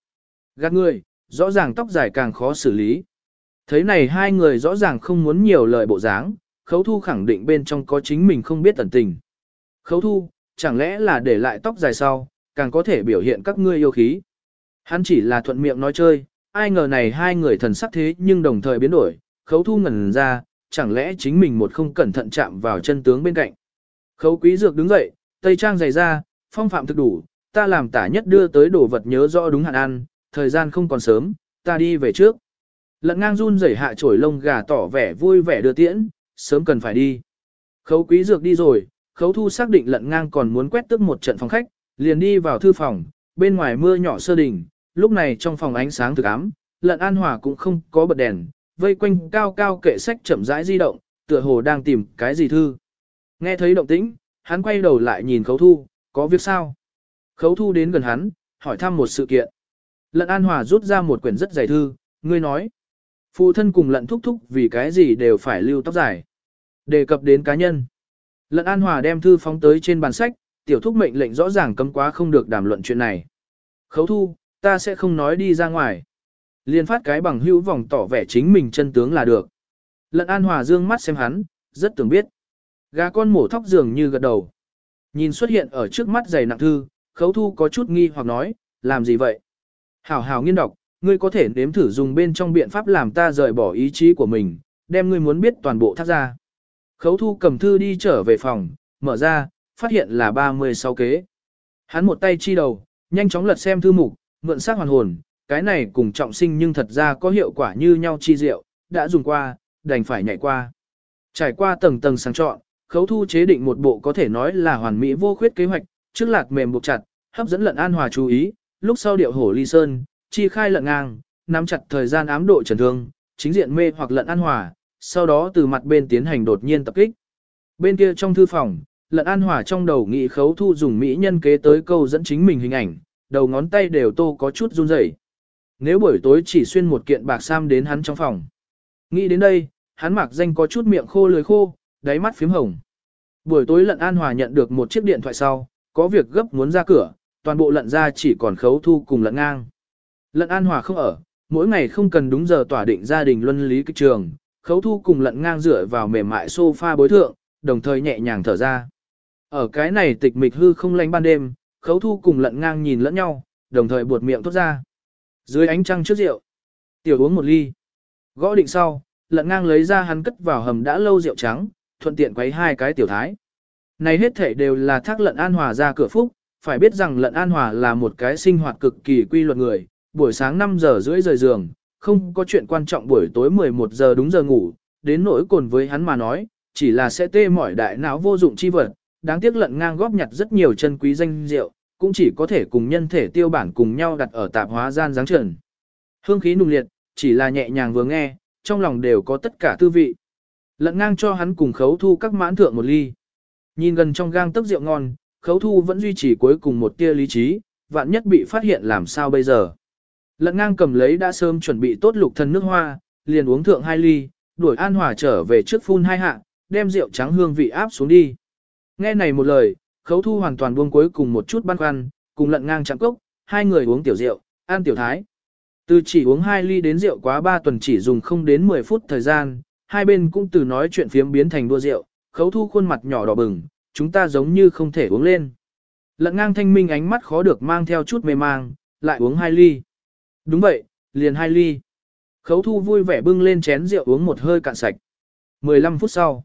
Gạt người, rõ ràng tóc dài càng khó xử lý. Thấy này hai người rõ ràng không muốn nhiều lời bộ dáng, khấu thu khẳng định bên trong có chính mình không biết tẩn tình. Khấu thu, chẳng lẽ là để lại tóc dài sau, càng có thể biểu hiện các ngươi yêu khí. Hắn chỉ là thuận miệng nói chơi, ai ngờ này hai người thần sắc thế nhưng đồng thời biến đổi, khấu thu ngẩn ra, chẳng lẽ chính mình một không cẩn thận chạm vào chân tướng bên cạnh. Khấu quý dược đứng dậy, tây trang dày ra, phong phạm thực đủ, ta làm tả nhất đưa tới đồ vật nhớ rõ đúng hạn ăn, thời gian không còn sớm, ta đi về trước. Lận ngang run rẩy hạ trổi lông gà tỏ vẻ vui vẻ đưa tiễn, sớm cần phải đi. Khấu quý dược đi rồi, khấu thu xác định lận ngang còn muốn quét tức một trận phòng khách, liền đi vào thư phòng, bên ngoài mưa nhỏ sơ đỉnh, lúc này trong phòng ánh sáng thực ám, lận an hòa cũng không có bật đèn, vây quanh cao cao kệ sách chậm rãi di động, tựa hồ đang tìm cái gì thư. Nghe thấy động tĩnh, hắn quay đầu lại nhìn khấu thu, có việc sao? Khấu thu đến gần hắn, hỏi thăm một sự kiện. Lận an hòa rút ra một quyển rất dày thư, ngươi nói. Phụ thân cùng lận thúc thúc vì cái gì đều phải lưu tóc dài. Đề cập đến cá nhân. Lận an hòa đem thư phóng tới trên bàn sách, tiểu thúc mệnh lệnh rõ ràng cấm quá không được đàm luận chuyện này. Khấu thu, ta sẽ không nói đi ra ngoài. Liên phát cái bằng hữu vòng tỏ vẻ chính mình chân tướng là được. Lận an hòa dương mắt xem hắn, rất tưởng biết. Gà con mổ thóc dường như gật đầu. Nhìn xuất hiện ở trước mắt giày nặng thư, khấu thu có chút nghi hoặc nói, làm gì vậy? Hảo hảo nghiên đọc, ngươi có thể nếm thử dùng bên trong biện pháp làm ta rời bỏ ý chí của mình, đem ngươi muốn biết toàn bộ thác ra. Khấu thu cầm thư đi trở về phòng, mở ra, phát hiện là 36 kế. Hắn một tay chi đầu, nhanh chóng lật xem thư mục, mượn xác hoàn hồn, cái này cùng trọng sinh nhưng thật ra có hiệu quả như nhau chi diệu, đã dùng qua, đành phải nhảy qua. Trải qua tầng tầng sáng chọn, khấu thu chế định một bộ có thể nói là hoàn mỹ vô khuyết kế hoạch, trước lạc mềm buộc chặt, hấp dẫn lận an hòa chú ý, lúc sau điệu hổ ly sơn, chi khai lận ngang, nắm chặt thời gian ám độ trần thương, chính diện mê hoặc lận an hòa, sau đó từ mặt bên tiến hành đột nhiên tập kích. Bên kia trong thư phòng, lận an hòa trong đầu nghị khấu thu dùng mỹ nhân kế tới câu dẫn chính mình hình ảnh, đầu ngón tay đều tô có chút run rẩy. Nếu buổi tối chỉ xuyên một kiện bạc sam đến hắn trong phòng. Nghĩ đến đây, hắn mặc danh có chút miệng khô lưỡi khô, đáy mắt phím hồng. Buổi tối lận an hòa nhận được một chiếc điện thoại sau, có việc gấp muốn ra cửa, toàn bộ lận ra chỉ còn khấu thu cùng lận ngang. Lận an hòa không ở, mỗi ngày không cần đúng giờ tỏa định gia đình luân lý kịch trường, khấu thu cùng lận ngang dựa vào mềm mại sofa bối thượng, đồng thời nhẹ nhàng thở ra. Ở cái này tịch mịch hư không lánh ban đêm, khấu thu cùng lận ngang nhìn lẫn nhau, đồng thời buột miệng tốt ra. Dưới ánh trăng trước rượu, tiểu uống một ly. Gõ định sau, lận ngang lấy ra hắn cất vào hầm đã lâu rượu trắng, thuận tiện quấy hai cái tiểu thái. Này hết thể đều là thác lận an hòa ra cửa phúc, phải biết rằng lận an hòa là một cái sinh hoạt cực kỳ quy luật người, buổi sáng 5 giờ rưỡi rời giường, không có chuyện quan trọng buổi tối 11 giờ đúng giờ ngủ, đến nỗi cồn với hắn mà nói, chỉ là sẽ tê mỏi đại não vô dụng chi vật, đáng tiếc lận ngang góp nhặt rất nhiều chân quý danh rượu, cũng chỉ có thể cùng nhân thể tiêu bản cùng nhau đặt ở tạp hóa gian dáng trần. Hương khí nùng liệt, chỉ là nhẹ nhàng vừa nghe, trong lòng đều có tất cả tư vị. Lận ngang cho hắn cùng khấu thu các mãn thượng một ly. Nhìn gần trong gang tấc rượu ngon, khấu thu vẫn duy trì cuối cùng một tia lý trí, vạn nhất bị phát hiện làm sao bây giờ. Lận ngang cầm lấy đã sớm chuẩn bị tốt lục thần nước hoa, liền uống thượng hai ly, đuổi an hòa trở về trước phun hai hạ, đem rượu trắng hương vị áp xuống đi. Nghe này một lời, khấu thu hoàn toàn buông cuối cùng một chút băn khoăn, cùng lận ngang chạm cốc, hai người uống tiểu rượu, ăn tiểu thái. Từ chỉ uống hai ly đến rượu quá ba tuần chỉ dùng không đến 10 phút thời gian, hai bên cũng từ nói chuyện phiếm biến thành đua rượu, khấu thu khuôn mặt nhỏ đỏ bừng, chúng ta giống như không thể uống lên. Lận ngang thanh minh ánh mắt khó được mang theo chút mê mang, lại uống hai ly. Đúng vậy, liền hai ly. Khấu thu vui vẻ bưng lên chén rượu uống một hơi cạn sạch. 15 phút sau.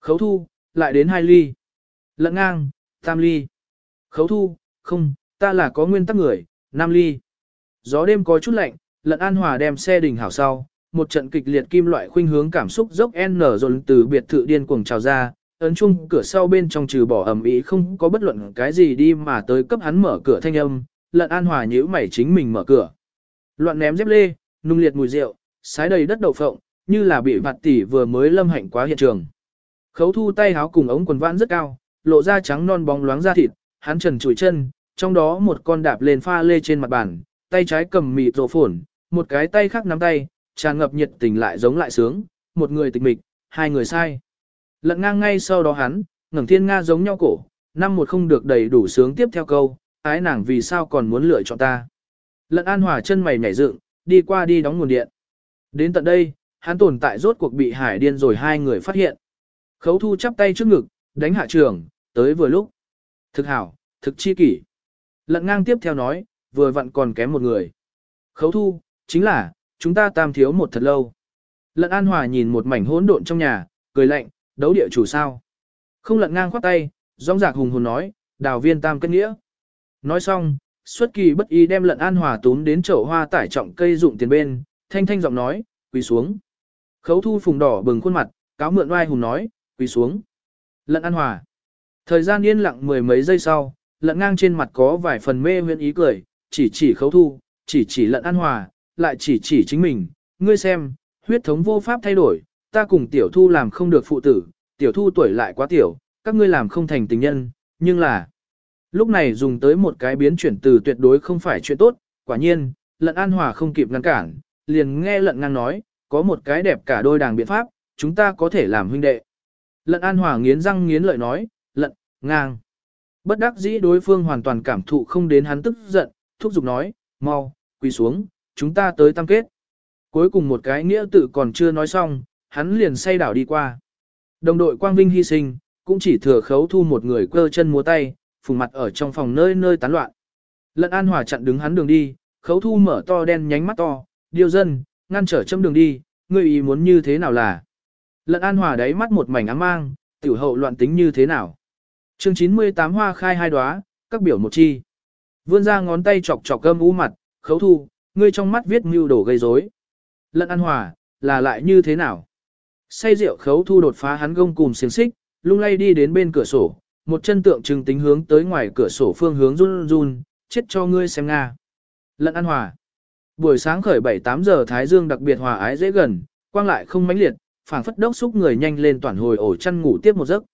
Khấu thu, lại đến hai ly. Lận ngang, tam ly. Khấu thu, không, ta là có nguyên tắc người, nam ly. Gió đêm có chút lạnh, lận an hòa đem xe đình hảo sau. Một trận kịch liệt kim loại khuynh hướng cảm xúc dốc N dồn từ biệt thự điên cuồng trào ra, ấn chung cửa sau bên trong trừ bỏ ẩm ý không có bất luận cái gì đi mà tới cấp hắn mở cửa thanh âm, lận an hòa nhữ mày chính mình mở cửa. Loạn ném dép lê, nung liệt mùi rượu, sái đầy đất đậu phộng, như là bị vặt tỉ vừa mới lâm hạnh quá hiện trường. Khấu thu tay háo cùng ống quần vãn rất cao, lộ ra trắng non bóng loáng da thịt, hắn trần chùi chân, trong đó một con đạp lên pha lê trên mặt bàn, tay trái cầm mịt rổ phổn, một cái tay khác nắm tay, tràn ngập nhiệt tình lại giống lại sướng, một người tịch mịch, hai người sai. Lận ngang ngay sau đó hắn, ngẩng thiên nga giống nhau cổ, năm một không được đầy đủ sướng tiếp theo câu, ái nàng vì sao còn muốn lựa chọn ta. Lận an hòa chân mày nhảy dựng, đi qua đi đóng nguồn điện. Đến tận đây, hắn tồn tại rốt cuộc bị hải điên rồi hai người phát hiện. Khấu thu chắp tay trước ngực, đánh hạ trường, tới vừa lúc. Thực hảo, thực chi kỷ. Lận ngang tiếp theo nói, vừa vặn còn kém một người. Khấu thu, chính là, chúng ta tam thiếu một thật lâu. Lận an hòa nhìn một mảnh hỗn độn trong nhà, cười lạnh, đấu địa chủ sao. Không lận ngang khoát tay, rong rạc hùng hồn nói, đào viên tam kết nghĩa. Nói xong, xuất kỳ bất ý đem lận an hòa túm đến chậu hoa tải trọng cây dụng tiền bên, thanh thanh giọng nói, quỳ xuống. Khấu thu phùng đỏ bừng khuôn mặt, cáo mượn oai hùng nói, quỳ xuống. Lận an hòa. Thời gian yên lặng mười mấy giây sau, lận ngang trên mặt có vài phần mê huyễn ý cười, chỉ chỉ khấu thu, chỉ chỉ lận an hòa, lại chỉ chỉ chính mình, ngươi xem, huyết thống vô pháp thay đổi, ta cùng tiểu thu làm không được phụ tử, tiểu thu tuổi lại quá tiểu, các ngươi làm không thành tình nhân, nhưng là... Lúc này dùng tới một cái biến chuyển từ tuyệt đối không phải chuyện tốt, quả nhiên, lận an hòa không kịp ngăn cản, liền nghe lận ngang nói, có một cái đẹp cả đôi đàng biện pháp, chúng ta có thể làm huynh đệ. Lận an hòa nghiến răng nghiến lợi nói, lận, ngang. Bất đắc dĩ đối phương hoàn toàn cảm thụ không đến hắn tức giận, thúc giục nói, mau, quỳ xuống, chúng ta tới tam kết. Cuối cùng một cái nghĩa tự còn chưa nói xong, hắn liền say đảo đi qua. Đồng đội Quang Vinh hy sinh, cũng chỉ thừa khấu thu một người cơ chân múa tay, phùng mặt ở trong phòng nơi nơi tán loạn. Lận An Hòa chặn đứng hắn đường đi, khấu thu mở to đen nhánh mắt to, điêu dân, ngăn trở châm đường đi, ngươi ý muốn như thế nào là. Lận An Hòa đáy mắt một mảnh ám mang, tiểu hậu loạn tính như thế nào. chương 98 hoa khai hai đóa, các biểu một chi. Vươn ra ngón tay chọc chọc cơm u mặt, khấu thu, ngươi trong mắt viết mưu đổ gây rối. Lận An Hòa, là lại như thế nào? Say rượu khấu thu đột phá hắn gông cùng xiềng xích, lung lay đi đến bên cửa sổ, một chân tượng trưng tính hướng tới ngoài cửa sổ phương hướng run run, chết cho ngươi xem nga. Lận ăn Hòa. Buổi sáng khởi 7-8 giờ Thái Dương đặc biệt hòa ái dễ gần, quang lại không mãnh liệt, phảng phất đốc xúc người nhanh lên toàn hồi ổ chăn ngủ tiếp một giấc.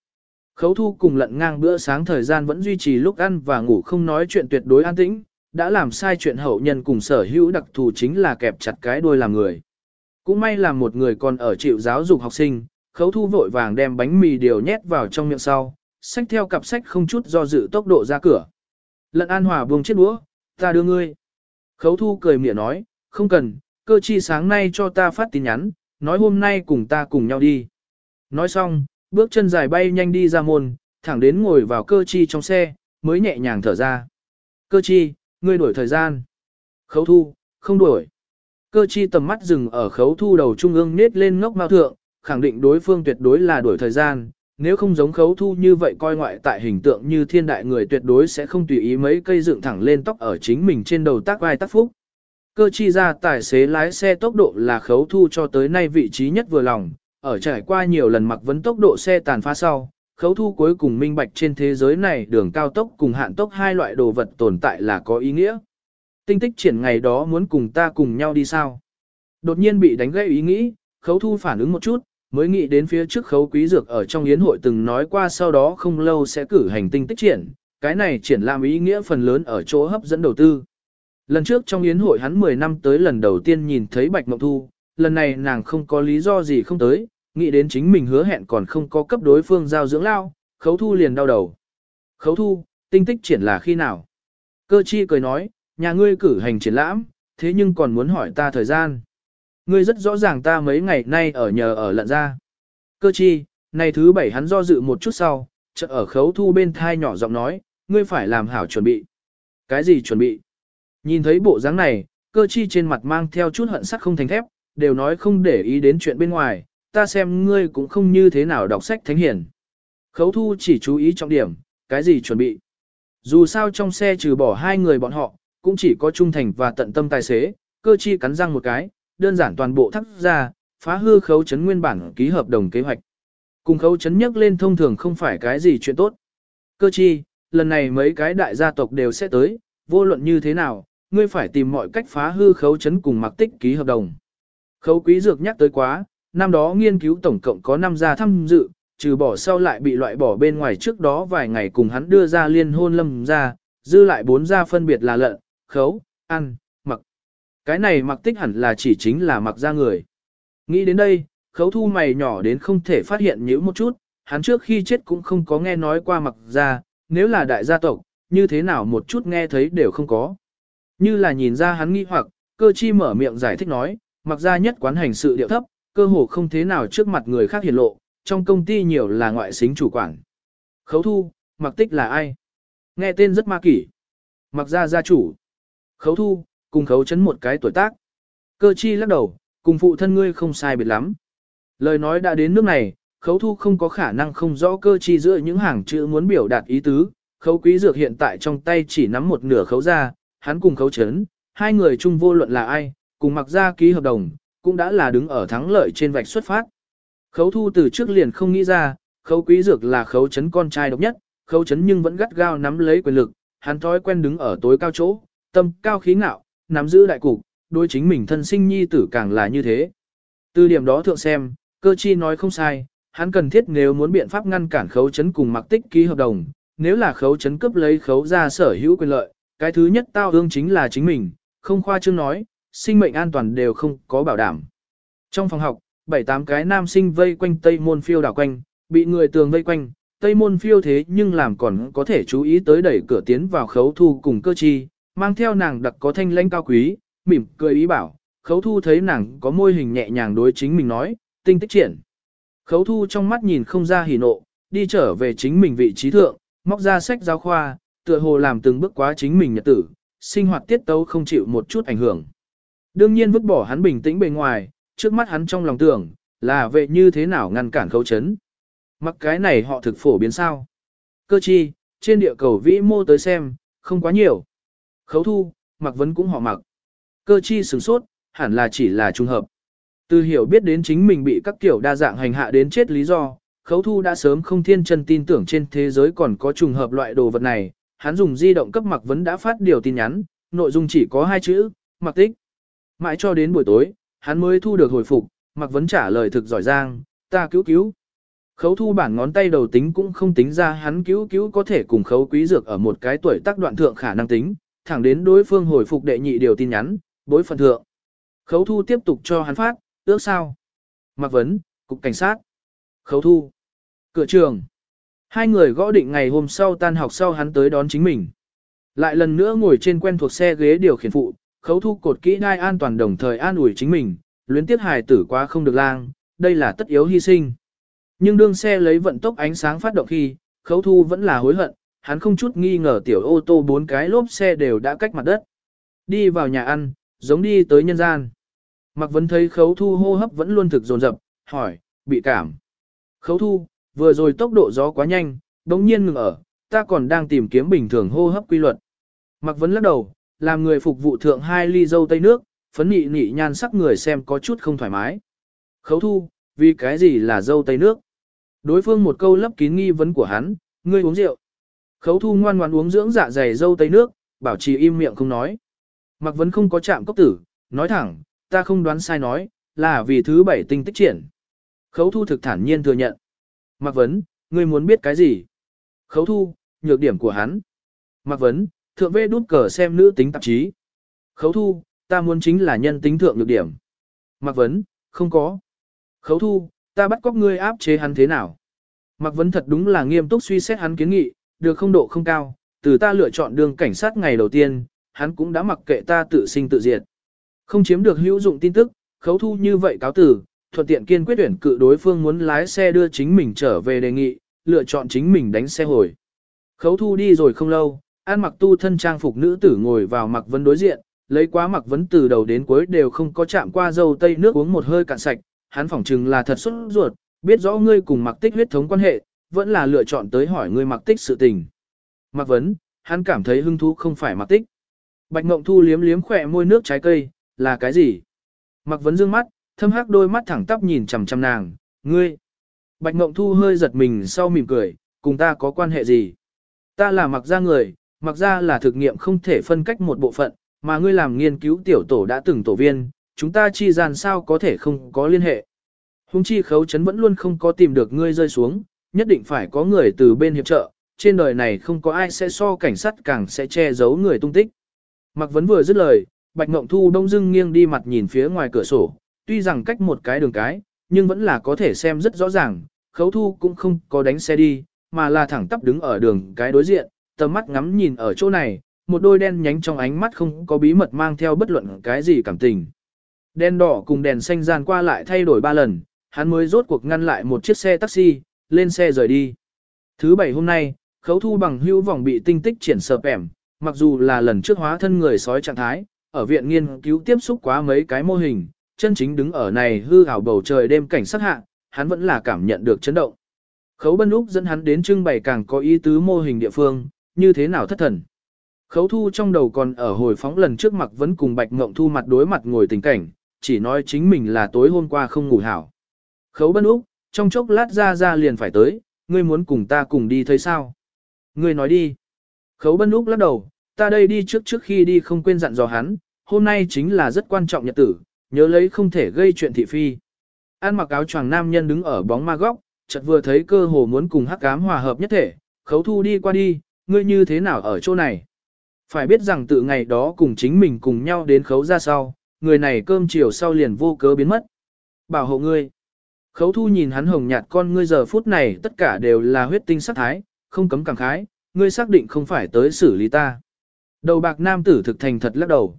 Khấu thu cùng lận ngang bữa sáng thời gian vẫn duy trì lúc ăn và ngủ không nói chuyện tuyệt đối an tĩnh, đã làm sai chuyện hậu nhân cùng sở hữu đặc thù chính là kẹp chặt cái đuôi làm người. Cũng may là một người còn ở chịu giáo dục học sinh, khấu thu vội vàng đem bánh mì điều nhét vào trong miệng sau, sách theo cặp sách không chút do dự tốc độ ra cửa. Lận an hòa buông chiếc đũa, ta đưa ngươi. Khấu thu cười mỉa nói, không cần, cơ chi sáng nay cho ta phát tin nhắn, nói hôm nay cùng ta cùng nhau đi. Nói xong, bước chân dài bay nhanh đi ra môn, thẳng đến ngồi vào cơ chi trong xe, mới nhẹ nhàng thở ra. Cơ chi, ngươi đuổi thời gian. Khấu thu, không đuổi. Cơ chi tầm mắt dừng ở khấu thu đầu trung ương nết lên ngốc mao thượng, khẳng định đối phương tuyệt đối là đuổi thời gian, nếu không giống khấu thu như vậy coi ngoại tại hình tượng như thiên đại người tuyệt đối sẽ không tùy ý mấy cây dựng thẳng lên tóc ở chính mình trên đầu tác vai tác phúc. Cơ chi ra tài xế lái xe tốc độ là khấu thu cho tới nay vị trí nhất vừa lòng, ở trải qua nhiều lần mặc vấn tốc độ xe tàn phá sau, khấu thu cuối cùng minh bạch trên thế giới này đường cao tốc cùng hạn tốc hai loại đồ vật tồn tại là có ý nghĩa. Tinh tích triển ngày đó muốn cùng ta cùng nhau đi sao? Đột nhiên bị đánh gây ý nghĩ, khấu thu phản ứng một chút, mới nghĩ đến phía trước khấu quý dược ở trong yến hội từng nói qua sau đó không lâu sẽ cử hành tinh tích triển, cái này triển làm ý nghĩa phần lớn ở chỗ hấp dẫn đầu tư. Lần trước trong yến hội hắn 10 năm tới lần đầu tiên nhìn thấy Bạch Mộng Thu, lần này nàng không có lý do gì không tới, nghĩ đến chính mình hứa hẹn còn không có cấp đối phương giao dưỡng lao, khấu thu liền đau đầu. Khấu thu, tinh tích triển là khi nào? Cơ chi cười nói, nhà ngươi cử hành triển lãm, thế nhưng còn muốn hỏi ta thời gian. Ngươi rất rõ ràng ta mấy ngày nay ở nhờ ở lận ra. Cơ chi, này thứ bảy hắn do dự một chút sau, chợt ở khấu thu bên thai nhỏ giọng nói, ngươi phải làm hảo chuẩn bị. Cái gì chuẩn bị? Nhìn thấy bộ dáng này, cơ chi trên mặt mang theo chút hận sắc không thành thép, đều nói không để ý đến chuyện bên ngoài, ta xem ngươi cũng không như thế nào đọc sách thánh hiển. Khấu thu chỉ chú ý trọng điểm, cái gì chuẩn bị. Dù sao trong xe trừ bỏ hai người bọn họ, cũng chỉ có trung thành và tận tâm tài xế, cơ chi cắn răng một cái, đơn giản toàn bộ thắt ra, phá hư khấu chấn nguyên bản ký hợp đồng kế hoạch. Cùng khấu chấn nhắc lên thông thường không phải cái gì chuyện tốt. Cơ chi, lần này mấy cái đại gia tộc đều sẽ tới, vô luận như thế nào, ngươi phải tìm mọi cách phá hư khấu chấn cùng mặc tích ký hợp đồng. Khấu quý dược nhắc tới quá, năm đó nghiên cứu tổng cộng có 5 gia tham dự, trừ bỏ sau lại bị loại bỏ bên ngoài trước đó vài ngày cùng hắn đưa ra liên hôn lâm ra, dư lại bốn gia phân biệt là lợn, khấu, ăn, mặc. Cái này mặc tích hẳn là chỉ chính là mặc ra người. Nghĩ đến đây, khấu thu mày nhỏ đến không thể phát hiện nhữ một chút, hắn trước khi chết cũng không có nghe nói qua mặc ra, nếu là đại gia tộc, như thế nào một chút nghe thấy đều không có. Như là nhìn ra hắn nghi hoặc, cơ chi mở miệng giải thích nói, mặc ra nhất quán hành sự điệu thấp, cơ hồ không thế nào trước mặt người khác hiển lộ, trong công ty nhiều là ngoại xính chủ quản. Khấu thu, mặc tích là ai? Nghe tên rất ma kỷ. Mặc ra gia chủ. Khấu thu, cùng khấu chấn một cái tuổi tác. Cơ chi lắc đầu, cùng phụ thân ngươi không sai biệt lắm. Lời nói đã đến nước này, khấu thu không có khả năng không rõ cơ chi giữa những hàng chữ muốn biểu đạt ý tứ. Khấu quý dược hiện tại trong tay chỉ nắm một nửa khấu ra, hắn cùng khấu chấn, hai người chung vô luận là ai, cùng mặc ra ký hợp đồng, cũng đã là đứng ở thắng lợi trên vạch xuất phát. Khấu thu từ trước liền không nghĩ ra, khấu quý dược là khấu chấn con trai độc nhất, khấu chấn nhưng vẫn gắt gao nắm lấy quyền lực, hắn thói quen đứng ở tối cao chỗ, tâm cao khí ngạo, nắm giữ đại cục, đối chính mình thân sinh nhi tử càng là như thế. Từ điểm đó thượng xem, cơ chi nói không sai, hắn cần thiết nếu muốn biện pháp ngăn cản khấu chấn cùng mặc tích ký hợp đồng, nếu là khấu chấn cấp lấy khấu ra sở hữu quyền lợi, cái thứ nhất tao hương chính là chính mình, không khoa trương nói, sinh mệnh an toàn đều không có bảo đảm. Trong phòng học, bảy tám cái nam sinh vây quanh Tây Môn Phiêu đảo quanh, bị người tường vây quanh, Tây Môn Phiêu thế nhưng làm còn có thể chú ý tới đẩy cửa tiến vào khấu thu cùng cơ chi, mang theo nàng đặc có thanh lãnh cao quý, mỉm cười ý bảo, khấu thu thấy nàng có môi hình nhẹ nhàng đối chính mình nói, tinh tích triển. Khấu thu trong mắt nhìn không ra hỉ nộ, đi trở về chính mình vị trí thượng, móc ra sách giáo khoa, tựa hồ làm từng bước quá chính mình nhật tử, sinh hoạt tiết tấu không chịu một chút ảnh hưởng. Đương nhiên vứt bỏ hắn bình tĩnh bề ngoài, trước mắt hắn trong lòng tưởng, là vậy như thế nào ngăn cản khấu chấn. Mặc cái này họ thực phổ biến sao. Cơ chi, trên địa cầu vĩ mô tới xem, không quá nhiều. Khấu thu, mặc vấn cũng họ mặc. Cơ chi sửng sốt, hẳn là chỉ là trùng hợp. Từ hiểu biết đến chính mình bị các kiểu đa dạng hành hạ đến chết lý do, khấu thu đã sớm không thiên chân tin tưởng trên thế giới còn có trùng hợp loại đồ vật này. Hắn dùng di động cấp mặc vấn đã phát điều tin nhắn, nội dung chỉ có hai chữ, mặc tích. Mãi cho đến buổi tối, hắn mới thu được hồi phục, mặc vấn trả lời thực giỏi giang, ta cứu cứu. Khấu thu bản ngón tay đầu tính cũng không tính ra hắn cứu cứu có thể cùng khấu quý dược ở một cái tuổi tác đoạn thượng khả năng tính, thẳng đến đối phương hồi phục đệ nhị điều tin nhắn, bối phần thượng. Khấu thu tiếp tục cho hắn phát, ước sao. Mặc vấn, cục cảnh sát. Khấu thu. Cửa trường. Hai người gõ định ngày hôm sau tan học sau hắn tới đón chính mình. Lại lần nữa ngồi trên quen thuộc xe ghế điều khiển phụ, khấu thu cột kỹ đai an toàn đồng thời an ủi chính mình, luyến tiếc hài tử quá không được lang, đây là tất yếu hy sinh. Nhưng đương xe lấy vận tốc ánh sáng phát động khi, khấu thu vẫn là hối hận, hắn không chút nghi ngờ tiểu ô tô bốn cái lốp xe đều đã cách mặt đất. Đi vào nhà ăn, giống đi tới nhân gian. Mặc vẫn thấy khấu thu hô hấp vẫn luôn thực dồn rập, hỏi, bị cảm. Khấu thu, vừa rồi tốc độ gió quá nhanh, đống nhiên ngừng ở, ta còn đang tìm kiếm bình thường hô hấp quy luật. Mặc vấn lắc đầu, làm người phục vụ thượng hai ly dâu tây nước, phấn nị nị nhan sắc người xem có chút không thoải mái. Khấu thu, vì cái gì là dâu tây nước? Đối phương một câu lấp kín nghi vấn của hắn, ngươi uống rượu. Khấu thu ngoan ngoan uống dưỡng dạ dày dâu tây nước, bảo trì im miệng không nói. Mặc vấn không có chạm cốc tử, nói thẳng, ta không đoán sai nói, là vì thứ bảy tinh tích triển. Khấu thu thực thản nhiên thừa nhận. Mặc vấn, ngươi muốn biết cái gì? Khấu thu, nhược điểm của hắn. Mặc vấn, thượng vê đút cờ xem nữ tính tạp chí. Khấu thu, ta muốn chính là nhân tính thượng nhược điểm. Mặc vấn, không có. Khấu thu, ta bắt cóc ngươi áp chế hắn thế nào? Mặc vấn thật đúng là nghiêm túc suy xét hắn kiến nghị, được không độ không cao, từ ta lựa chọn đường cảnh sát ngày đầu tiên, hắn cũng đã mặc kệ ta tự sinh tự diệt. Không chiếm được hữu dụng tin tức, khấu thu như vậy cáo tử, thuận tiện kiên quyết tuyển cự đối phương muốn lái xe đưa chính mình trở về đề nghị, lựa chọn chính mình đánh xe hồi. Khấu thu đi rồi không lâu, an mặc tu thân trang phục nữ tử ngồi vào mặc vấn đối diện, lấy quá mặc vấn từ đầu đến cuối đều không có chạm qua dâu tây nước uống một hơi cạn sạch, hắn phỏng chừng là thật xuất ruột, biết rõ ngươi cùng mặc tích huyết thống quan hệ, vẫn là lựa chọn tới hỏi ngươi mặc tích sự tình. Mặc vấn, hắn cảm thấy hứng thú không phải mặc tích. Bạch Ngộng Thu liếm liếm khỏe môi nước trái cây, là cái gì? Mặc vấn dương mắt, thâm hắc đôi mắt thẳng tắp nhìn chằm chằm nàng, ngươi. Bạch Ngộng Thu hơi giật mình sau mỉm cười, cùng ta có quan hệ gì? Ta là mặc gia người, mặc gia là thực nghiệm không thể phân cách một bộ phận, mà ngươi làm nghiên cứu tiểu tổ đã từng tổ viên, chúng ta chi gian sao có thể không có liên hệ. Hùng chi khấu chấn vẫn luôn không có tìm được ngươi rơi xuống, nhất định phải có người từ bên hiệp trợ, trên đời này không có ai sẽ so cảnh sát càng sẽ che giấu người tung tích. Mặc vấn vừa dứt lời, Bạch Ngộng Thu đông dưng nghiêng đi mặt nhìn phía ngoài cửa sổ, tuy rằng cách một cái đường cái, nhưng vẫn là có thể xem rất rõ ràng, khấu thu cũng không có đánh xe đi, mà là thẳng tắp đứng ở đường cái đối diện, tầm mắt ngắm nhìn ở chỗ này, một đôi đen nhánh trong ánh mắt không có bí mật mang theo bất luận cái gì cảm tình. Đen đỏ cùng đèn xanh gian qua lại thay đổi ba lần, hắn mới rốt cuộc ngăn lại một chiếc xe taxi, lên xe rời đi. Thứ bảy hôm nay, khấu thu bằng hữu vòng bị tinh tích triển sợp ẻm, mặc dù là lần trước hóa thân người sói trạng thái, ở viện nghiên cứu tiếp xúc quá mấy cái mô hình, chân chính đứng ở này hư ảo bầu trời đêm cảnh sát hạ, hắn vẫn là cảm nhận được chấn động. Khấu Bân Úc dẫn hắn đến trưng bày càng có ý tứ mô hình địa phương, như thế nào thất thần. Khấu Thu trong đầu còn ở hồi phóng lần trước mặc vẫn cùng Bạch Ngộng Thu mặt đối mặt ngồi tình cảnh, chỉ nói chính mình là tối hôm qua không ngủ hảo. Khấu Bân Úc, trong chốc lát ra ra liền phải tới, ngươi muốn cùng ta cùng đi thấy sao? Ngươi nói đi. Khấu Bân Úc lắc đầu, ta đây đi trước trước khi đi không quên dặn dò hắn, hôm nay chính là rất quan trọng nhật tử, nhớ lấy không thể gây chuyện thị phi. An mặc áo choàng nam nhân đứng ở bóng ma góc, chợt vừa thấy cơ hồ muốn cùng hắc cám hòa hợp nhất thể, khấu thu đi qua đi, ngươi như thế nào ở chỗ này. Phải biết rằng từ ngày đó cùng chính mình cùng nhau đến khấu ra sau, người này cơm chiều sau liền vô cớ biến mất. Bảo hộ ngươi. Khấu thu nhìn hắn hồng nhạt con ngươi giờ phút này tất cả đều là huyết tinh sắc thái, không cấm cảm khái, ngươi xác định không phải tới xử lý ta. Đầu bạc nam tử thực thành thật lắc đầu.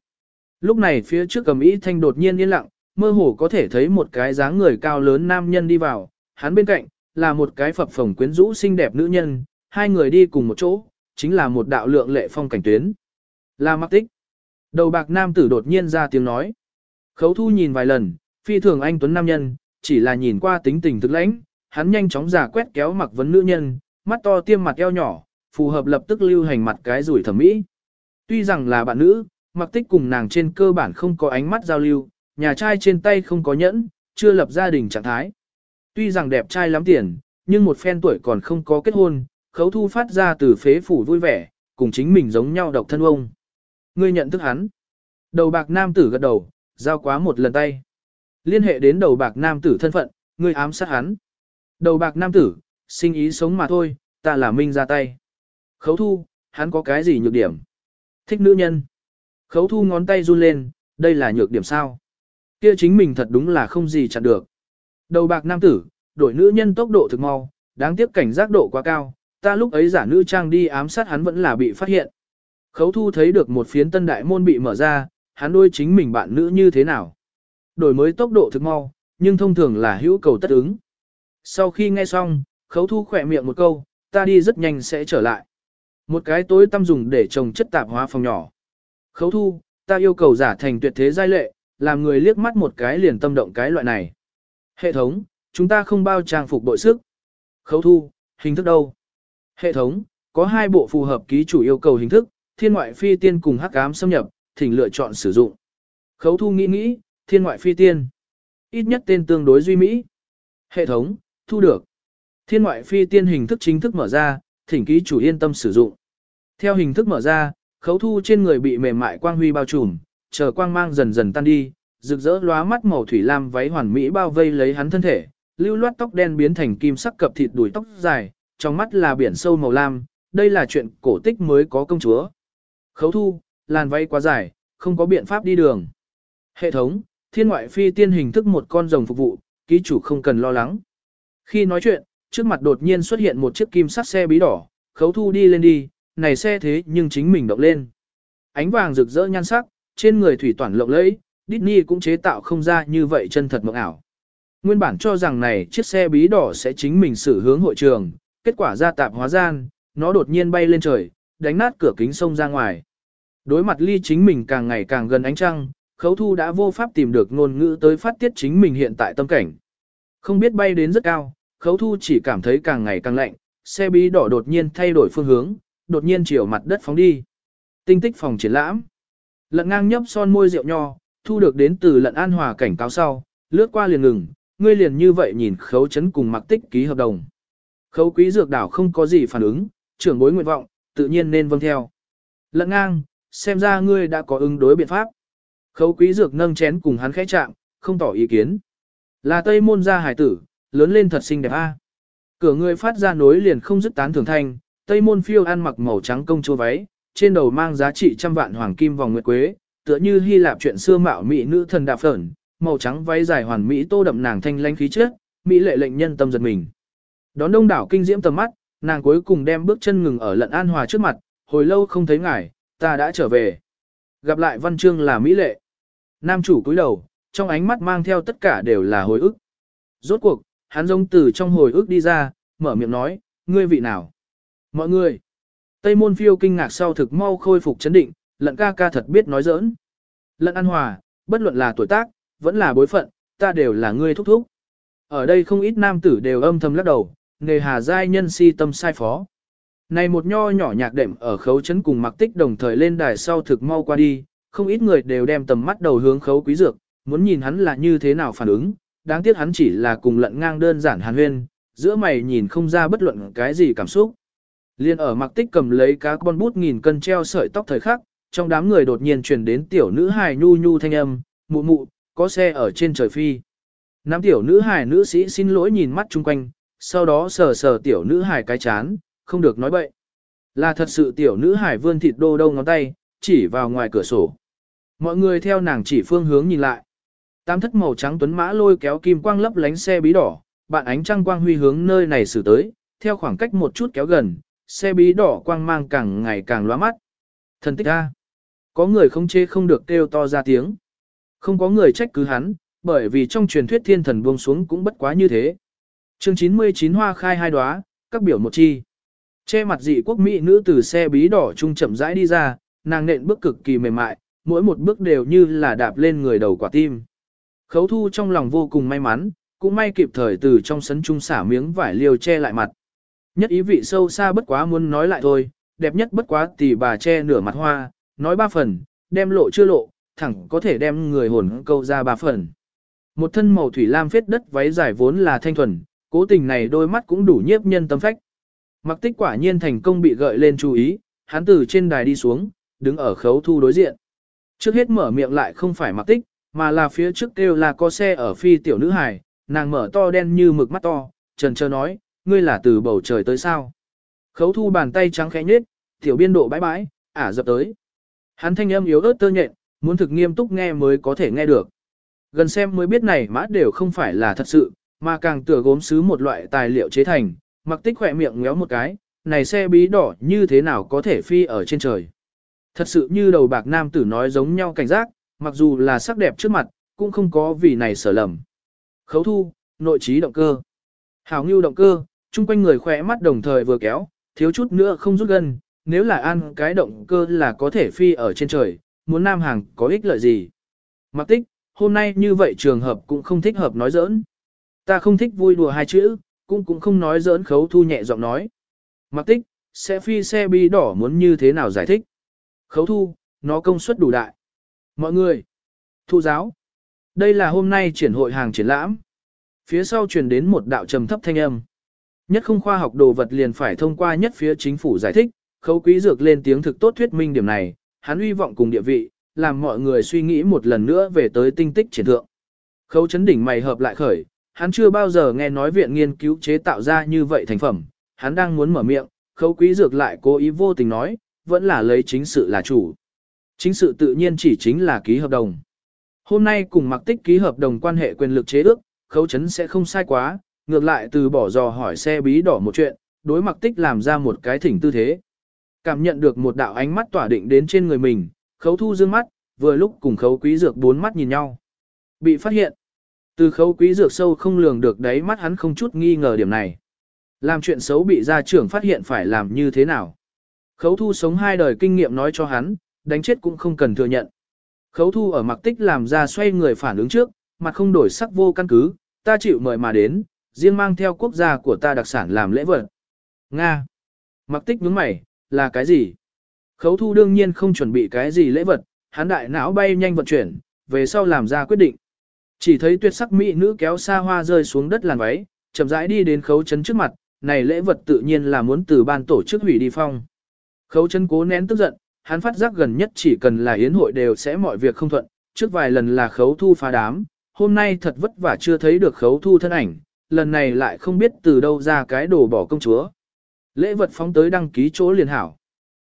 Lúc này phía trước cầm ý thanh đột nhiên yên lặng, mơ hồ có thể thấy một cái dáng người cao lớn nam nhân đi vào, hắn bên cạnh, là một cái phập phồng quyến rũ xinh đẹp nữ nhân, hai người đi cùng một chỗ, chính là một đạo lượng lệ phong cảnh tuyến. Là mắc tích. Đầu bạc nam tử đột nhiên ra tiếng nói. Khấu thu nhìn vài lần, phi thường anh tuấn nam nhân, chỉ là nhìn qua tính tình thực lãnh, hắn nhanh chóng giả quét kéo mặc vấn nữ nhân, mắt to tiêm mặt eo nhỏ, phù hợp lập tức lưu hành mặt cái rủi thẩm mỹ. Tuy rằng là bạn nữ, mặc tích cùng nàng trên cơ bản không có ánh mắt giao lưu, nhà trai trên tay không có nhẫn, chưa lập gia đình trạng thái. Tuy rằng đẹp trai lắm tiền, nhưng một phen tuổi còn không có kết hôn, khấu thu phát ra từ phế phủ vui vẻ, cùng chính mình giống nhau độc thân ông. Ngươi nhận thức hắn. Đầu bạc nam tử gật đầu, giao quá một lần tay. Liên hệ đến đầu bạc nam tử thân phận, ngươi ám sát hắn. Đầu bạc nam tử, sinh ý sống mà thôi, ta là minh ra tay. Khấu thu, hắn có cái gì nhược điểm? Thích nữ nhân. Khấu thu ngón tay run lên, đây là nhược điểm sao? Kia chính mình thật đúng là không gì chặn được. Đầu bạc nam tử, đổi nữ nhân tốc độ thực mau, đáng tiếc cảnh giác độ quá cao, ta lúc ấy giả nữ trang đi ám sát hắn vẫn là bị phát hiện. Khấu thu thấy được một phiến tân đại môn bị mở ra, hắn đôi chính mình bạn nữ như thế nào. Đổi mới tốc độ thực mau, nhưng thông thường là hữu cầu tất ứng. Sau khi nghe xong, khấu thu khỏe miệng một câu, ta đi rất nhanh sẽ trở lại. Một cái tối tăm dùng để trồng chất tạp hóa phòng nhỏ. Khấu thu, ta yêu cầu giả thành tuyệt thế giai lệ, làm người liếc mắt một cái liền tâm động cái loại này. Hệ thống, chúng ta không bao trang phục bội sức. Khấu thu, hình thức đâu? Hệ thống, có hai bộ phù hợp ký chủ yêu cầu hình thức, thiên ngoại phi tiên cùng hắc ám xâm nhập, thỉnh lựa chọn sử dụng. Khấu thu nghĩ nghĩ, thiên ngoại phi tiên. Ít nhất tên tương đối duy mỹ. Hệ thống, thu được. Thiên ngoại phi tiên hình thức chính thức mở ra, thỉnh ký chủ yên tâm sử dụng. Theo hình thức mở ra, khấu thu trên người bị mềm mại quang huy bao trùm, chờ quang mang dần dần tan đi, rực rỡ lóa mắt màu thủy lam váy hoàn mỹ bao vây lấy hắn thân thể, lưu loát tóc đen biến thành kim sắc cập thịt đuổi tóc dài, trong mắt là biển sâu màu lam, đây là chuyện cổ tích mới có công chúa. Khấu thu, làn váy quá dài, không có biện pháp đi đường. Hệ thống, thiên ngoại phi tiên hình thức một con rồng phục vụ, ký chủ không cần lo lắng. Khi nói chuyện, trước mặt đột nhiên xuất hiện một chiếc kim sắt xe bí đỏ, khấu thu đi lên đi, này xe thế nhưng chính mình động lên. Ánh vàng rực rỡ nhan sắc, trên người thủy toàn lộng lẫy, Disney cũng chế tạo không ra như vậy chân thật mộng ảo. Nguyên bản cho rằng này chiếc xe bí đỏ sẽ chính mình xử hướng hội trường, kết quả ra tạp hóa gian, nó đột nhiên bay lên trời, đánh nát cửa kính sông ra ngoài. Đối mặt ly chính mình càng ngày càng gần ánh trăng, khấu thu đã vô pháp tìm được ngôn ngữ tới phát tiết chính mình hiện tại tâm cảnh. Không biết bay đến rất cao, khấu thu chỉ cảm thấy càng ngày càng lạnh, xe bí đỏ đột nhiên thay đổi phương hướng, đột nhiên chiều mặt đất phóng đi. Tinh tích phòng triển lãm. Lận ngang nhấp son môi rượu nho, thu được đến từ lận an hòa cảnh cáo sau, lướt qua liền ngừng, ngươi liền như vậy nhìn khấu chấn cùng mặc tích ký hợp đồng. Khấu quý dược đảo không có gì phản ứng, trưởng bối nguyện vọng, tự nhiên nên vâng theo. Lận ngang, xem ra ngươi đã có ứng đối biện pháp. Khấu quý dược nâng chén cùng hắn khẽ chạm, không tỏ ý kiến. Là tây môn gia hải tử, lớn lên thật xinh đẹp a. Cửa người phát ra nối liền không dứt tán thưởng thanh, tây môn phiêu ăn mặc màu trắng công chúa váy, trên đầu mang giá trị trăm vạn hoàng kim vòng nguyệt quế, tựa như Hy Lạp chuyện xưa mạo mỹ nữ thần đạp phởn, màu trắng váy dài hoàn mỹ tô đậm nàng thanh lãnh khí chất, mỹ lệ lệnh nhân tâm giật mình. Đón đông đảo kinh diễm tầm mắt, nàng cuối cùng đem bước chân ngừng ở lận an hòa trước mặt, hồi lâu không thấy ngài, ta đã trở về. Gặp lại văn chương là mỹ lệ. Nam chủ cúi đầu, trong ánh mắt mang theo tất cả đều là hồi ức. Rốt cuộc, hắn giống từ trong hồi ức đi ra, mở miệng nói, ngươi vị nào? Mọi người. Tây môn phiêu kinh ngạc sau thực mau khôi phục chấn định, lận ca ca thật biết nói giỡn. Lận an hòa, bất luận là tuổi tác, vẫn là bối phận, ta đều là ngươi thúc thúc. Ở đây không ít nam tử đều âm thầm lắc đầu, nghề hà giai nhân si tâm sai phó. Này một nho nhỏ nhạc đệm ở khấu chấn cùng mặc tích đồng thời lên đài sau thực mau qua đi, không ít người đều đem tầm mắt đầu hướng khấu quý dược, muốn nhìn hắn là như thế nào phản ứng, đáng tiếc hắn chỉ là cùng lận ngang đơn giản hàn huyên, giữa mày nhìn không ra bất luận cái gì cảm xúc. Liên ở mặc tích cầm lấy cá con bút nghìn cân treo sợi tóc thời khắc, trong đám người đột nhiên truyền đến tiểu nữ hài nhu nhu thanh âm, mụ mụ, có xe ở trên trời phi. Nam tiểu nữ hài nữ sĩ xin lỗi nhìn mắt chung quanh, sau đó sờ sờ tiểu nữ hài cái chán, không được nói bậy. Là thật sự tiểu nữ hài vươn thịt đô đâu ngón tay, chỉ vào ngoài cửa sổ. Mọi người theo nàng chỉ phương hướng nhìn lại. Tam thất màu trắng tuấn mã lôi kéo kim quang lấp lánh xe bí đỏ, bạn ánh trăng quang huy hướng nơi này xử tới, theo khoảng cách một chút kéo gần, xe bí đỏ quang mang càng ngày càng lóa mắt. Thần tích a, có người không chê không được kêu to ra tiếng. Không có người trách cứ hắn, bởi vì trong truyền thuyết thiên thần buông xuống cũng bất quá như thế. Chương 99 hoa khai hai đóa, các biểu một chi. Che mặt dị quốc mỹ nữ từ xe bí đỏ trung chậm rãi đi ra, nàng nện bước cực kỳ mềm mại, mỗi một bước đều như là đạp lên người đầu quả tim. Khấu thu trong lòng vô cùng may mắn, cũng may kịp thời từ trong sấn trung xả miếng vải liều che lại mặt. Nhất ý vị sâu xa bất quá muốn nói lại thôi, đẹp nhất bất quá tỷ bà che nửa mặt hoa, nói ba phần, đem lộ chưa lộ, thẳng có thể đem người hồn câu ra ba phần. Một thân màu thủy lam phết đất váy dài vốn là thanh thuần, cố tình này đôi mắt cũng đủ nhiếp nhân tâm phách. Mặc tích quả nhiên thành công bị gợi lên chú ý, hắn từ trên đài đi xuống, đứng ở khấu thu đối diện. Trước hết mở miệng lại không phải mặc tích, mà là phía trước kêu là có xe ở phi tiểu nữ hài, nàng mở to đen như mực mắt to, trần trơ nói, ngươi là từ bầu trời tới sao. Khấu thu bàn tay trắng khẽ nhết, tiểu biên độ bãi bãi, ả dập tới. Hắn thanh âm yếu ớt tơ nhện, muốn thực nghiêm túc nghe mới có thể nghe được. Gần xem mới biết này mã đều không phải là thật sự, mà càng tựa gốm xứ một loại tài liệu chế thành, mặc tích khỏe miệng ngéo một cái, này xe bí đỏ như thế nào có thể phi ở trên trời. Thật sự như đầu bạc nam tử nói giống nhau cảnh giác, mặc dù là sắc đẹp trước mặt, cũng không có vì này sở lầm. Khấu thu, nội trí động cơ. Hảo ngưu động cơ, chung quanh người khỏe mắt đồng thời vừa kéo, thiếu chút nữa không rút gân, nếu là ăn cái động cơ là có thể phi ở trên trời, muốn nam hàng có ích lợi gì. Mặc tích, hôm nay như vậy trường hợp cũng không thích hợp nói giỡn. Ta không thích vui đùa hai chữ, cũng cũng không nói giỡn khấu thu nhẹ giọng nói. Mặc tích, sẽ phi xe bi đỏ muốn như thế nào giải thích. Khấu thu, nó công suất đủ đại. Mọi người, thu giáo. Đây là hôm nay triển hội hàng triển lãm. Phía sau truyền đến một đạo trầm thấp thanh âm. Nhất không khoa học đồ vật liền phải thông qua nhất phía chính phủ giải thích, khấu quý dược lên tiếng thực tốt thuyết minh điểm này, hắn uy vọng cùng địa vị, làm mọi người suy nghĩ một lần nữa về tới tinh tích triển thượng. Khấu chấn đỉnh mày hợp lại khởi, hắn chưa bao giờ nghe nói viện nghiên cứu chế tạo ra như vậy thành phẩm, hắn đang muốn mở miệng, khấu quý dược lại cố ý vô tình nói, vẫn là lấy chính sự là chủ. Chính sự tự nhiên chỉ chính là ký hợp đồng. Hôm nay cùng mặc tích ký hợp đồng quan hệ quyền lực chế ước, khấu chấn sẽ không sai quá, ngược lại từ bỏ dò hỏi xe bí đỏ một chuyện, đối mặc tích làm ra một cái thỉnh tư thế. Cảm nhận được một đạo ánh mắt tỏa định đến trên người mình, khấu thu dương mắt, vừa lúc cùng khấu quý dược bốn mắt nhìn nhau. Bị phát hiện. Từ khấu quý dược sâu không lường được đấy mắt hắn không chút nghi ngờ điểm này. Làm chuyện xấu bị gia trưởng phát hiện phải làm như thế nào. Khấu thu sống hai đời kinh nghiệm nói cho hắn, đánh chết cũng không cần thừa nhận. Khấu thu ở mặc tích làm ra xoay người phản ứng trước, mặt không đổi sắc vô căn cứ, ta chịu mời mà đến, riêng mang theo quốc gia của ta đặc sản làm lễ vật. Nga. Mặc tích nhướng mày, là cái gì? Khấu thu đương nhiên không chuẩn bị cái gì lễ vật, hắn đại não bay nhanh vận chuyển, về sau làm ra quyết định. Chỉ thấy tuyệt sắc mỹ nữ kéo xa hoa rơi xuống đất làn váy, chậm rãi đi đến khấu chấn trước mặt, này lễ vật tự nhiên là muốn từ ban tổ chức hủy đi phong. Khấu chân cố nén tức giận, hắn phát giác gần nhất chỉ cần là yến hội đều sẽ mọi việc không thuận, trước vài lần là khấu thu phá đám, hôm nay thật vất vả chưa thấy được khấu thu thân ảnh, lần này lại không biết từ đâu ra cái đồ bỏ công chúa. Lễ vật phóng tới đăng ký chỗ liền hảo.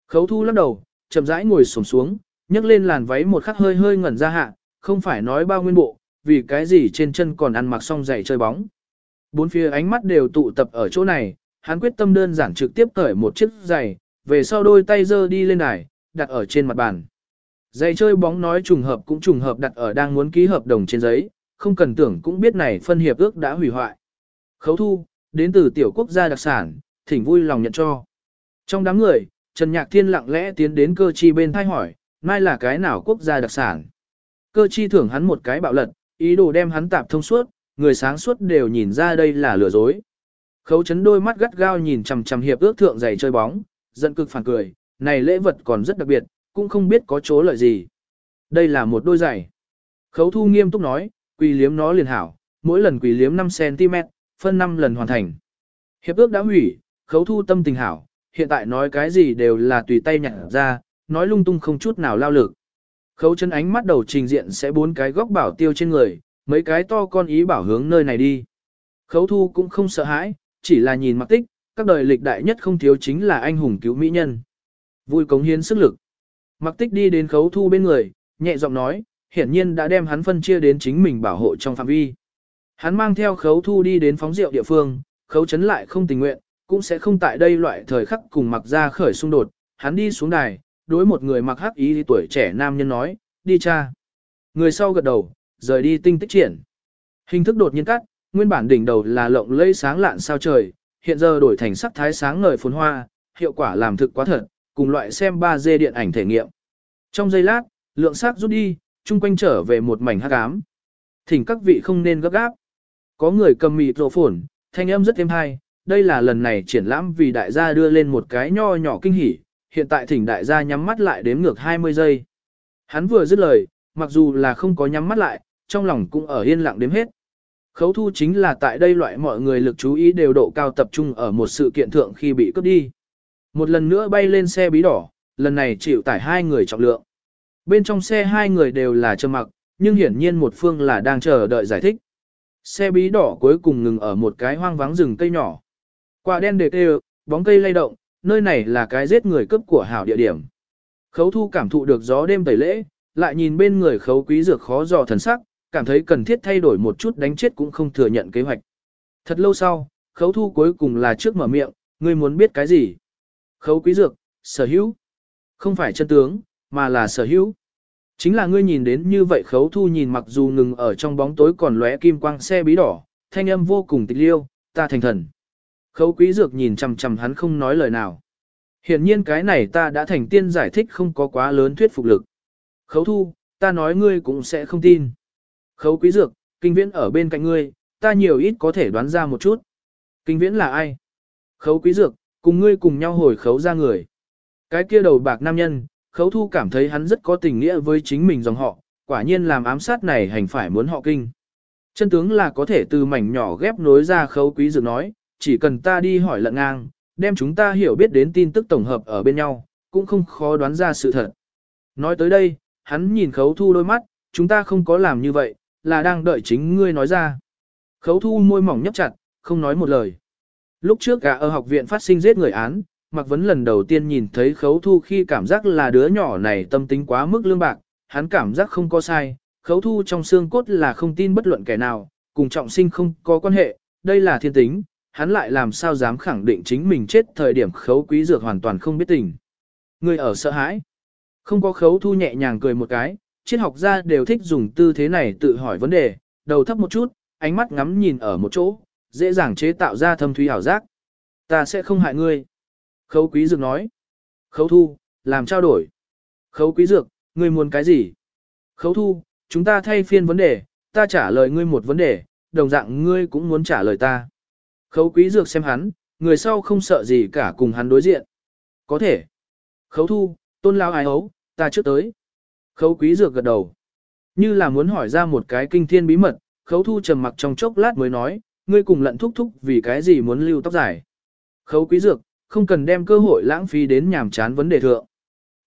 Khấu thu lắc đầu, chậm rãi ngồi xổm xuống, nhấc lên làn váy một khắc hơi hơi ngẩn ra hạ, không phải nói bao nguyên bộ, vì cái gì trên chân còn ăn mặc xong giày chơi bóng. Bốn phía ánh mắt đều tụ tập ở chỗ này, hắn quyết tâm đơn giản trực tiếp cởi một chiếc giày, về sau đôi tay giơ đi lên đài, đặt ở trên mặt bàn. Giày chơi bóng nói trùng hợp cũng trùng hợp đặt ở đang muốn ký hợp đồng trên giấy, không cần tưởng cũng biết này phân hiệp ước đã hủy hoại. Khấu thu, đến từ tiểu quốc gia đặc sản, thỉnh vui lòng nhận cho. Trong đám người, Trần Nhạc Thiên lặng lẽ tiến đến cơ chi bên thay hỏi, mai là cái nào quốc gia đặc sản. Cơ chi thưởng hắn một cái bạo lật, ý đồ đem hắn tạp thông suốt, người sáng suốt đều nhìn ra đây là lừa dối. Khấu chấn đôi mắt gắt gao nhìn chằm chằm hiệp ước thượng giày chơi bóng, giận cực phản cười, này lễ vật còn rất đặc biệt, cũng không biết có chỗ lợi gì. Đây là một đôi giày. Khấu thu nghiêm túc nói, quỳ liếm nó liền hảo, mỗi lần quỳ liếm 5cm, phân 5 lần hoàn thành. Hiệp ước đã hủy, khấu thu tâm tình hảo, hiện tại nói cái gì đều là tùy tay nhặt ra, nói lung tung không chút nào lao lực. Khấu chân ánh mắt đầu trình diện sẽ bốn cái góc bảo tiêu trên người, mấy cái to con ý bảo hướng nơi này đi. Khấu thu cũng không sợ hãi, chỉ là nhìn mặc tích, các đời lịch đại nhất không thiếu chính là anh hùng cứu mỹ nhân. Vui cống hiến sức lực. Mặc tích đi đến khấu thu bên người, nhẹ giọng nói, hiển nhiên đã đem hắn phân chia đến chính mình bảo hộ trong phạm vi. Hắn mang theo khấu thu đi đến phóng rượu địa phương, khấu chấn lại không tình nguyện, cũng sẽ không tại đây loại thời khắc cùng mặc ra khởi xung đột. Hắn đi xuống đài, đối một người mặc hắc ý tuổi trẻ nam nhân nói, đi cha. Người sau gật đầu, rời đi tinh tích triển. Hình thức đột nhiên cắt, nguyên bản đỉnh đầu là lộng lẫy sáng lạn sao trời, hiện giờ đổi thành sắc thái sáng ngời phồn hoa, hiệu quả làm thực quá thật, cùng loại xem 3D điện ảnh thể nghiệm. Trong giây lát, lượng sắc rút đi, chung quanh trở về một mảnh hắc ám. Thỉnh các vị không nên gấp gáp. Có người cầm mịt rộ phồn, thanh âm rất êm hay, đây là lần này triển lãm vì đại gia đưa lên một cái nho nhỏ kinh hỉ, hiện tại thỉnh đại gia nhắm mắt lại đếm ngược 20 giây. Hắn vừa dứt lời, mặc dù là không có nhắm mắt lại, trong lòng cũng ở yên lặng đếm hết. Khấu thu chính là tại đây loại mọi người lực chú ý đều độ cao tập trung ở một sự kiện thượng khi bị cướp đi. Một lần nữa bay lên xe bí đỏ, lần này chịu tải hai người trọng lượng. Bên trong xe hai người đều là trầm mặc, nhưng hiển nhiên một phương là đang chờ đợi giải thích. Xe bí đỏ cuối cùng ngừng ở một cái hoang vắng rừng cây nhỏ. Quả đen đề kêu, bóng cây lay động, nơi này là cái giết người cướp của hảo địa điểm. Khấu thu cảm thụ được gió đêm tẩy lễ, lại nhìn bên người khấu quý dược khó dò thần sắc, cảm thấy cần thiết thay đổi một chút đánh chết cũng không thừa nhận kế hoạch. Thật lâu sau, khấu thu cuối cùng là trước mở miệng, ngươi muốn biết cái gì? Khấu quý dược, sở hữu. Không phải chân tướng, mà là sở hữu. Chính là ngươi nhìn đến như vậy khấu thu nhìn mặc dù ngừng ở trong bóng tối còn lóe kim quang xe bí đỏ, thanh âm vô cùng tịch liêu, ta thành thần. Khấu quý dược nhìn chằm chằm hắn không nói lời nào. Hiển nhiên cái này ta đã thành tiên giải thích không có quá lớn thuyết phục lực. Khấu thu, ta nói ngươi cũng sẽ không tin. Khấu quý dược, kinh viễn ở bên cạnh ngươi, ta nhiều ít có thể đoán ra một chút. Kinh viễn là ai? Khấu quý dược, cùng ngươi cùng nhau hồi khấu ra người. Cái kia đầu bạc nam nhân, khấu thu cảm thấy hắn rất có tình nghĩa với chính mình dòng họ, quả nhiên làm ám sát này hành phải muốn họ kinh. Chân tướng là có thể từ mảnh nhỏ ghép nối ra khấu quý dược nói, chỉ cần ta đi hỏi lận ngang, đem chúng ta hiểu biết đến tin tức tổng hợp ở bên nhau, cũng không khó đoán ra sự thật. Nói tới đây, hắn nhìn khấu thu đôi mắt, chúng ta không có làm như vậy, là đang đợi chính ngươi nói ra. Khấu thu môi mỏng nhấp chặt, không nói một lời. Lúc trước cả ở học viện phát sinh giết người án, Mạc Vấn lần đầu tiên nhìn thấy khấu thu khi cảm giác là đứa nhỏ này tâm tính quá mức lương bạc, hắn cảm giác không có sai, khấu thu trong xương cốt là không tin bất luận kẻ nào, cùng trọng sinh không có quan hệ, đây là thiên tính, hắn lại làm sao dám khẳng định chính mình chết thời điểm khấu quý dược hoàn toàn không biết tình. Người ở sợ hãi. Không có khấu thu nhẹ nhàng cười một cái, triết học gia đều thích dùng tư thế này tự hỏi vấn đề, đầu thấp một chút, ánh mắt ngắm nhìn ở một chỗ, dễ dàng chế tạo ra thâm thúy ảo giác. Ta sẽ không hại ngươi. Khấu quý dược nói. Khấu thu, làm trao đổi. Khấu quý dược, ngươi muốn cái gì? Khấu thu, chúng ta thay phiên vấn đề, ta trả lời ngươi một vấn đề, đồng dạng ngươi cũng muốn trả lời ta. Khấu quý dược xem hắn, người sau không sợ gì cả cùng hắn đối diện. Có thể. Khấu thu, tôn lao ai ấu, ta trước tới. Khấu quý dược gật đầu. Như là muốn hỏi ra một cái kinh thiên bí mật, khấu thu trầm mặc trong chốc lát mới nói, ngươi cùng lận thúc thúc vì cái gì muốn lưu tóc dài. Khấu quý dược, không cần đem cơ hội lãng phí đến nhàm chán vấn đề thượng.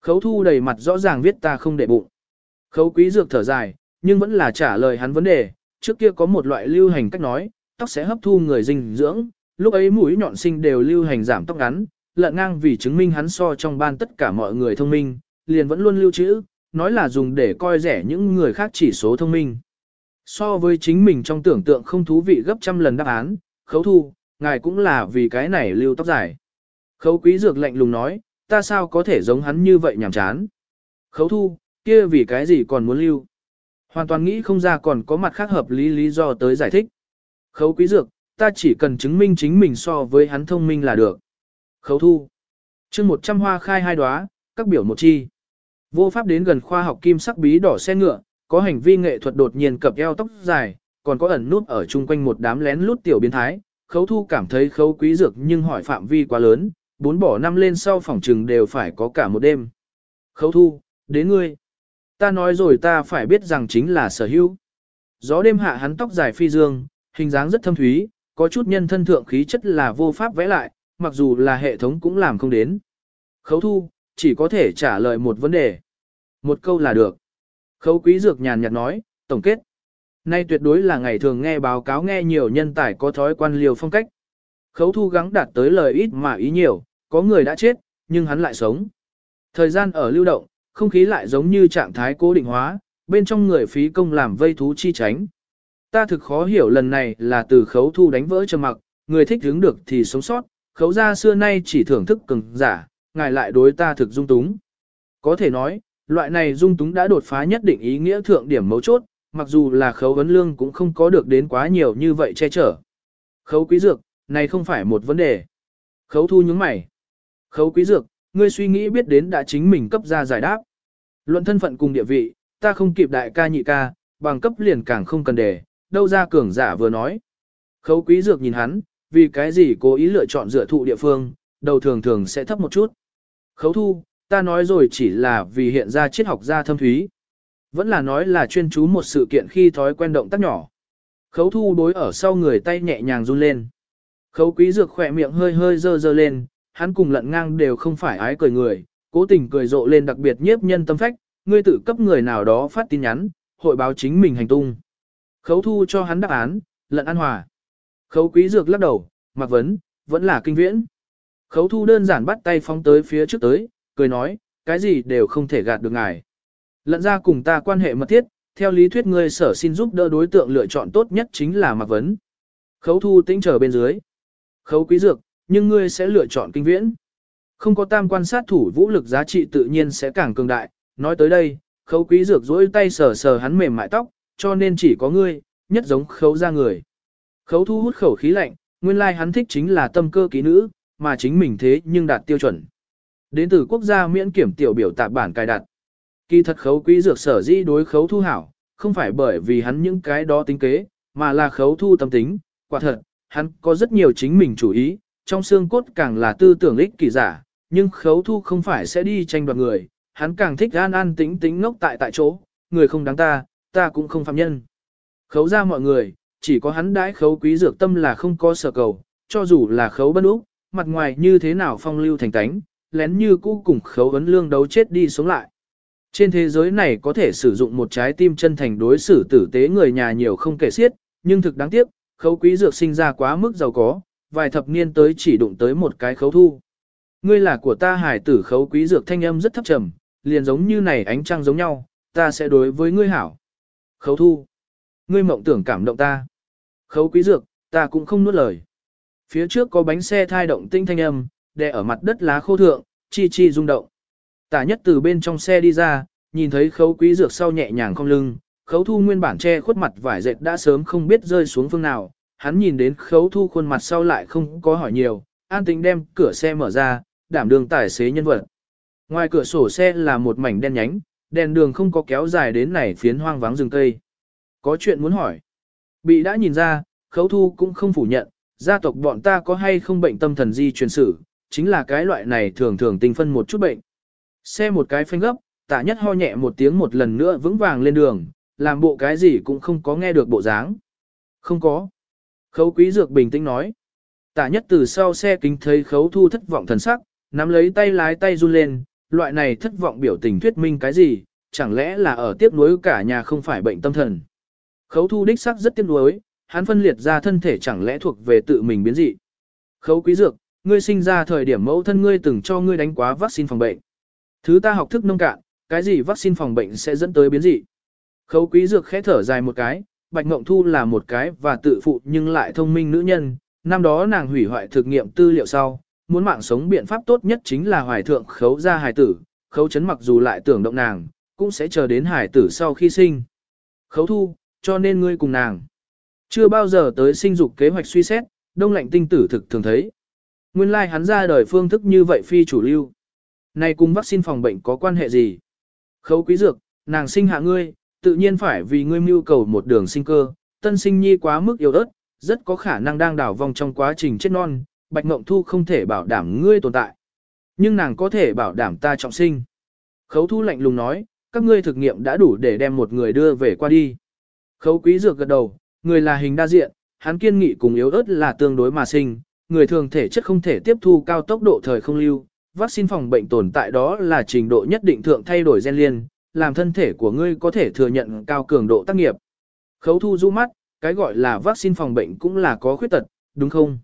Khấu thu đầy mặt rõ ràng viết ta không để bụng. Khấu quý dược thở dài, nhưng vẫn là trả lời hắn vấn đề, trước kia có một loại lưu hành cách nói, tóc sẽ hấp thu người dinh dưỡng, lúc ấy mũi nhọn sinh đều lưu hành giảm tóc ngắn, lợn ngang vì chứng minh hắn so trong ban tất cả mọi người thông minh, liền vẫn luôn lưu trữ, nói là dùng để coi rẻ những người khác chỉ số thông minh. So với chính mình trong tưởng tượng không thú vị gấp trăm lần đáp án, khấu thu, ngài cũng là vì cái này lưu tóc dài. Khấu quý dược lạnh lùng nói, ta sao có thể giống hắn như vậy nhảm chán. Khấu thu, kia vì cái gì còn muốn lưu. Hoàn toàn nghĩ không ra còn có mặt khác hợp lý lý do tới giải thích. Khấu quý dược, ta chỉ cần chứng minh chính mình so với hắn thông minh là được. Khấu thu. chương 100 hoa khai hai đóa, các biểu một chi. Vô pháp đến gần khoa học kim sắc bí đỏ xe ngựa, có hành vi nghệ thuật đột nhiên cập eo tóc dài, còn có ẩn nút ở chung quanh một đám lén lút tiểu biến thái. Khấu thu cảm thấy khấu quý dược nhưng hỏi phạm vi quá lớn, bốn bỏ năm lên sau phòng trừng đều phải có cả một đêm. Khấu thu, đến ngươi. Ta nói rồi ta phải biết rằng chính là sở hữu. Gió đêm hạ hắn tóc dài phi dương, hình dáng rất thâm thúy, có chút nhân thân thượng khí chất là vô pháp vẽ lại, mặc dù là hệ thống cũng làm không đến. Khấu thu, chỉ có thể trả lời một vấn đề. Một câu là được. Khấu quý dược nhàn nhạt nói, tổng kết. Nay tuyệt đối là ngày thường nghe báo cáo nghe nhiều nhân tài có thói quan liều phong cách. Khấu thu gắng đạt tới lời ít mà ý nhiều, có người đã chết, nhưng hắn lại sống. Thời gian ở lưu động, không khí lại giống như trạng thái cố định hóa, bên trong người phí công làm vây thú chi tránh. Ta thực khó hiểu lần này là từ khấu thu đánh vỡ trầm mặc, người thích hướng được thì sống sót, khấu ra xưa nay chỉ thưởng thức cường giả, ngài lại đối ta thực dung túng. Có thể nói, loại này dung túng đã đột phá nhất định ý nghĩa thượng điểm mấu chốt, mặc dù là khấu vấn lương cũng không có được đến quá nhiều như vậy che chở. Khấu quý dược, này không phải một vấn đề. Khấu thu những mày. Khấu quý dược, ngươi suy nghĩ biết đến đã chính mình cấp ra giải đáp. Luận thân phận cùng địa vị, ta không kịp đại ca nhị ca, bằng cấp liền càng không cần đề, đâu ra cường giả vừa nói. Khấu quý dược nhìn hắn, vì cái gì cố ý lựa chọn dựa thụ địa phương, đầu thường thường sẽ thấp một chút. Khấu thu, ta nói rồi chỉ là vì hiện ra triết học gia thâm thúy. Vẫn là nói là chuyên chú một sự kiện khi thói quen động tác nhỏ. Khấu thu đối ở sau người tay nhẹ nhàng run lên. Khấu quý dược khỏe miệng hơi hơi dơ dơ lên, hắn cùng lận ngang đều không phải ái cười người, cố tình cười rộ lên đặc biệt nhiếp nhân tâm phách, ngươi tự cấp người nào đó phát tin nhắn, hội báo chính mình hành tung. Khấu thu cho hắn đáp án, lận an hòa. Khấu quý dược lắc đầu, mặc vấn, vẫn là kinh viễn. Khấu thu đơn giản bắt tay phóng tới phía trước tới, cười nói, cái gì đều không thể gạt được ngài. Lận ra cùng ta quan hệ mật thiết, theo lý thuyết ngươi sở xin giúp đỡ đối tượng lựa chọn tốt nhất chính là mặc vấn. Khấu thu tĩnh chờ bên dưới. Khấu quý dược, nhưng ngươi sẽ lựa chọn kinh viễn. Không có tam quan sát thủ vũ lực giá trị tự nhiên sẽ càng cường đại. Nói tới đây, khấu quý dược dỗi tay sờ sờ hắn mềm mại tóc, cho nên chỉ có ngươi, nhất giống khấu ra người. Khấu thu hút khẩu khí lạnh, nguyên lai like hắn thích chính là tâm cơ ký nữ, mà chính mình thế nhưng đạt tiêu chuẩn. Đến từ quốc gia miễn kiểm tiểu biểu tạp bản cài đặt. Kỳ thật khấu quý dược sở di đối khấu thu hảo, không phải bởi vì hắn những cái đó tính kế, mà là khấu thu tâm tính, quả thật, hắn có rất nhiều chính mình chủ ý, trong xương cốt càng là tư tưởng ích kỳ giả, nhưng khấu thu không phải sẽ đi tranh đoạt người, hắn càng thích an an tính tính ngốc tại tại chỗ, người không đáng ta, ta cũng không phạm nhân. Khấu ra mọi người, chỉ có hắn đãi khấu quý dược tâm là không có sở cầu, cho dù là khấu bất úc, mặt ngoài như thế nào phong lưu thành tánh, lén như cũ cùng khấu ấn lương đấu chết đi sống lại. Trên thế giới này có thể sử dụng một trái tim chân thành đối xử tử tế người nhà nhiều không kể xiết, nhưng thực đáng tiếc, khấu quý dược sinh ra quá mức giàu có, vài thập niên tới chỉ đụng tới một cái khấu thu. Ngươi là của ta hải tử khấu quý dược thanh âm rất thấp trầm, liền giống như này ánh trăng giống nhau, ta sẽ đối với ngươi hảo. Khấu thu. Ngươi mộng tưởng cảm động ta. Khấu quý dược, ta cũng không nuốt lời. Phía trước có bánh xe thai động tinh thanh âm, đè ở mặt đất lá khô thượng, chi chi rung động. Tả nhất từ bên trong xe đi ra, nhìn thấy khấu quý dược sau nhẹ nhàng cong lưng, khấu thu nguyên bản che khuất mặt vải dệt đã sớm không biết rơi xuống phương nào, hắn nhìn đến khấu thu khuôn mặt sau lại không có hỏi nhiều, an tĩnh đem cửa xe mở ra, đảm đường tài xế nhân vật. Ngoài cửa sổ xe là một mảnh đen nhánh, đèn đường không có kéo dài đến này phiến hoang vắng rừng cây. Có chuyện muốn hỏi. Bị đã nhìn ra, khấu thu cũng không phủ nhận, gia tộc bọn ta có hay không bệnh tâm thần di truyền sử, chính là cái loại này thường thường tinh phân một chút bệnh. Xe một cái phanh gấp, tạ nhất ho nhẹ một tiếng một lần nữa vững vàng lên đường, làm bộ cái gì cũng không có nghe được bộ dáng. Không có. Khấu quý dược bình tĩnh nói. Tạ nhất từ sau xe kính thấy khấu thu thất vọng thần sắc, nắm lấy tay lái tay run lên, loại này thất vọng biểu tình thuyết minh cái gì, chẳng lẽ là ở tiếp nối cả nhà không phải bệnh tâm thần. Khấu thu đích sắc rất tiếc nuối, hắn phân liệt ra thân thể chẳng lẽ thuộc về tự mình biến dị. Khấu quý dược, ngươi sinh ra thời điểm mẫu thân ngươi từng cho ngươi đánh quá vaccine phòng bệnh. Thứ ta học thức nông cạn, cái gì vaccine phòng bệnh sẽ dẫn tới biến dị. Khấu quý dược khẽ thở dài một cái, Bạch Ngộng Thu là một cái và tự phụ nhưng lại thông minh nữ nhân, năm đó nàng hủy hoại thực nghiệm tư liệu sau, muốn mạng sống biện pháp tốt nhất chính là hoài thượng khấu ra hài tử, khấu chấn mặc dù lại tưởng động nàng, cũng sẽ chờ đến hài tử sau khi sinh. Khấu thu, cho nên ngươi cùng nàng. Chưa bao giờ tới sinh dục kế hoạch suy xét, đông lạnh tinh tử thực thường thấy. Nguyên lai like hắn ra đời phương thức như vậy phi chủ lưu. Này cùng vaccine phòng bệnh có quan hệ gì? Khấu quý dược, nàng sinh hạ ngươi, tự nhiên phải vì ngươi mưu cầu một đường sinh cơ, tân sinh nhi quá mức yếu ớt, rất có khả năng đang đảo vòng trong quá trình chết non, Bạch Mộng Thu không thể bảo đảm ngươi tồn tại. Nhưng nàng có thể bảo đảm ta trọng sinh. Khấu thu lạnh lùng nói, các ngươi thực nghiệm đã đủ để đem một người đưa về qua đi. Khấu quý dược gật đầu, người là hình đa diện, hắn kiên nghị cùng yếu ớt là tương đối mà sinh, người thường thể chất không thể tiếp thu cao tốc độ thời không lưu, vaccine phòng bệnh tồn tại đó là trình độ nhất định thượng thay đổi gen liên, làm thân thể của ngươi có thể thừa nhận cao cường độ tác nghiệp. Khấu thu du mắt, cái gọi là vaccine phòng bệnh cũng là có khuyết tật, đúng không?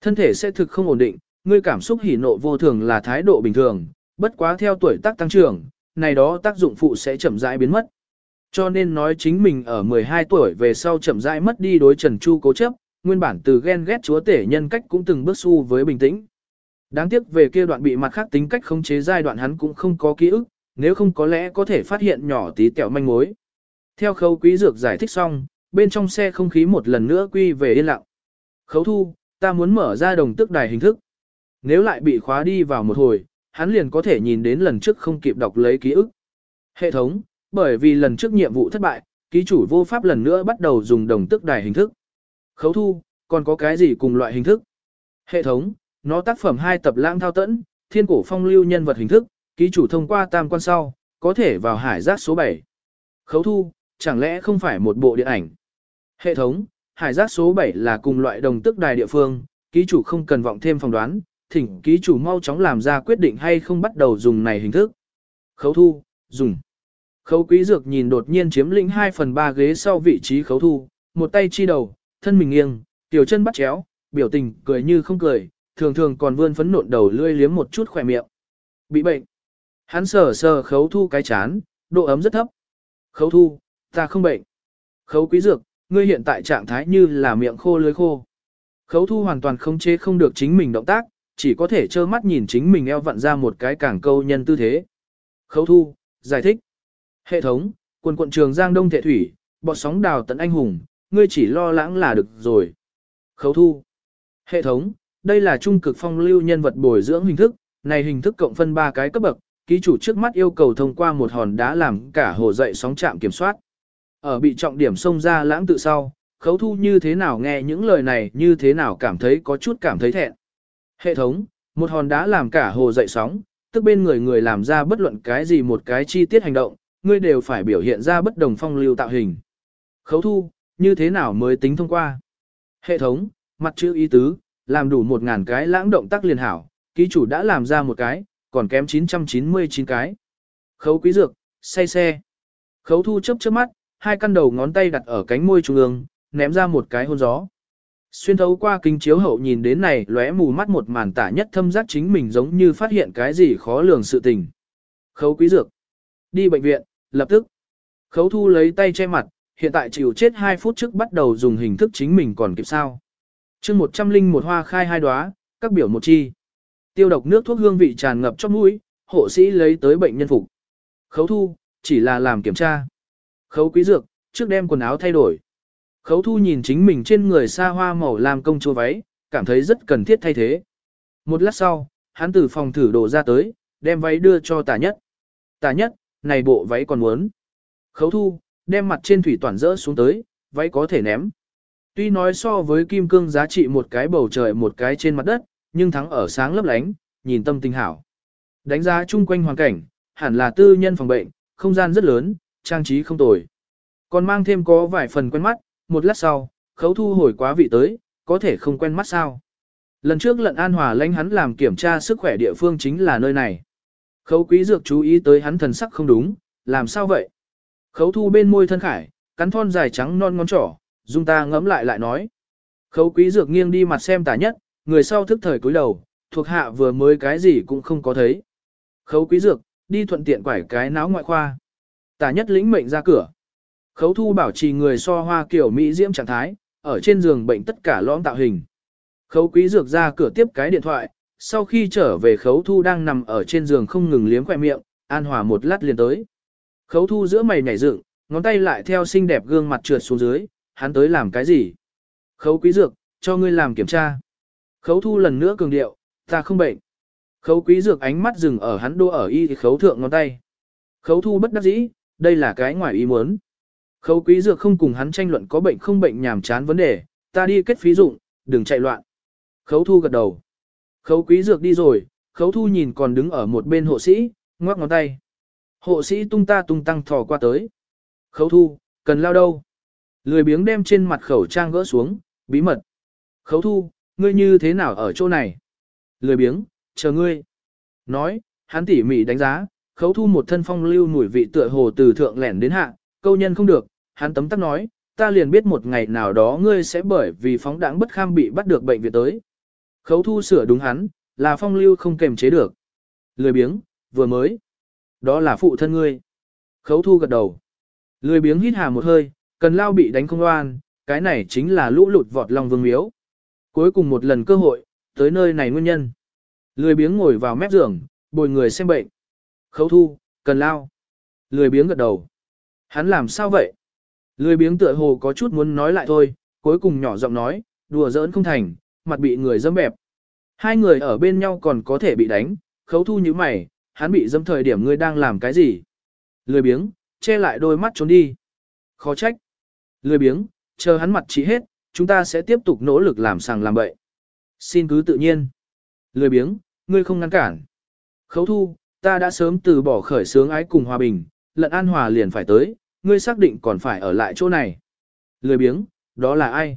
Thân thể sẽ thực không ổn định, ngươi cảm xúc hỉ nộ vô thường là thái độ bình thường, bất quá theo tuổi tác tăng trưởng, này đó tác dụng phụ sẽ chậm rãi biến mất. Cho nên nói chính mình ở 12 tuổi về sau chậm rãi mất đi đối Trần Chu cố chấp, nguyên bản từ ghen ghét chúa tể nhân cách cũng từng bước xu với bình tĩnh. Đáng tiếc về kia đoạn bị mặt khác tính cách khống chế giai đoạn hắn cũng không có ký ức, nếu không có lẽ có thể phát hiện nhỏ tí tẹo manh mối. Theo khấu quý dược giải thích xong, bên trong xe không khí một lần nữa quy về yên lặng. Khấu thu, ta muốn mở ra đồng tức đài hình thức. Nếu lại bị khóa đi vào một hồi, hắn liền có thể nhìn đến lần trước không kịp đọc lấy ký ức. Hệ thống, bởi vì lần trước nhiệm vụ thất bại, ký chủ vô pháp lần nữa bắt đầu dùng đồng tức đài hình thức. Khấu thu, còn có cái gì cùng loại hình thức? Hệ thống, nó tác phẩm hai tập lãng thao tẫn, thiên cổ phong lưu nhân vật hình thức, ký chủ thông qua tam quan sau, có thể vào hải giác số 7. Khấu thu, chẳng lẽ không phải một bộ điện ảnh? Hệ thống, hải giác số 7 là cùng loại đồng tức đài địa phương, ký chủ không cần vọng thêm phỏng đoán, thỉnh ký chủ mau chóng làm ra quyết định hay không bắt đầu dùng này hình thức. Khấu thu, dùng. Khấu quý dược nhìn đột nhiên chiếm lĩnh 2 phần 3 ghế sau vị trí khấu thu, một tay chi đầu, thân mình nghiêng, tiểu chân bắt chéo, biểu tình cười như không cười, thường thường còn vươn phấn nộn đầu lươi liếm một chút khỏe miệng. Bị bệnh. Hắn sờ sờ khấu thu cái chán, độ ấm rất thấp. Khấu thu, ta không bệnh. Khấu quý dược, ngươi hiện tại trạng thái như là miệng khô lưới khô. Khấu thu hoàn toàn không chế không được chính mình động tác, chỉ có thể trơ mắt nhìn chính mình eo vặn ra một cái cảng câu nhân tư thế. Khấu thu, giải thích. Hệ thống, quần quận trường Giang Đông Thệ Thủy, bọt sóng đào tận anh hùng, ngươi chỉ lo lãng là được rồi. Khấu thu. Hệ thống, đây là trung cực phong lưu nhân vật bồi dưỡng hình thức, này hình thức cộng phân 3 cái cấp bậc, ký chủ trước mắt yêu cầu thông qua một hòn đá làm cả hồ dậy sóng chạm kiểm soát. Ở bị trọng điểm xông ra lãng tự sau, khấu thu như thế nào nghe những lời này như thế nào cảm thấy có chút cảm thấy thẹn. Hệ thống, một hòn đá làm cả hồ dậy sóng, tức bên người người làm ra bất luận cái gì một cái chi tiết hành động, ngươi đều phải biểu hiện ra bất đồng phong lưu tạo hình. Khấu thu, như thế nào mới tính thông qua? Hệ thống, mặt chữ ý tứ, làm đủ một ngàn cái lãng động tác liền hảo, ký chủ đã làm ra một cái, còn kém 999 cái. Khấu quý dược, say xe. Khấu thu chớp chớp mắt, hai căn đầu ngón tay đặt ở cánh môi trung ương, ném ra một cái hôn gió. Xuyên thấu qua kính chiếu hậu nhìn đến này lóe mù mắt một màn tả nhất thâm giác chính mình giống như phát hiện cái gì khó lường sự tình. Khấu quý dược. Đi bệnh viện, lập tức. Khấu thu lấy tay che mặt, hiện tại chịu chết 2 phút trước bắt đầu dùng hình thức chính mình còn kịp sao. chương 100 linh một hoa khai hai đóa, các biểu một chi. Tiêu độc nước thuốc hương vị tràn ngập trong mũi, hộ sĩ lấy tới bệnh nhân phục. Khấu thu, chỉ là làm kiểm tra. Khấu quý dược, trước đem quần áo thay đổi. Khấu thu nhìn chính mình trên người xa hoa màu làm công chúa váy, cảm thấy rất cần thiết thay thế. Một lát sau, hắn từ phòng thử đồ ra tới, đem váy đưa cho tả nhất. Tả nhất, này bộ váy còn muốn. Khấu thu, đem mặt trên thủy toàn rỡ xuống tới, váy có thể ném. Tuy nói so với kim cương giá trị một cái bầu trời một cái trên mặt đất, nhưng thắng ở sáng lấp lánh, nhìn tâm tình hảo. Đánh giá chung quanh hoàn cảnh, hẳn là tư nhân phòng bệnh, không gian rất lớn, trang trí không tồi. Còn mang thêm có vài phần quen mắt, một lát sau, khấu thu hồi quá vị tới, có thể không quen mắt sao. Lần trước lận an hòa lãnh hắn làm kiểm tra sức khỏe địa phương chính là nơi này. Khấu quý dược chú ý tới hắn thần sắc không đúng, làm sao vậy? Khấu thu bên môi thân khải, cắn thon dài trắng non ngón trỏ, dung ta ngẫm lại lại nói. Khấu quý dược nghiêng đi mặt xem tả nhất, người sau thức thời cúi đầu, thuộc hạ vừa mới cái gì cũng không có thấy. Khấu quý dược, đi thuận tiện quải cái náo ngoại khoa. Tả nhất lĩnh mệnh ra cửa. Khấu thu bảo trì người so hoa kiểu Mỹ diễm trạng thái, ở trên giường bệnh tất cả lõm tạo hình. Khấu quý dược ra cửa tiếp cái điện thoại, sau khi trở về khấu thu đang nằm ở trên giường không ngừng liếm khoe miệng, an hòa một lát liền tới. Khấu thu giữa mày nhảy dựng, ngón tay lại theo xinh đẹp gương mặt trượt xuống dưới, hắn tới làm cái gì? Khấu quý dược, cho ngươi làm kiểm tra. Khấu thu lần nữa cường điệu, ta không bệnh. Khấu quý dược ánh mắt dừng ở hắn đô ở y khấu thượng ngón tay. Khấu thu bất đắc dĩ, đây là cái ngoài ý muốn. Khấu quý dược không cùng hắn tranh luận có bệnh không bệnh nhàm chán vấn đề, ta đi kết phí dụng, đừng chạy loạn. Khấu thu gật đầu. Khấu quý dược đi rồi, khấu thu nhìn còn đứng ở một bên hộ sĩ, ngoắc ngón tay. Hộ sĩ tung ta tung tăng thò qua tới. Khấu thu, cần lao đâu? Lười biếng đem trên mặt khẩu trang gỡ xuống, bí mật. Khấu thu, ngươi như thế nào ở chỗ này? Lười biếng, chờ ngươi. Nói, hắn tỉ mỉ đánh giá, khấu thu một thân phong lưu mùi vị tựa hồ từ thượng lẻn đến hạ, câu nhân không được, hắn tấm tắc nói, ta liền biết một ngày nào đó ngươi sẽ bởi vì phóng đảng bất kham bị bắt được bệnh viện tới. Khấu thu sửa đúng hắn, là phong lưu không kềm chế được. Lười biếng, vừa mới. Đó là phụ thân ngươi. Khấu thu gật đầu. Lười biếng hít hà một hơi, cần lao bị đánh không oan, cái này chính là lũ lụt vọt lòng vương miếu. Cuối cùng một lần cơ hội, tới nơi này nguyên nhân. Lười biếng ngồi vào mép giường, bồi người xem bệnh. Khấu thu, cần lao. Lười biếng gật đầu. Hắn làm sao vậy? Lười biếng tựa hồ có chút muốn nói lại thôi, cuối cùng nhỏ giọng nói, đùa giỡn không thành, mặt bị người dâm bẹp. Hai người ở bên nhau còn có thể bị đánh, khấu thu như mày, hắn bị dâm thời điểm ngươi đang làm cái gì? Lười biếng, che lại đôi mắt trốn đi. Khó trách. Lười biếng, chờ hắn mặt chỉ hết, chúng ta sẽ tiếp tục nỗ lực làm sàng làm bậy. Xin cứ tự nhiên. Lười biếng, ngươi không ngăn cản. Khấu thu, ta đã sớm từ bỏ khởi sướng ái cùng hòa bình, lận an hòa liền phải tới, ngươi xác định còn phải ở lại chỗ này. Lười biếng, đó là ai?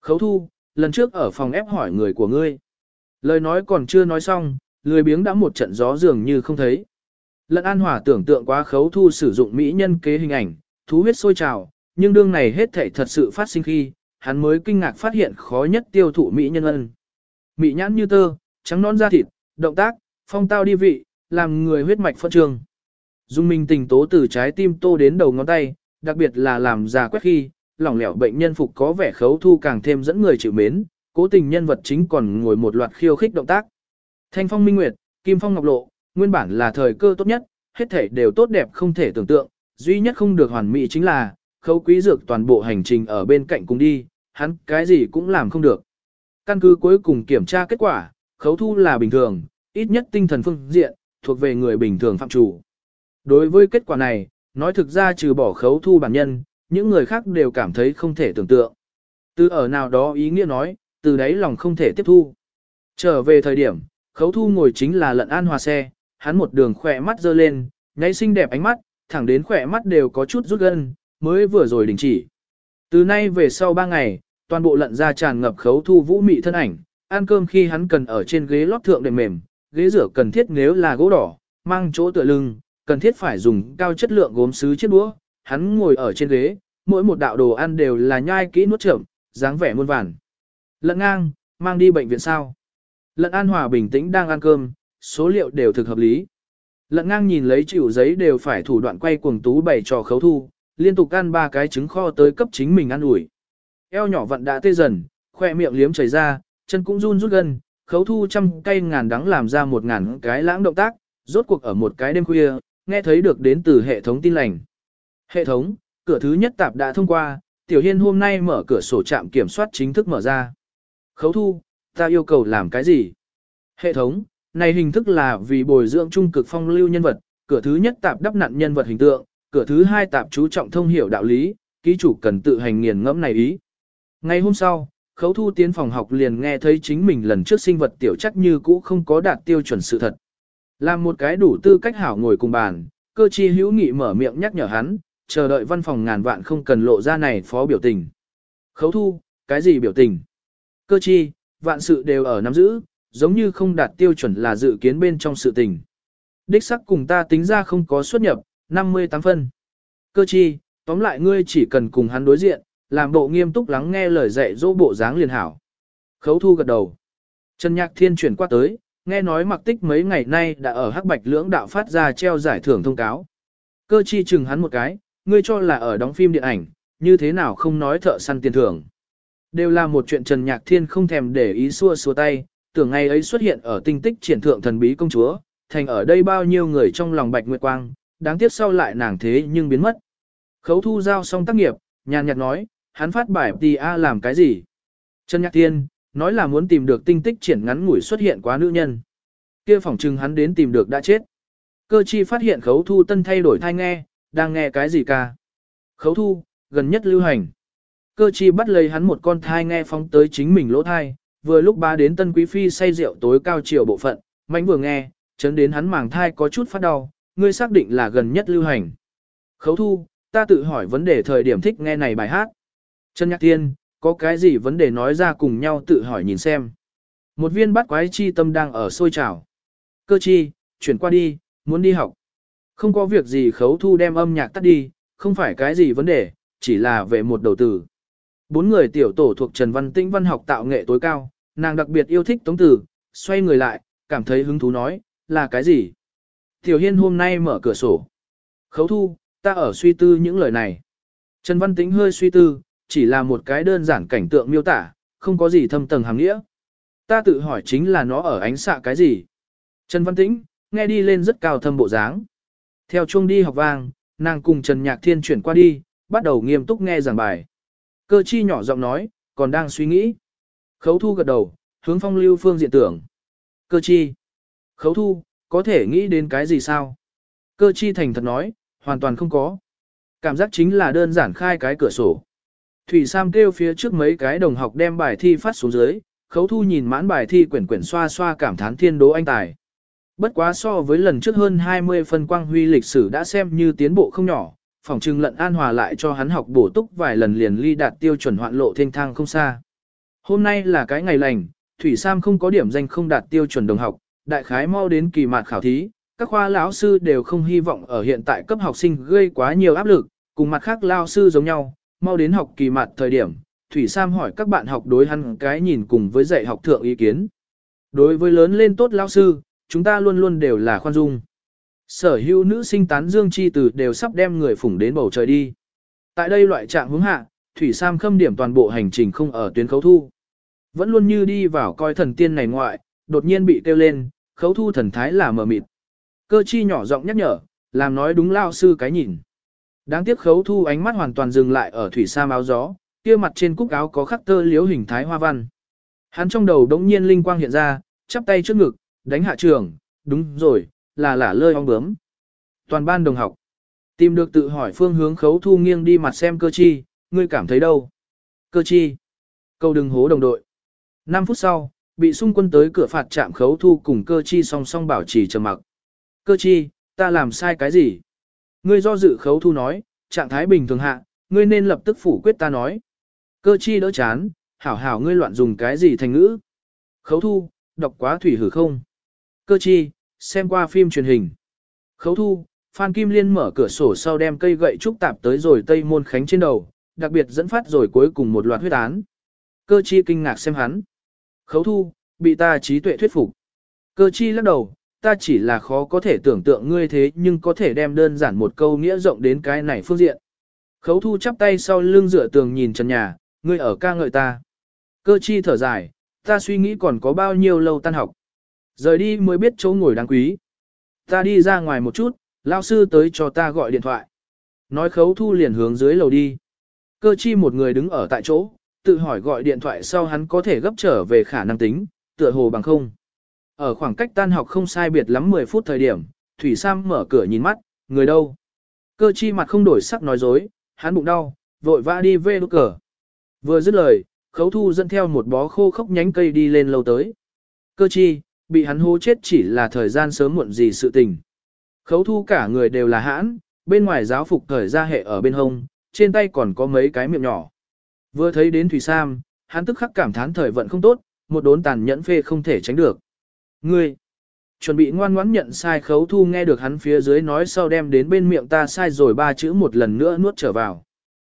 Khấu thu, lần trước ở phòng ép hỏi người của ngươi. Lời nói còn chưa nói xong, lười biếng đã một trận gió dường như không thấy. Lận an hòa tưởng tượng quá khấu thu sử dụng mỹ nhân kế hình ảnh, thú huyết sôi trào, nhưng đương này hết thảy thật sự phát sinh khi, hắn mới kinh ngạc phát hiện khó nhất tiêu thụ mỹ nhân ân. Mỹ nhãn như tơ, trắng non da thịt, động tác, phong tao đi vị, làm người huyết mạch phân trường. Dung minh tình tố từ trái tim tô đến đầu ngón tay, đặc biệt là làm già quét khi, lỏng lẻo bệnh nhân phục có vẻ khấu thu càng thêm dẫn người chịu mến, cố tình nhân vật chính còn ngồi một loạt khiêu khích động tác. Thanh phong minh nguyệt, kim phong ngọc lộ, nguyên bản là thời cơ tốt nhất, hết thể đều tốt đẹp không thể tưởng tượng, duy nhất không được hoàn mỹ chính là, khấu quý dược toàn bộ hành trình ở bên cạnh cùng đi, hắn cái gì cũng làm không được. Căn cứ cuối cùng kiểm tra kết quả, khấu thu là bình thường, ít nhất tinh thần phương diện, thuộc về người bình thường phạm chủ. Đối với kết quả này, nói thực ra trừ bỏ khấu thu bản nhân, những người khác đều cảm thấy không thể tưởng tượng. Từ ở nào đó ý nghĩa nói, từ đấy lòng không thể tiếp thu. Trở về thời điểm, khấu thu ngồi chính là lận an hòa xe, hắn một đường khỏe mắt dơ lên, nháy xinh đẹp ánh mắt, thẳng đến khỏe mắt đều có chút rút gân, mới vừa rồi đình chỉ. Từ nay về sau ba ngày, toàn bộ lận ra tràn ngập khấu thu vũ mị thân ảnh, ăn cơm khi hắn cần ở trên ghế lót thượng đệm mềm, ghế rửa cần thiết nếu là gỗ đỏ, mang chỗ tựa lưng, cần thiết phải dùng cao chất lượng gốm sứ chiếc đũa, hắn ngồi ở trên ghế, mỗi một đạo đồ ăn đều là nhai kỹ nuốt chậm, dáng vẻ muôn vàn. Lận ngang, mang đi bệnh viện sao? Lận an hòa bình tĩnh đang ăn cơm, số liệu đều thực hợp lý. Lận ngang nhìn lấy chịu giấy đều phải thủ đoạn quay cuồng tú bày trò khấu thu, liên tục ăn ba cái trứng kho tới cấp chính mình ăn ủi. Eo nhỏ vận đã tê dần, khoe miệng liếm chảy ra, chân cũng run rút gân, khấu thu trăm cây ngàn đắng làm ra một ngàn cái lãng động tác, rốt cuộc ở một cái đêm khuya, nghe thấy được đến từ hệ thống tin lành. Hệ thống, cửa thứ nhất tạp đã thông qua, Tiểu Hiên hôm nay mở cửa sổ trạm kiểm soát chính thức mở ra. Khấu thu, ta yêu cầu làm cái gì? Hệ thống, này hình thức là vì bồi dưỡng trung cực phong lưu nhân vật, cửa thứ nhất tạp đắp nặn nhân vật hình tượng, cửa thứ hai tạp chú trọng thông hiểu đạo lý, ký chủ cần tự hành nghiền ngẫm này ý. Ngày hôm sau, khấu thu tiến phòng học liền nghe thấy chính mình lần trước sinh vật tiểu chắc như cũ không có đạt tiêu chuẩn sự thật. Làm một cái đủ tư cách hảo ngồi cùng bàn, cơ chi hữu nghị mở miệng nhắc nhở hắn, chờ đợi văn phòng ngàn vạn không cần lộ ra này phó biểu tình. Khấu thu, cái gì biểu tình? Cơ chi, vạn sự đều ở nắm giữ, giống như không đạt tiêu chuẩn là dự kiến bên trong sự tình. Đích sắc cùng ta tính ra không có xuất nhập, 58 phân. Cơ chi, tóm lại ngươi chỉ cần cùng hắn đối diện, làm bộ nghiêm túc lắng nghe lời dạy dỗ bộ dáng liền hảo. Khấu thu gật đầu. Trần Nhạc Thiên chuyển qua tới, nghe nói mặc tích mấy ngày nay đã ở hắc bạch lưỡng đạo phát ra treo giải thưởng thông cáo. Cơ chi chừng hắn một cái, ngươi cho là ở đóng phim điện ảnh, như thế nào không nói thợ săn tiền thưởng. Đều là một chuyện Trần Nhạc Thiên không thèm để ý xua xua tay, tưởng ngày ấy xuất hiện ở tinh tích triển thượng thần bí công chúa, thành ở đây bao nhiêu người trong lòng bạch nguyệt quang, đáng tiếc sau lại nàng thế nhưng biến mất. Khấu thu giao xong tác nghiệp, nhàn nhạt nói, hắn phát bài tì a làm cái gì? Trần Nhạc Thiên, nói là muốn tìm được tinh tích triển ngắn ngủi xuất hiện quá nữ nhân. Kia phỏng chừng hắn đến tìm được đã chết. Cơ chi phát hiện khấu thu tân thay đổi thai nghe, đang nghe cái gì ca. Khấu thu, gần nhất lưu hành. Cơ chi bắt lấy hắn một con thai nghe phóng tới chính mình lỗ thai, vừa lúc ba đến tân quý phi say rượu tối cao chiều bộ phận, Mạnh vừa nghe, chấn đến hắn màng thai có chút phát đau, ngươi xác định là gần nhất lưu hành. Khấu thu, ta tự hỏi vấn đề thời điểm thích nghe này bài hát. Trần Nhạc Thiên, có cái gì vấn đề nói ra cùng nhau tự hỏi nhìn xem. Một viên bắt quái chi tâm đang ở sôi trào. Cơ chi, chuyển qua đi, muốn đi học. Không có việc gì khấu thu đem âm nhạc tắt đi, không phải cái gì vấn đề, chỉ là về một đầu tử. Bốn người tiểu tổ thuộc Trần Văn Tĩnh văn học tạo nghệ tối cao, nàng đặc biệt yêu thích tống tử, xoay người lại, cảm thấy hứng thú nói, là cái gì? Tiểu Hiên hôm nay mở cửa sổ. Khấu thu, ta ở suy tư những lời này. Trần Văn Tĩnh hơi suy tư, chỉ là một cái đơn giản cảnh tượng miêu tả, không có gì thâm tầng hàng nghĩa. Ta tự hỏi chính là nó ở ánh xạ cái gì. Trần Văn Tĩnh, nghe đi lên rất cao thâm bộ dáng. Theo chuông đi học vang, nàng cùng Trần Nhạc Thiên chuyển qua đi, bắt đầu nghiêm túc nghe giảng bài. Cơ chi nhỏ giọng nói, còn đang suy nghĩ. Khấu thu gật đầu, hướng phong lưu phương diện tưởng. Cơ chi. Khấu thu, có thể nghĩ đến cái gì sao? Cơ chi thành thật nói, hoàn toàn không có. Cảm giác chính là đơn giản khai cái cửa sổ. Thủy Sam kêu phía trước mấy cái đồng học đem bài thi phát xuống dưới, khấu thu nhìn mãn bài thi quyển quyển xoa xoa cảm thán thiên đố anh tài. Bất quá so với lần trước hơn 20 phân quang huy lịch sử đã xem như tiến bộ không nhỏ, phòng trừng lận an hòa lại cho hắn học bổ túc vài lần liền ly đạt tiêu chuẩn hoạn lộ thênh thang không xa. Hôm nay là cái ngày lành, Thủy Sam không có điểm danh không đạt tiêu chuẩn đồng học, đại khái mau đến kỳ mạt khảo thí, các khoa lão sư đều không hy vọng ở hiện tại cấp học sinh gây quá nhiều áp lực, cùng mặt khác lao sư giống nhau, mau đến học kỳ mạt thời điểm, Thủy Sam hỏi các bạn học đối hắn cái nhìn cùng với dạy học thượng ý kiến. Đối với lớn lên tốt lao sư, chúng ta luôn luôn đều là khoan dung. Sở hữu nữ sinh tán dương chi từ đều sắp đem người phủng đến bầu trời đi. Tại đây loại trạng hướng hạ, Thủy Sam khâm điểm toàn bộ hành trình không ở tuyến khấu thu. Vẫn luôn như đi vào coi thần tiên này ngoại, đột nhiên bị kêu lên, khấu thu thần thái là mờ mịt. Cơ chi nhỏ giọng nhắc nhở, làm nói đúng lao sư cái nhìn. Đáng tiếc khấu thu ánh mắt hoàn toàn dừng lại ở thủy sam áo gió, kia mặt trên cúc áo có khắc tơ liếu hình thái hoa văn. Hắn trong đầu đống nhiên linh quang hiện ra, chắp tay trước ngực, đánh hạ trường, đúng rồi, là lả lơi ong bướm. Toàn ban đồng học. Tìm được tự hỏi phương hướng khấu thu nghiêng đi mặt xem cơ chi, ngươi cảm thấy đâu? Cơ chi. Câu đừng hố đồng đội. 5 phút sau, bị xung quân tới cửa phạt trạm khấu thu cùng cơ chi song song bảo trì trầm mặc. Cơ chi, ta làm sai cái gì? Ngươi do dự khấu thu nói, trạng thái bình thường hạ, ngươi nên lập tức phủ quyết ta nói. Cơ chi đỡ chán, hảo hảo ngươi loạn dùng cái gì thành ngữ. Khấu thu, đọc quá thủy hử không. Cơ chi, xem qua phim truyền hình. Khấu thu, Phan Kim Liên mở cửa sổ sau đem cây gậy trúc tạp tới rồi tây môn khánh trên đầu, đặc biệt dẫn phát rồi cuối cùng một loạt huyết án. Cơ chi kinh ngạc xem hắn. Khấu thu, bị ta trí tuệ thuyết phục. Cơ chi lắc đầu, ta chỉ là khó có thể tưởng tượng ngươi thế nhưng có thể đem đơn giản một câu nghĩa rộng đến cái này phương diện. Khấu thu chắp tay sau lưng dựa tường nhìn trần nhà, ngươi ở ca ngợi ta. Cơ chi thở dài, ta suy nghĩ còn có bao nhiêu lâu tan học. Rời đi mới biết chỗ ngồi đáng quý. Ta đi ra ngoài một chút, lao sư tới cho ta gọi điện thoại. Nói khấu thu liền hướng dưới lầu đi. Cơ chi một người đứng ở tại chỗ, tự hỏi gọi điện thoại sau hắn có thể gấp trở về khả năng tính, tựa hồ bằng không. Ở khoảng cách tan học không sai biệt lắm 10 phút thời điểm, Thủy Sam mở cửa nhìn mắt, người đâu? Cơ chi mặt không đổi sắc nói dối, hắn bụng đau, vội vã đi về đốt cờ. Vừa dứt lời, khấu thu dẫn theo một bó khô khốc nhánh cây đi lên lâu tới. Cơ chi, bị hắn hô chết chỉ là thời gian sớm muộn gì sự tình. Khấu thu cả người đều là hãn, bên ngoài giáo phục thời ra hệ ở bên hông, trên tay còn có mấy cái miệng nhỏ. Vừa thấy đến Thủy Sam, hắn tức khắc cảm thán thời vận không tốt, một đốn tàn nhẫn phê không thể tránh được. Ngươi, chuẩn bị ngoan ngoãn nhận sai khấu thu nghe được hắn phía dưới nói sau đem đến bên miệng ta sai rồi ba chữ một lần nữa nuốt trở vào.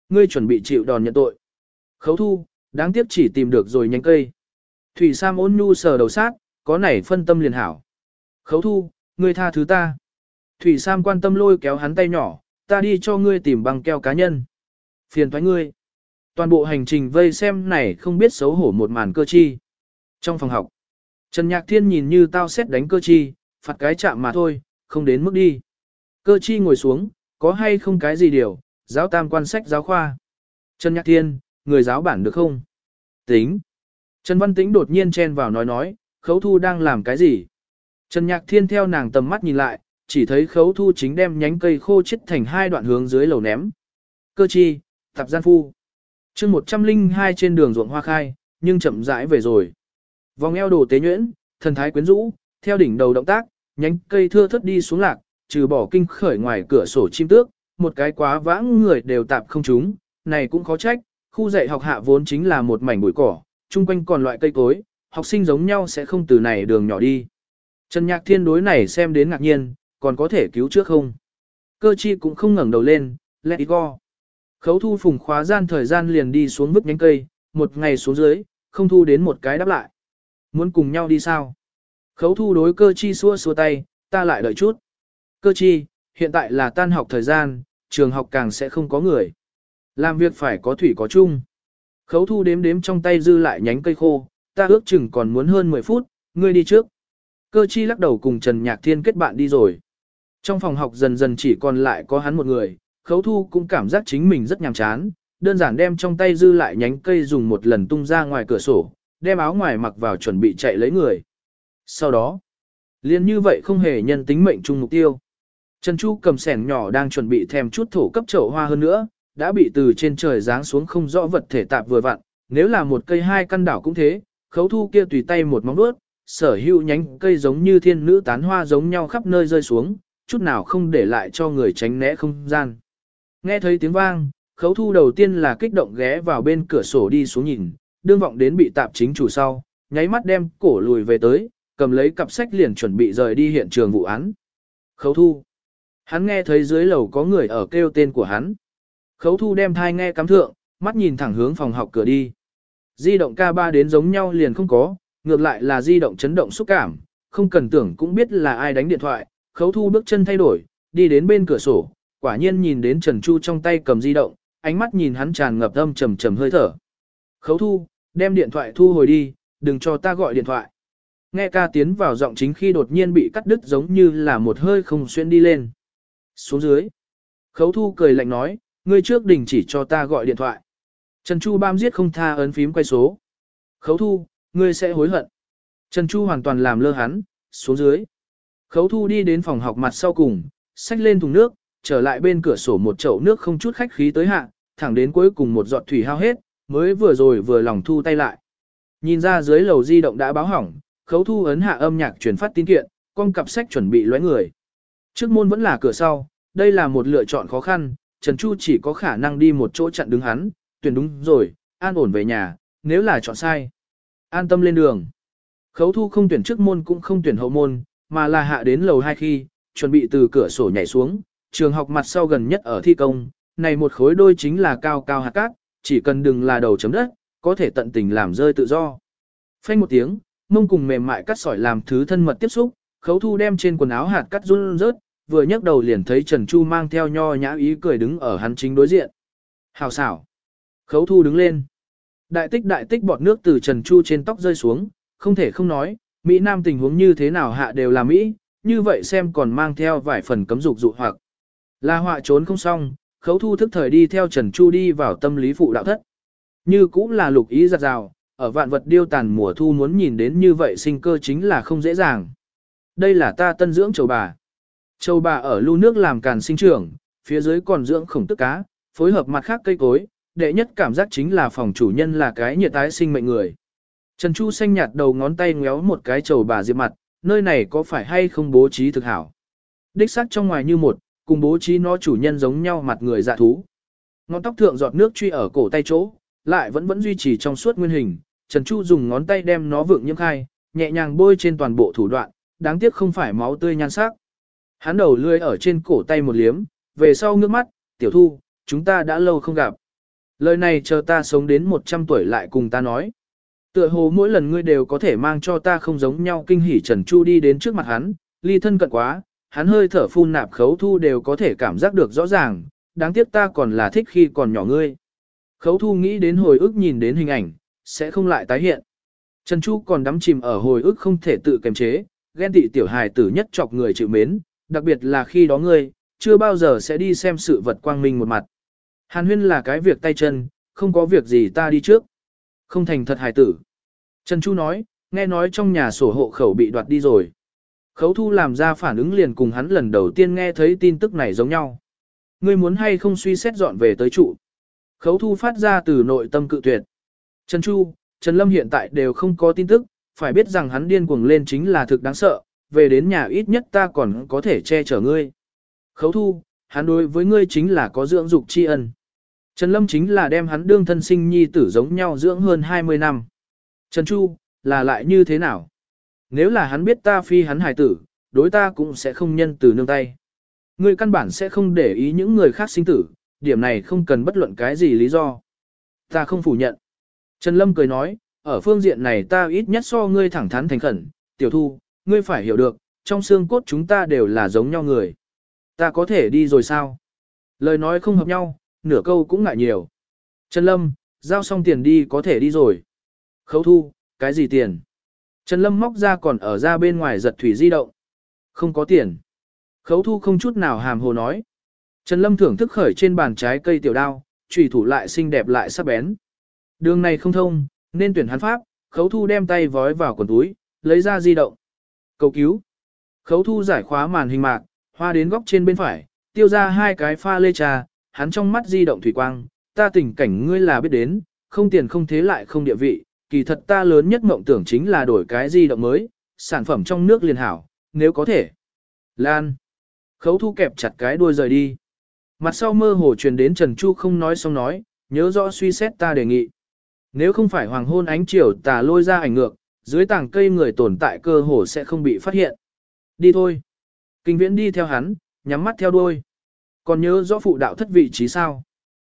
Ngươi chuẩn bị chịu đòn nhận tội. Khấu thu, đáng tiếc chỉ tìm được rồi nhánh cây. Thủy Sam ôn nhu sờ đầu sát, có nảy phân tâm liền hảo. Khấu thu, ngươi tha thứ ta. Thủy Sam quan tâm lôi kéo hắn tay nhỏ, ta đi cho ngươi tìm băng keo cá nhân. Phiền thoái ngươi. Toàn bộ hành trình vây xem này không biết xấu hổ một màn cơ chi. Trong phòng học, Trần Nhạc Thiên nhìn như tao xét đánh cơ chi, phạt cái chạm mà thôi, không đến mức đi. Cơ chi ngồi xuống, có hay không cái gì điều, giáo tam quan sách giáo khoa. Trần Nhạc Thiên, người giáo bản được không? Tính. Trần Văn Tĩnh đột nhiên chen vào nói nói, khấu thu đang làm cái gì? Trần Nhạc Thiên theo nàng tầm mắt nhìn lại, chỉ thấy khấu thu chính đem nhánh cây khô chết thành hai đoạn hướng dưới lầu ném. Cơ chi, tập gian phu. chương 102 trên đường ruộng hoa khai, nhưng chậm rãi về rồi. Vòng eo đồ tế nhuyễn, thần thái quyến rũ, theo đỉnh đầu động tác, nhánh cây thưa thất đi xuống lạc, trừ bỏ kinh khởi ngoài cửa sổ chim tước, một cái quá vãng người đều tạp không chúng, này cũng khó trách, khu dạy học hạ vốn chính là một mảnh bụi cỏ, chung quanh còn loại cây cối, học sinh giống nhau sẽ không từ này đường nhỏ đi. Trần Nhạc Thiên đối này xem đến ngạc nhiên, còn có thể cứu trước không? Cơ chi cũng không ngẩng đầu lên, let it go. Khấu thu phùng khóa gian thời gian liền đi xuống vứt nhánh cây, một ngày xuống dưới, không thu đến một cái đáp lại. Muốn cùng nhau đi sao? Khấu thu đối cơ chi xua xua tay, ta lại đợi chút. Cơ chi, hiện tại là tan học thời gian, trường học càng sẽ không có người. Làm việc phải có thủy có chung. Khấu thu đếm đếm trong tay dư lại nhánh cây khô, ta ước chừng còn muốn hơn 10 phút, ngươi đi trước. Cơ chi lắc đầu cùng Trần Nhạc Thiên kết bạn đi rồi. Trong phòng học dần dần chỉ còn lại có hắn một người, khấu thu cũng cảm giác chính mình rất nhàm chán, đơn giản đem trong tay dư lại nhánh cây dùng một lần tung ra ngoài cửa sổ, đem áo ngoài mặc vào chuẩn bị chạy lấy người. Sau đó, liền như vậy không hề nhân tính mệnh chung mục tiêu. Trần Chu cầm sẻn nhỏ đang chuẩn bị thèm chút thổ cấp chậu hoa hơn nữa, đã bị từ trên trời giáng xuống không rõ vật thể tạp vừa vặn, nếu là một cây hai căn đảo cũng thế, khấu thu kia tùy tay một móng vuốt, sở hữu nhánh cây giống như thiên nữ tán hoa giống nhau khắp nơi rơi xuống, chút nào không để lại cho người tránh né không gian. Nghe thấy tiếng vang, khấu thu đầu tiên là kích động ghé vào bên cửa sổ đi xuống nhìn, đương vọng đến bị tạp chính chủ sau, nháy mắt đem cổ lùi về tới, cầm lấy cặp sách liền chuẩn bị rời đi hiện trường vụ án. Khấu thu. Hắn nghe thấy dưới lầu có người ở kêu tên của hắn. Khấu thu đem thai nghe cắm thượng, mắt nhìn thẳng hướng phòng học cửa đi. Di động K3 đến giống nhau liền không có, ngược lại là di động chấn động xúc cảm, không cần tưởng cũng biết là ai đánh điện thoại, khấu thu bước chân thay đổi, đi đến bên cửa sổ, quả nhiên nhìn đến Trần Chu trong tay cầm di động, ánh mắt nhìn hắn tràn ngập âm trầm trầm hơi thở. Khấu thu, đem điện thoại thu hồi đi, đừng cho ta gọi điện thoại. Nghe ca tiến vào giọng chính khi đột nhiên bị cắt đứt giống như là một hơi không xuyên đi lên. Xuống dưới. Khấu thu cười lạnh nói, ngươi trước đình chỉ cho ta gọi điện thoại. Trần Chu bam giết không tha ấn phím quay số. Khấu thu, ngươi sẽ hối hận. Trần Chu hoàn toàn làm lơ hắn, xuống dưới. Khấu thu đi đến phòng học mặt sau cùng, xách lên thùng nước, trở lại bên cửa sổ một chậu nước không chút khách khí tới hạ, thẳng đến cuối cùng một giọt thủy hao hết, mới vừa rồi vừa lòng thu tay lại. Nhìn ra dưới lầu di động đã báo hỏng, khấu thu ấn hạ âm nhạc truyền phát tin kiện, con cặp sách chuẩn bị lóe người. Trước môn vẫn là cửa sau, đây là một lựa chọn khó khăn, Trần Chu chỉ có khả năng đi một chỗ chặn đứng hắn, tuyển đúng rồi, an ổn về nhà, nếu là chọn sai. An tâm lên đường. Khấu thu không tuyển trước môn cũng không tuyển hậu môn, mà là hạ đến lầu hai khi, chuẩn bị từ cửa sổ nhảy xuống, trường học mặt sau gần nhất ở thi công, này một khối đôi chính là cao cao hạt cát, chỉ cần đừng là đầu chấm đất, có thể tận tình làm rơi tự do. Phanh một tiếng, mông cùng mềm mại cắt sỏi làm thứ thân mật tiếp xúc, khấu thu đem trên quần áo hạt cắt run rớt, vừa nhấc đầu liền thấy Trần Chu mang theo nho nhã ý cười đứng ở hắn chính đối diện. Hào xảo. Khấu thu đứng lên. Đại tích đại tích bọt nước từ Trần Chu trên tóc rơi xuống, không thể không nói, Mỹ Nam tình huống như thế nào hạ đều là Mỹ, như vậy xem còn mang theo vài phần cấm dục dụ hoặc. Là họa trốn không xong, khấu thu thức thời đi theo Trần Chu đi vào tâm lý phụ đạo thất. Như cũng là lục ý giặt rào, ở vạn vật điêu tàn mùa thu muốn nhìn đến như vậy sinh cơ chính là không dễ dàng. Đây là ta tân dưỡng châu bà. Châu bà ở lưu nước làm càn sinh trưởng, phía dưới còn dưỡng khổng tức cá, phối hợp mặt khác cây cối, đệ nhất cảm giác chính là phòng chủ nhân là cái nhiệt tái sinh mệnh người. Trần Chu xanh nhạt đầu ngón tay ngéo một cái trầu bà diệp mặt, nơi này có phải hay không bố trí thực hảo. Đích sắc trong ngoài như một, cùng bố trí nó chủ nhân giống nhau mặt người dạ thú. Ngón tóc thượng giọt nước truy ở cổ tay chỗ, lại vẫn vẫn duy trì trong suốt nguyên hình. Trần Chu dùng ngón tay đem nó vượng nhiễm khai, nhẹ nhàng bôi trên toàn bộ thủ đoạn, đáng tiếc không phải máu tươi nhan sắc. Hắn đầu lươi ở trên cổ tay một liếm, về sau nước mắt, tiểu thu, chúng ta đã lâu không gặp. Lời này chờ ta sống đến 100 tuổi lại cùng ta nói. Tựa hồ mỗi lần ngươi đều có thể mang cho ta không giống nhau kinh hỉ Trần Chu đi đến trước mặt hắn, ly thân cận quá, hắn hơi thở phun nạp khấu thu đều có thể cảm giác được rõ ràng, đáng tiếc ta còn là thích khi còn nhỏ ngươi. Khấu thu nghĩ đến hồi ức nhìn đến hình ảnh, sẽ không lại tái hiện. Trần Chu còn đắm chìm ở hồi ức không thể tự kiềm chế, ghen tị tiểu hài tử nhất chọc người chịu mến, đặc biệt là khi đó ngươi, chưa bao giờ sẽ đi xem sự vật quang minh một mặt. Hàn huyên là cái việc tay chân, không có việc gì ta đi trước. Không thành thật hài tử. Trần Chu nói, nghe nói trong nhà sổ hộ khẩu bị đoạt đi rồi. Khấu thu làm ra phản ứng liền cùng hắn lần đầu tiên nghe thấy tin tức này giống nhau. Ngươi muốn hay không suy xét dọn về tới trụ. Khấu thu phát ra từ nội tâm cự tuyệt. Trần Chu, Trần Lâm hiện tại đều không có tin tức, phải biết rằng hắn điên cuồng lên chính là thực đáng sợ, về đến nhà ít nhất ta còn có thể che chở ngươi. Khấu thu, hắn đối với ngươi chính là có dưỡng dục tri ân. Trần Lâm chính là đem hắn đương thân sinh nhi tử giống nhau dưỡng hơn 20 năm. Trần Chu, là lại như thế nào? Nếu là hắn biết ta phi hắn hài tử, đối ta cũng sẽ không nhân từ nương tay. Ngươi căn bản sẽ không để ý những người khác sinh tử, điểm này không cần bất luận cái gì lý do. Ta không phủ nhận. Trần Lâm cười nói, ở phương diện này ta ít nhất so ngươi thẳng thắn thành khẩn, tiểu thu, ngươi phải hiểu được, trong xương cốt chúng ta đều là giống nhau người. Ta có thể đi rồi sao? Lời nói không hợp nhau, nửa câu cũng ngại nhiều. Trần Lâm, giao xong tiền đi có thể đi rồi. Khấu thu, cái gì tiền? Trần Lâm móc ra còn ở ra bên ngoài giật thủy di động. Không có tiền. Khấu thu không chút nào hàm hồ nói. Trần Lâm thưởng thức khởi trên bàn trái cây tiểu đao, trùy thủ lại xinh đẹp lại sắc bén. Đường này không thông, nên tuyển hắn pháp, khấu thu đem tay vói vào quần túi, lấy ra di động. Cầu cứu. Khấu thu giải khóa màn hình mạc, hoa đến góc trên bên phải, tiêu ra hai cái pha lê trà, hắn trong mắt di động thủy quang, ta tình cảnh ngươi là biết đến, không tiền không thế lại không địa vị, kỳ thật ta lớn nhất mộng tưởng chính là đổi cái di động mới, sản phẩm trong nước liền hảo, nếu có thể. Lan. Khấu thu kẹp chặt cái đuôi rời đi. Mặt sau mơ hồ truyền đến Trần Chu không nói xong nói, nhớ rõ suy xét ta đề nghị. Nếu không phải hoàng hôn ánh chiều tà lôi ra ảnh ngược, dưới tảng cây người tồn tại cơ hồ sẽ không bị phát hiện. Đi thôi. Kinh viễn đi theo hắn, nhắm mắt theo đuôi. Còn nhớ rõ phụ đạo thất vị trí sao?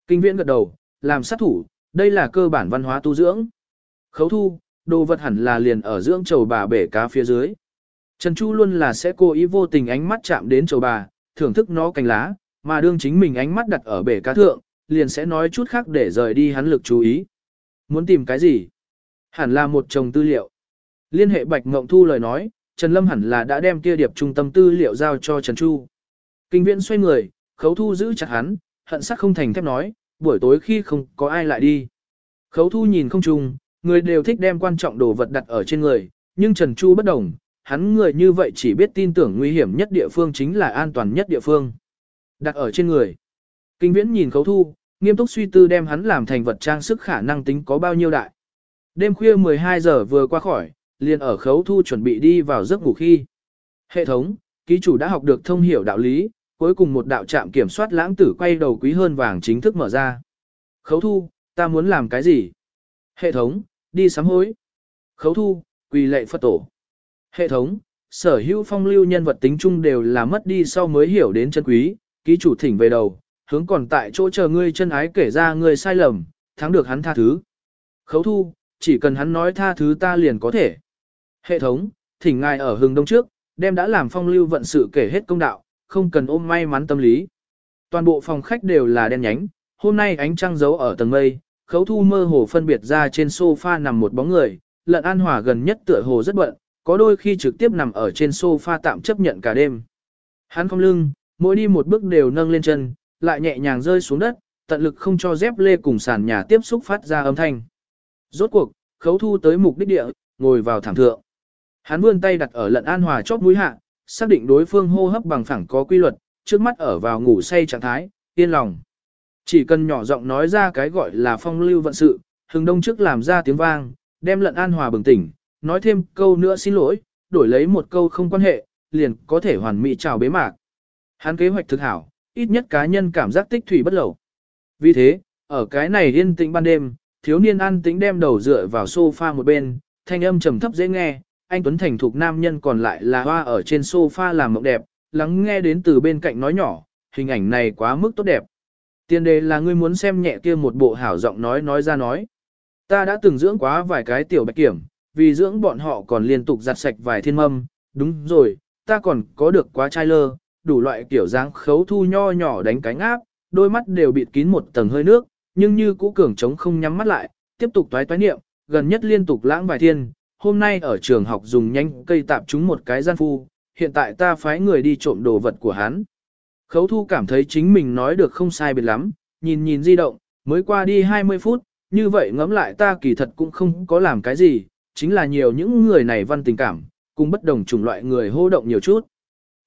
Kinh viễn gật đầu, làm sát thủ, đây là cơ bản văn hóa tu dưỡng. Khấu thu, đồ vật hẳn là liền ở dưỡng chầu bà bể cá phía dưới. Trần Chu luôn là sẽ cố ý vô tình ánh mắt chạm đến chầu bà, thưởng thức nó cành lá, mà đương chính mình ánh mắt đặt ở bể cá thượng, liền sẽ nói chút khác để rời đi hắn lực chú ý. Muốn tìm cái gì? Hẳn là một chồng tư liệu. Liên hệ Bạch Ngộng Thu lời nói, Trần Lâm hẳn là đã đem kia điệp trung tâm tư liệu giao cho Trần Chu. Kinh viện xoay người, khấu thu giữ chặt hắn, hận sắc không thành thép nói, buổi tối khi không có ai lại đi. Khấu thu nhìn không trùng, người đều thích đem quan trọng đồ vật đặt ở trên người, nhưng Trần Chu bất đồng, hắn người như vậy chỉ biết tin tưởng nguy hiểm nhất địa phương chính là an toàn nhất địa phương. Đặt ở trên người. Kinh viễn nhìn khấu thu, nghiêm túc suy tư đem hắn làm thành vật trang sức khả năng tính có bao nhiêu đại. Đêm khuya 12 giờ vừa qua khỏi, liền ở khấu thu chuẩn bị đi vào giấc ngủ khi. Hệ thống, ký chủ đã học được thông hiểu đạo lý, cuối cùng một đạo trạm kiểm soát lãng tử quay đầu quý hơn vàng chính thức mở ra. Khấu thu, ta muốn làm cái gì? Hệ thống, đi sám hối. Khấu thu, quỳ lệ Phật tổ. Hệ thống, sở hữu phong lưu nhân vật tính chung đều là mất đi sau mới hiểu đến chân quý, ký chủ thỉnh về đầu, hướng còn tại chỗ chờ ngươi chân ái kể ra ngươi sai lầm, thắng được hắn tha thứ. Khấu thu, chỉ cần hắn nói tha thứ ta liền có thể. Hệ thống, thỉnh ngài ở hừng đông trước, đem đã làm phong lưu vận sự kể hết công đạo, không cần ôm may mắn tâm lý. Toàn bộ phòng khách đều là đen nhánh, hôm nay ánh trăng giấu ở tầng mây, khấu thu mơ hồ phân biệt ra trên sofa nằm một bóng người, lận an hòa gần nhất tựa hồ rất bận, có đôi khi trực tiếp nằm ở trên sofa tạm chấp nhận cả đêm. Hắn không lưng, mỗi đi một bước đều nâng lên chân, lại nhẹ nhàng rơi xuống đất, tận lực không cho dép lê cùng sàn nhà tiếp xúc phát ra âm thanh. Rốt cuộc, khấu thu tới mục đích địa, ngồi vào thảm thượng. Hắn vươn tay đặt ở lận an hòa chóp mũi hạ, xác định đối phương hô hấp bằng phẳng có quy luật, trước mắt ở vào ngủ say trạng thái, yên lòng. Chỉ cần nhỏ giọng nói ra cái gọi là phong lưu vận sự, hừng đông trước làm ra tiếng vang, đem lận an hòa bừng tỉnh, nói thêm câu nữa xin lỗi, đổi lấy một câu không quan hệ, liền có thể hoàn mỹ chào bế mạc. Hắn kế hoạch thực hảo, ít nhất cá nhân cảm giác tích thủy bất lẩu. Vì thế, ở cái này yên tĩnh ban đêm, thiếu niên an tĩnh đem đầu dựa vào sofa một bên, thanh âm trầm thấp dễ nghe, anh Tuấn Thành thuộc nam nhân còn lại là hoa ở trên sofa làm mộng đẹp, lắng nghe đến từ bên cạnh nói nhỏ, hình ảnh này quá mức tốt đẹp. Tiền đề là ngươi muốn xem nhẹ kia một bộ hảo giọng nói nói ra nói. Ta đã từng dưỡng quá vài cái tiểu bạch kiểm, vì dưỡng bọn họ còn liên tục giặt sạch vài thiên mâm, đúng rồi, ta còn có được quá trai lơ, đủ loại kiểu dáng khấu thu nho nhỏ đánh cánh áp, đôi mắt đều bịt kín một tầng hơi nước, nhưng như cũ cường trống không nhắm mắt lại, tiếp tục toái toái niệm, gần nhất liên tục lãng vài thiên, hôm nay ở trường học dùng nhanh cây tạp chúng một cái gian phu, hiện tại ta phái người đi trộm đồ vật của hắn. Khấu thu cảm thấy chính mình nói được không sai biệt lắm, nhìn nhìn di động, mới qua đi 20 phút, như vậy ngẫm lại ta kỳ thật cũng không có làm cái gì, chính là nhiều những người này văn tình cảm, cùng bất đồng chủng loại người hô động nhiều chút.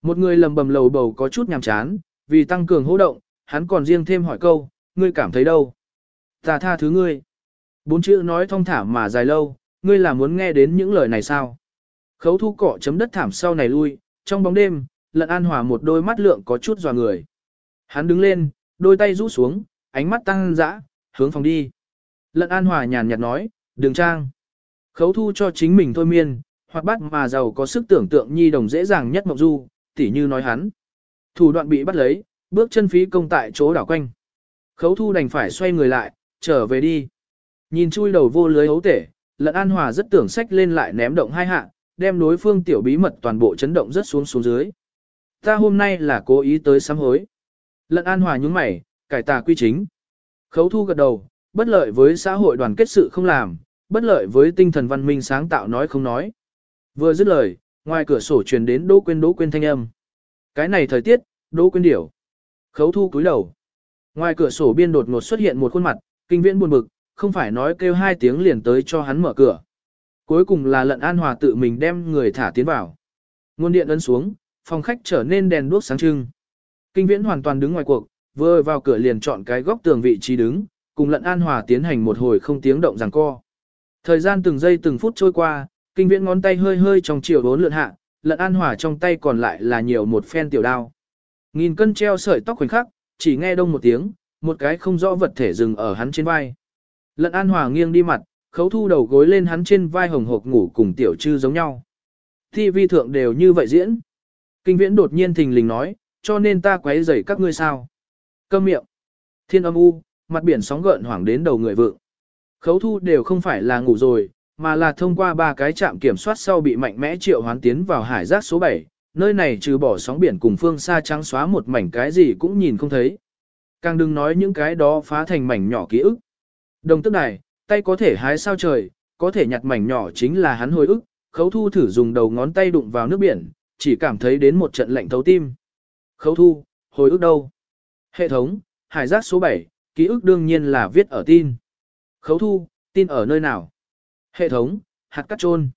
Một người lầm bầm lầu bầu có chút nhàm chán, vì tăng cường hô động, hắn còn riêng thêm hỏi câu, ngươi cảm thấy đâu? Ta tha thứ ngươi. Bốn chữ nói thong thả mà dài lâu, ngươi là muốn nghe đến những lời này sao? Khấu thu cỏ chấm đất thảm sau này lui, trong bóng đêm, lận an hòa một đôi mắt lượng có chút dò người. Hắn đứng lên, đôi tay rũ xuống, ánh mắt tăng dã, hướng phòng đi. Lận an hòa nhàn nhạt nói, Đường trang. Khấu thu cho chính mình thôi miên, hoặc bắt mà giàu có sức tưởng tượng nhi đồng dễ dàng nhất mộng du, tỉ như nói hắn. Thủ đoạn bị bắt lấy, bước chân phí công tại chỗ đảo quanh. Khấu thu đành phải xoay người lại, trở về đi. Nhìn chui đầu vô lưới hấu tể, lận an hòa rất tưởng sách lên lại ném động hai hạ, đem đối phương tiểu bí mật toàn bộ chấn động rất xuống xuống dưới. Ta hôm nay là cố ý tới sám hối. Lận an hòa nhúng mày, cải tà quy chính. Khấu thu gật đầu, bất lợi với xã hội đoàn kết sự không làm, bất lợi với tinh thần văn minh sáng tạo nói không nói. Vừa dứt lời, ngoài cửa sổ truyền đến Đỗ Quyên Đỗ Quyên thanh âm. Cái này thời tiết, Đỗ Quyên điểu. Khấu thu cúi đầu. Ngoài cửa sổ biên đột ngột xuất hiện một khuôn mặt, kinh viễn buồn bực, không phải nói kêu hai tiếng liền tới cho hắn mở cửa. Cuối cùng là lận an hòa tự mình đem người thả tiến vào. Ngôn điện ấn xuống, phòng khách trở nên đèn đuốc sáng trưng. Kinh viễn hoàn toàn đứng ngoài cuộc, vừa vào cửa liền chọn cái góc tường vị trí đứng, cùng lận an hòa tiến hành một hồi không tiếng động giằng co. Thời gian từng giây từng phút trôi qua, kinh viễn ngón tay hơi hơi trong chiều đốn lượn hạ, lận an hòa trong tay còn lại là nhiều một phen tiểu đao. Nghìn cân treo sợi tóc khoảnh khắc, chỉ nghe đông một tiếng, một cái không rõ vật thể dừng ở hắn trên vai. Lận an hòa nghiêng đi mặt, khấu thu đầu gối lên hắn trên vai hồng hộp ngủ cùng tiểu trư giống nhau. Thi vi thượng đều như vậy diễn. Kinh viễn đột nhiên thình lình nói, cho nên ta quấy rầy các ngươi sao. Câm miệng. Thiên âm u, mặt biển sóng gợn hoảng đến đầu người vượng. Khấu thu đều không phải là ngủ rồi, mà là thông qua ba cái trạm kiểm soát sau bị mạnh mẽ triệu hoán tiến vào hải giác số 7, nơi này trừ bỏ sóng biển cùng phương xa trắng xóa một mảnh cái gì cũng nhìn không thấy. Càng đừng nói những cái đó phá thành mảnh nhỏ ký ức. Đồng tức này, tay có thể hái sao trời, có thể nhặt mảnh nhỏ chính là hắn hồi ức, khấu thu thử dùng đầu ngón tay đụng vào nước biển, chỉ cảm thấy đến một trận lạnh thấu tim. Khấu thu, hồi ức đâu? Hệ thống, hải giác số 7, ký ức đương nhiên là viết ở tin. Khấu thu, tin ở nơi nào? Hệ thống, hạt cắt trôn.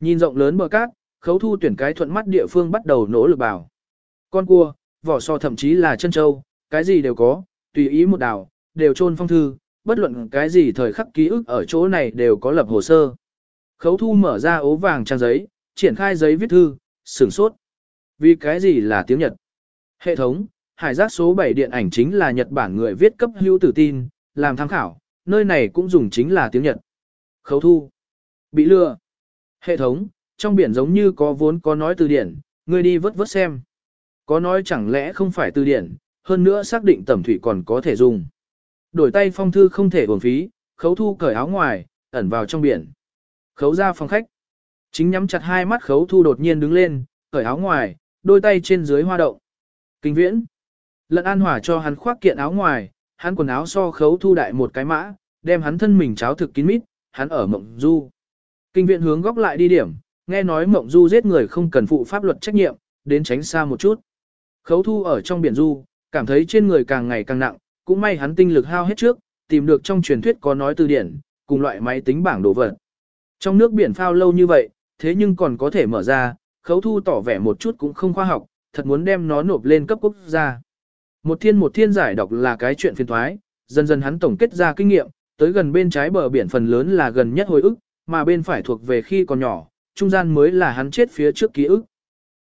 Nhìn rộng lớn bờ cát, khấu thu tuyển cái thuận mắt địa phương bắt đầu nỗ lực bảo. Con cua, vỏ sò thậm chí là chân trâu, cái gì đều có, tùy ý một đảo, đều trôn phong thư, bất luận cái gì thời khắc ký ức ở chỗ này đều có lập hồ sơ. Khấu thu mở ra ố vàng trang giấy, triển khai giấy viết thư, sửng sốt. Vì cái gì là tiếng Nhật? Hệ thống, hải giác số 7 điện ảnh chính là Nhật Bản người viết cấp hữu tử tin, làm tham khảo, nơi này cũng dùng chính là tiếng Nhật. Khấu thu. Bị lừa. Hệ thống, trong biển giống như có vốn có nói từ điển, ngươi đi vớt vớt xem. Có nói chẳng lẽ không phải từ điển, hơn nữa xác định tẩm thủy còn có thể dùng. Đổi tay phong thư không thể uổng phí, khấu thu cởi áo ngoài, ẩn vào trong biển. Khấu ra phòng khách. Chính nhắm chặt hai mắt khấu thu đột nhiên đứng lên, cởi áo ngoài, đôi tay trên dưới hoa động. Kinh viễn. Lận an hỏa cho hắn khoác kiện áo ngoài, hắn quần áo so khấu thu đại một cái mã, đem hắn thân mình cháo thực kín mít, hắn ở mộng du. Kinh viện hướng góc lại đi điểm, nghe nói mộng du giết người không cần phụ pháp luật trách nhiệm, đến tránh xa một chút. Khấu thu ở trong biển du, cảm thấy trên người càng ngày càng nặng, cũng may hắn tinh lực hao hết trước, tìm được trong truyền thuyết có nói từ điển, cùng loại máy tính bảng đồ vật. Trong nước biển phao lâu như vậy, thế nhưng còn có thể mở ra, khấu thu tỏ vẻ một chút cũng không khoa học, thật muốn đem nó nộp lên cấp quốc gia. Một thiên một thiên giải đọc là cái chuyện phiền thoái, dần dần hắn tổng kết ra kinh nghiệm, tới gần bên trái bờ biển phần lớn là gần nhất hồi ức, mà bên phải thuộc về khi còn nhỏ, trung gian mới là hắn chết phía trước ký ức.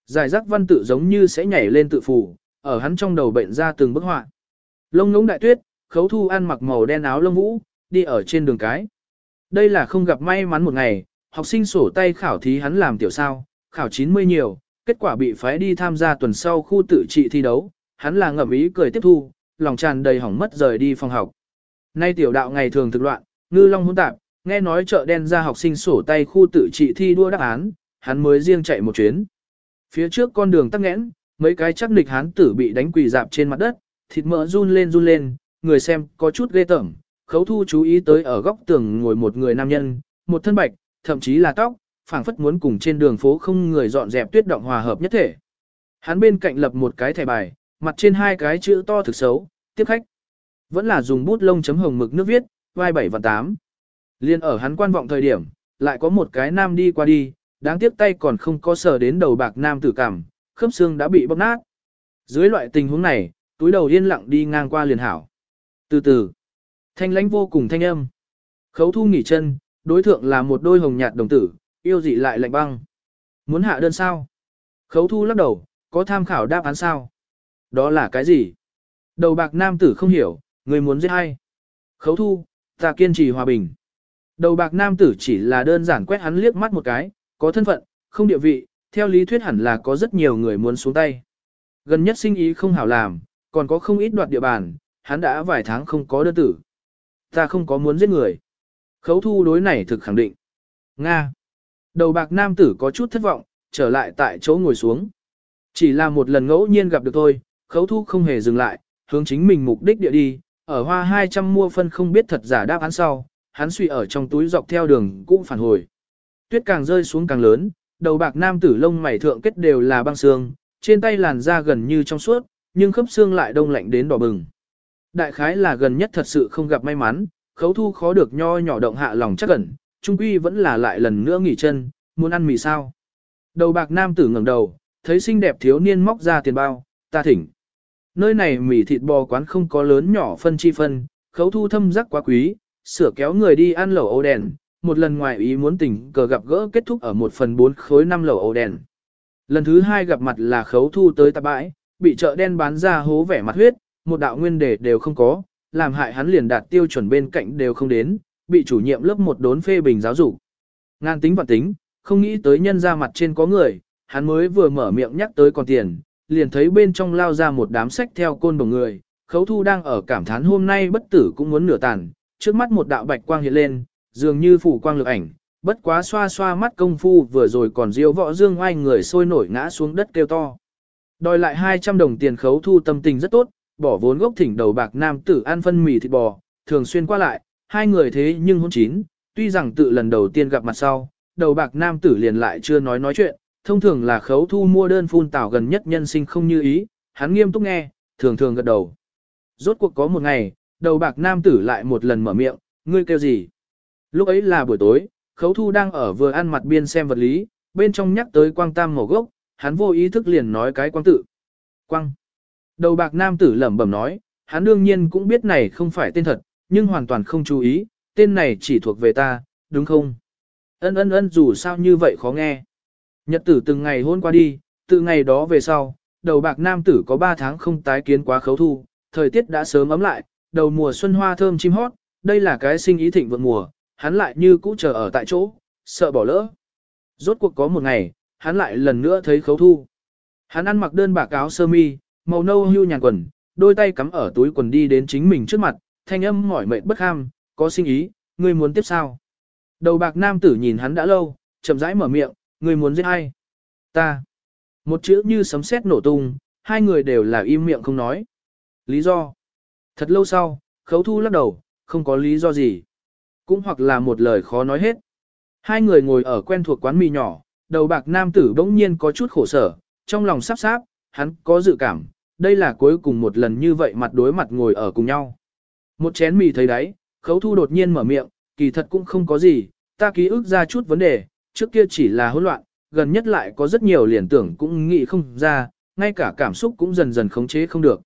Giải rác văn tự giống như sẽ nhảy lên tự phủ, ở hắn trong đầu bệnh ra từng bức họa. Lông ngỗng đại tuyết, khấu thu ăn mặc màu đen áo lông vũ, đi ở trên đường cái. Đây là không gặp may mắn một ngày, học sinh sổ tay khảo thí hắn làm tiểu sao, khảo 90 nhiều, kết quả bị phái đi tham gia tuần sau khu tự trị thi đấu, hắn là ngậm ý cười tiếp thu, lòng tràn đầy hỏng mất rời đi phòng học. Nay tiểu đạo ngày thường thực loạn, ngư long hỗn tạp, nghe nói chợ đen ra học sinh sổ tay khu tự trị thi đua đáp án, hắn mới riêng chạy một chuyến. Phía trước con đường tắc nghẽn, mấy cái chắc nịch hán tử bị đánh quỳ dạp trên mặt đất, thịt mỡ run lên run lên, người xem có chút ghê tởm. Khấu thu chú ý tới ở góc tường ngồi một người nam nhân, một thân bạch, thậm chí là tóc, phảng phất muốn cùng trên đường phố không người dọn dẹp tuyết động hòa hợp nhất thể. Hắn bên cạnh lập một cái thẻ bài, mặt trên hai cái chữ to thực xấu, tiếp khách. Vẫn là dùng bút lông chấm hồng mực nước viết, vai 7 và 8. Liên ở hắn quan vọng thời điểm, lại có một cái nam đi qua đi, đáng tiếc tay còn không có sờ đến đầu bạc nam tử cảm, khớp xương đã bị bóp nát. Dưới loại tình huống này, túi đầu yên lặng đi ngang qua liền hảo. Từ từ, thanh lãnh vô cùng thanh âm. Khấu thu nghỉ chân, đối thượng là một đôi hồng nhạt đồng tử, yêu dị lại lạnh băng. Muốn hạ đơn sao? Khấu thu lắc đầu, có tham khảo đáp án sao? Đó là cái gì? Đầu bạc nam tử không hiểu, người muốn giết hay? Khấu thu, ta kiên trì hòa bình. Đầu bạc nam tử chỉ là đơn giản quét hắn liếc mắt một cái, có thân phận, không địa vị, theo lý thuyết hẳn là có rất nhiều người muốn xuống tay. Gần nhất sinh ý không hảo làm, còn có không ít đoạt địa bàn, hắn đã vài tháng không có đơn tử. Ta không có muốn giết người. Khấu thu đối này thực khẳng định. Nga. Đầu bạc nam tử có chút thất vọng, trở lại tại chỗ ngồi xuống. Chỉ là một lần ngẫu nhiên gặp được tôi, khấu thu không hề dừng lại, hướng chính mình mục đích địa đi, ở hoa 200 mua phân không biết thật giả đáp án sau, hắn suy ở trong túi dọc theo đường cũng phản hồi. Tuyết càng rơi xuống càng lớn, đầu bạc nam tử lông mày thượng kết đều là băng xương, trên tay làn da gần như trong suốt, nhưng khớp xương lại đông lạnh đến đỏ bừng. Đại khái là gần nhất thật sự không gặp may mắn, khấu thu khó được nho nhỏ động hạ lòng chắc ẩn, trung quy vẫn là lại lần nữa nghỉ chân, muốn ăn mì sao. Đầu bạc nam tử ngẩng đầu, thấy xinh đẹp thiếu niên móc ra tiền bao, ta thỉnh. Nơi này mì thịt bò quán không có lớn nhỏ phân chi phân, khấu thu thâm giác quá quý, sửa kéo người đi ăn lẩu ấu đèn, một lần ngoài ý muốn tình cờ gặp gỡ kết thúc ở một phần bốn khối năm lẩu ấu đèn. Lần thứ hai gặp mặt là khấu thu tới tạp bãi, bị chợ đen bán ra hố vẻ mặt huyết, một đạo nguyên đề đều không có, làm hại hắn liền đạt tiêu chuẩn bên cạnh đều không đến, bị chủ nhiệm lớp một đốn phê bình giáo dục. Ngan tính và tính, không nghĩ tới nhân ra mặt trên có người, hắn mới vừa mở miệng nhắc tới còn tiền, liền thấy bên trong lao ra một đám sách theo côn đồng người, khấu thu đang ở cảm thán hôm nay bất tử cũng muốn nửa tàn, trước mắt một đạo bạch quang hiện lên, dường như phủ quang lực ảnh, bất quá xoa xoa mắt công phu vừa rồi còn diêu võ dương oai người sôi nổi ngã xuống đất kêu to. Đòi lại 200 đồng tiền khấu thu tâm tình rất tốt, bỏ vốn gốc thỉnh đầu bạc nam tử ăn phân mì thịt bò, thường xuyên qua lại, hai người thế nhưng hôn chín, tuy rằng tự lần đầu tiên gặp mặt sau, đầu bạc nam tử liền lại chưa nói nói chuyện, thông thường là khấu thu mua đơn phun tảo gần nhất nhân sinh không như ý, hắn nghiêm túc nghe, thường thường gật đầu. Rốt cuộc có một ngày, đầu bạc nam tử lại một lần mở miệng, ngươi kêu gì? Lúc ấy là buổi tối, khấu thu đang ở vừa ăn mặt biên xem vật lý, bên trong nhắc tới quang tam màu gốc, hắn vô ý thức liền nói cái quang tự. Quang. Đầu bạc nam tử lẩm bẩm nói, hắn đương nhiên cũng biết này không phải tên thật, nhưng hoàn toàn không chú ý, tên này chỉ thuộc về ta, đúng không? Ân ân ân dù sao như vậy khó nghe. Nhật tử từng ngày hôn qua đi, từ ngày đó về sau, đầu bạc nam tử có 3 tháng không tái kiến quá khấu thu, thời tiết đã sớm ấm lại, đầu mùa xuân hoa thơm chim hót, đây là cái sinh ý thịnh vượng mùa, hắn lại như cũ chờ ở tại chỗ, sợ bỏ lỡ. Rốt cuộc có một ngày, hắn lại lần nữa thấy khấu thu. Hắn ăn mặc đơn bạc áo sơ mi, màu nâu hưu nhàn quần, đôi tay cắm ở túi quần đi đến chính mình trước mặt, thanh âm mỏi mệt bất ham, có sinh ý, ngươi muốn tiếp sao? Đầu bạc nam tử nhìn hắn đã lâu, chậm rãi mở miệng, ngươi muốn giết ai? Ta. Một chữ như sấm sét nổ tung, hai người đều là im miệng không nói. Lý do? Thật lâu sau, khấu thu lắc đầu, không có lý do gì. Cũng hoặc là một lời khó nói hết. Hai người ngồi ở quen thuộc quán mì nhỏ, đầu bạc nam tử bỗng nhiên có chút khổ sở, trong lòng sắp sáp, hắn có dự cảm, đây là cuối cùng một lần như vậy mặt đối mặt ngồi ở cùng nhau. Một chén mì thấy đấy, khấu thu đột nhiên mở miệng, kỳ thật cũng không có gì, ta ký ức ra chút vấn đề, trước kia chỉ là hỗn loạn, gần nhất lại có rất nhiều liền tưởng cũng nghĩ không ra, ngay cả cảm xúc cũng dần dần khống chế không được.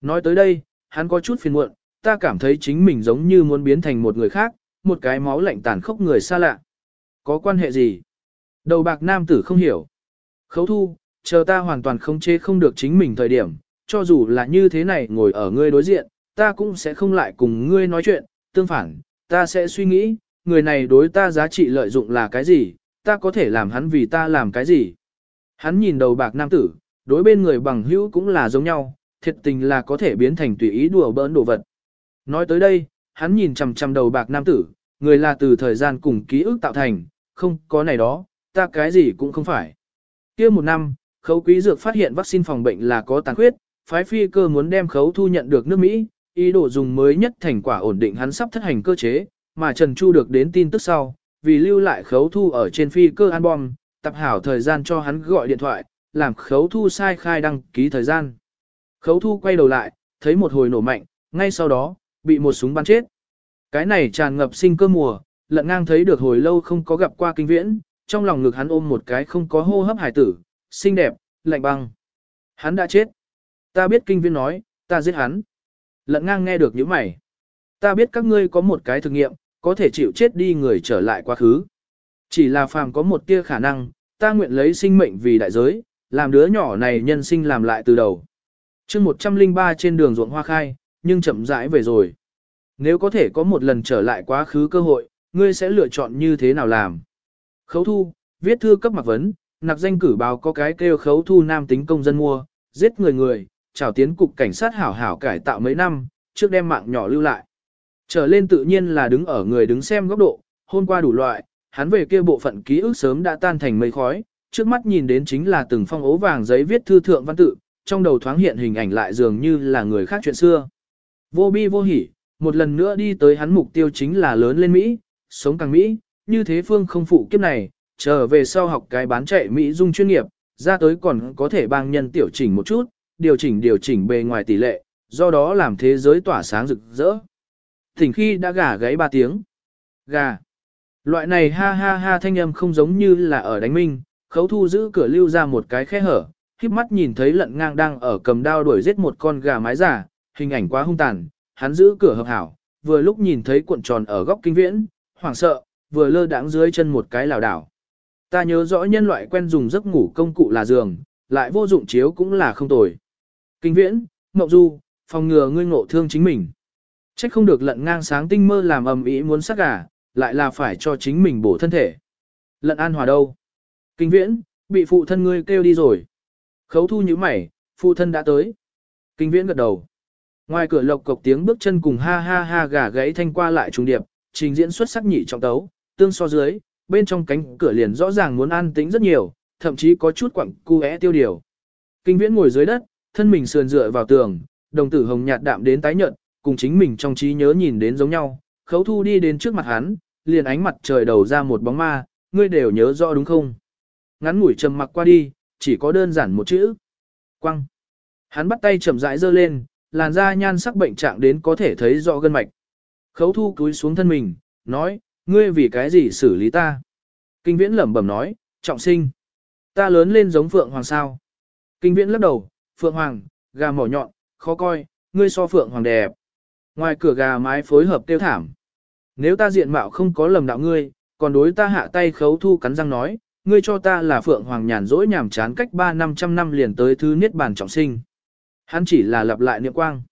Nói tới đây, hắn có chút phiền muộn, ta cảm thấy chính mình giống như muốn biến thành một người khác, một cái máu lạnh tàn khốc người xa lạ. Có quan hệ gì? Đầu bạc nam tử không hiểu. Khấu thu, chờ ta hoàn toàn không chế không được chính mình thời điểm, cho dù là như thế này ngồi ở ngươi đối diện, ta cũng sẽ không lại cùng ngươi nói chuyện, tương phản, ta sẽ suy nghĩ, người này đối ta giá trị lợi dụng là cái gì, ta có thể làm hắn vì ta làm cái gì. Hắn nhìn đầu bạc nam tử, đối bên người bằng hữu cũng là giống nhau, thiệt tình là có thể biến thành tùy ý đùa bỡn đồ vật. Nói tới đây, hắn nhìn chằm chằm đầu bạc nam tử, người là từ thời gian cùng ký ức tạo thành, không có này đó, ta cái gì cũng không phải. kia một năm, khấu quý dược phát hiện vaccine phòng bệnh là có tàn khuyết, phái phi cơ muốn đem khấu thu nhận được nước Mỹ, ý đồ dùng mới nhất thành quả ổn định hắn sắp thất hành cơ chế, mà Trần Chu được đến tin tức sau, vì lưu lại khấu thu ở trên phi cơ an bom, tập hảo thời gian cho hắn gọi điện thoại, làm khấu thu sai khai đăng ký thời gian. Khấu thu quay đầu lại, thấy một hồi nổ mạnh, ngay sau đó, bị một súng bắn chết. Cái này tràn ngập sinh cơ mùa, lận ngang thấy được hồi lâu không có gặp qua kinh viễn, trong lòng ngực hắn ôm một cái không có hô hấp hải tử, xinh đẹp, lạnh băng. Hắn đã chết. Ta biết kinh viên nói, ta giết hắn. Lận ngang nghe được những mày. Ta biết các ngươi có một cái thực nghiệm, có thể chịu chết đi người trở lại quá khứ. Chỉ là phàm có một tia khả năng, ta nguyện lấy sinh mệnh vì đại giới, làm đứa nhỏ này nhân sinh làm lại từ đầu. chương 103 trên đường ruộng hoa khai, nhưng chậm rãi về rồi. Nếu có thể có một lần trở lại quá khứ cơ hội, ngươi sẽ lựa chọn như thế nào làm? Khấu thu, viết thư cấp mặc vấn, nặc danh cử báo có cái kêu khấu thu nam tính công dân mua, giết người người, chào tiến cục cảnh sát hảo hảo cải tạo mấy năm, trước đem mạng nhỏ lưu lại. Trở lên tự nhiên là đứng ở người đứng xem góc độ, hôm qua đủ loại, hắn về kia bộ phận ký ức sớm đã tan thành mây khói, trước mắt nhìn đến chính là từng phong ố vàng giấy viết thư thượng văn tự, trong đầu thoáng hiện hình ảnh lại dường như là người khác chuyện xưa. Vô bi vô hỉ, một lần nữa đi tới hắn mục tiêu chính là lớn lên Mỹ, sống càng Mỹ, như thế phương không phụ kiếp này, trở về sau học cái bán chạy Mỹ dung chuyên nghiệp, ra tới còn có thể bang nhân tiểu chỉnh một chút, điều chỉnh điều chỉnh bề ngoài tỷ lệ, do đó làm thế giới tỏa sáng rực rỡ. Thỉnh khi đã gà gáy ba tiếng. Gà. Loại này ha ha ha thanh âm không giống như là ở đánh minh, khấu thu giữ cửa lưu ra một cái khe hở, khiếp mắt nhìn thấy lận ngang đang ở cầm đao đuổi giết một con gà mái giả, hình ảnh quá hung tàn, hắn giữ cửa hợp hảo, vừa lúc nhìn thấy cuộn tròn ở góc kinh viễn, hoảng sợ, vừa lơ đãng dưới chân một cái lảo đảo. Ta nhớ rõ nhân loại quen dùng giấc ngủ công cụ là giường, lại vô dụng chiếu cũng là không tồi. Kinh viễn, mộng du, phòng ngừa ngươi ngộ thương chính mình. Trách không được lận ngang sáng tinh mơ làm ầm ĩ muốn sắc gà, lại là phải cho chính mình bổ thân thể. Lận an hòa đâu? Kinh viễn, bị phụ thân ngươi kêu đi rồi. Khấu thu như mày, phụ thân đã tới. Kinh viễn gật đầu. Ngoài cửa lộc cộc tiếng bước chân cùng ha ha ha gà gãy thanh qua lại trùng điệp, trình diễn xuất sắc nhị trọng tấu, tương so dưới, bên trong cánh cửa liền rõ ràng muốn an tĩnh rất nhiều, thậm chí có chút quặng cu é tiêu điều. Kinh viễn ngồi dưới đất, thân mình sườn dựa vào tường, đồng tử hồng nhạt đạm đến tái nhợt, cùng chính mình trong trí nhớ nhìn đến giống nhau, khấu thu đi đến trước mặt hắn, liền ánh mặt trời đầu ra một bóng ma, ngươi đều nhớ rõ đúng không? Ngắn ngủi trầm mặc qua đi, chỉ có đơn giản một chữ. Quăng. Hắn bắt tay chậm rãi giơ lên, làn da nhan sắc bệnh trạng đến có thể thấy rõ gân mạch. Khấu thu cúi xuống thân mình, nói, ngươi vì cái gì xử lý ta? Kinh viễn lẩm bẩm nói, trọng sinh. Ta lớn lên giống Phượng Hoàng sao? Kinh viễn lắc đầu, Phượng Hoàng, gà mỏ nhọn, khó coi, ngươi so Phượng Hoàng đẹp. Ngoài cửa gà mái phối hợp tiêu thảm. Nếu ta diện mạo không có lầm đạo ngươi, còn đối ta hạ tay khấu thu cắn răng nói, ngươi cho ta là Phượng Hoàng nhàn rỗi nhảm chán cách 3 năm trăm năm liền tới thứ niết bàn trọng sinh. Hắn chỉ là lặp lại niệm quang.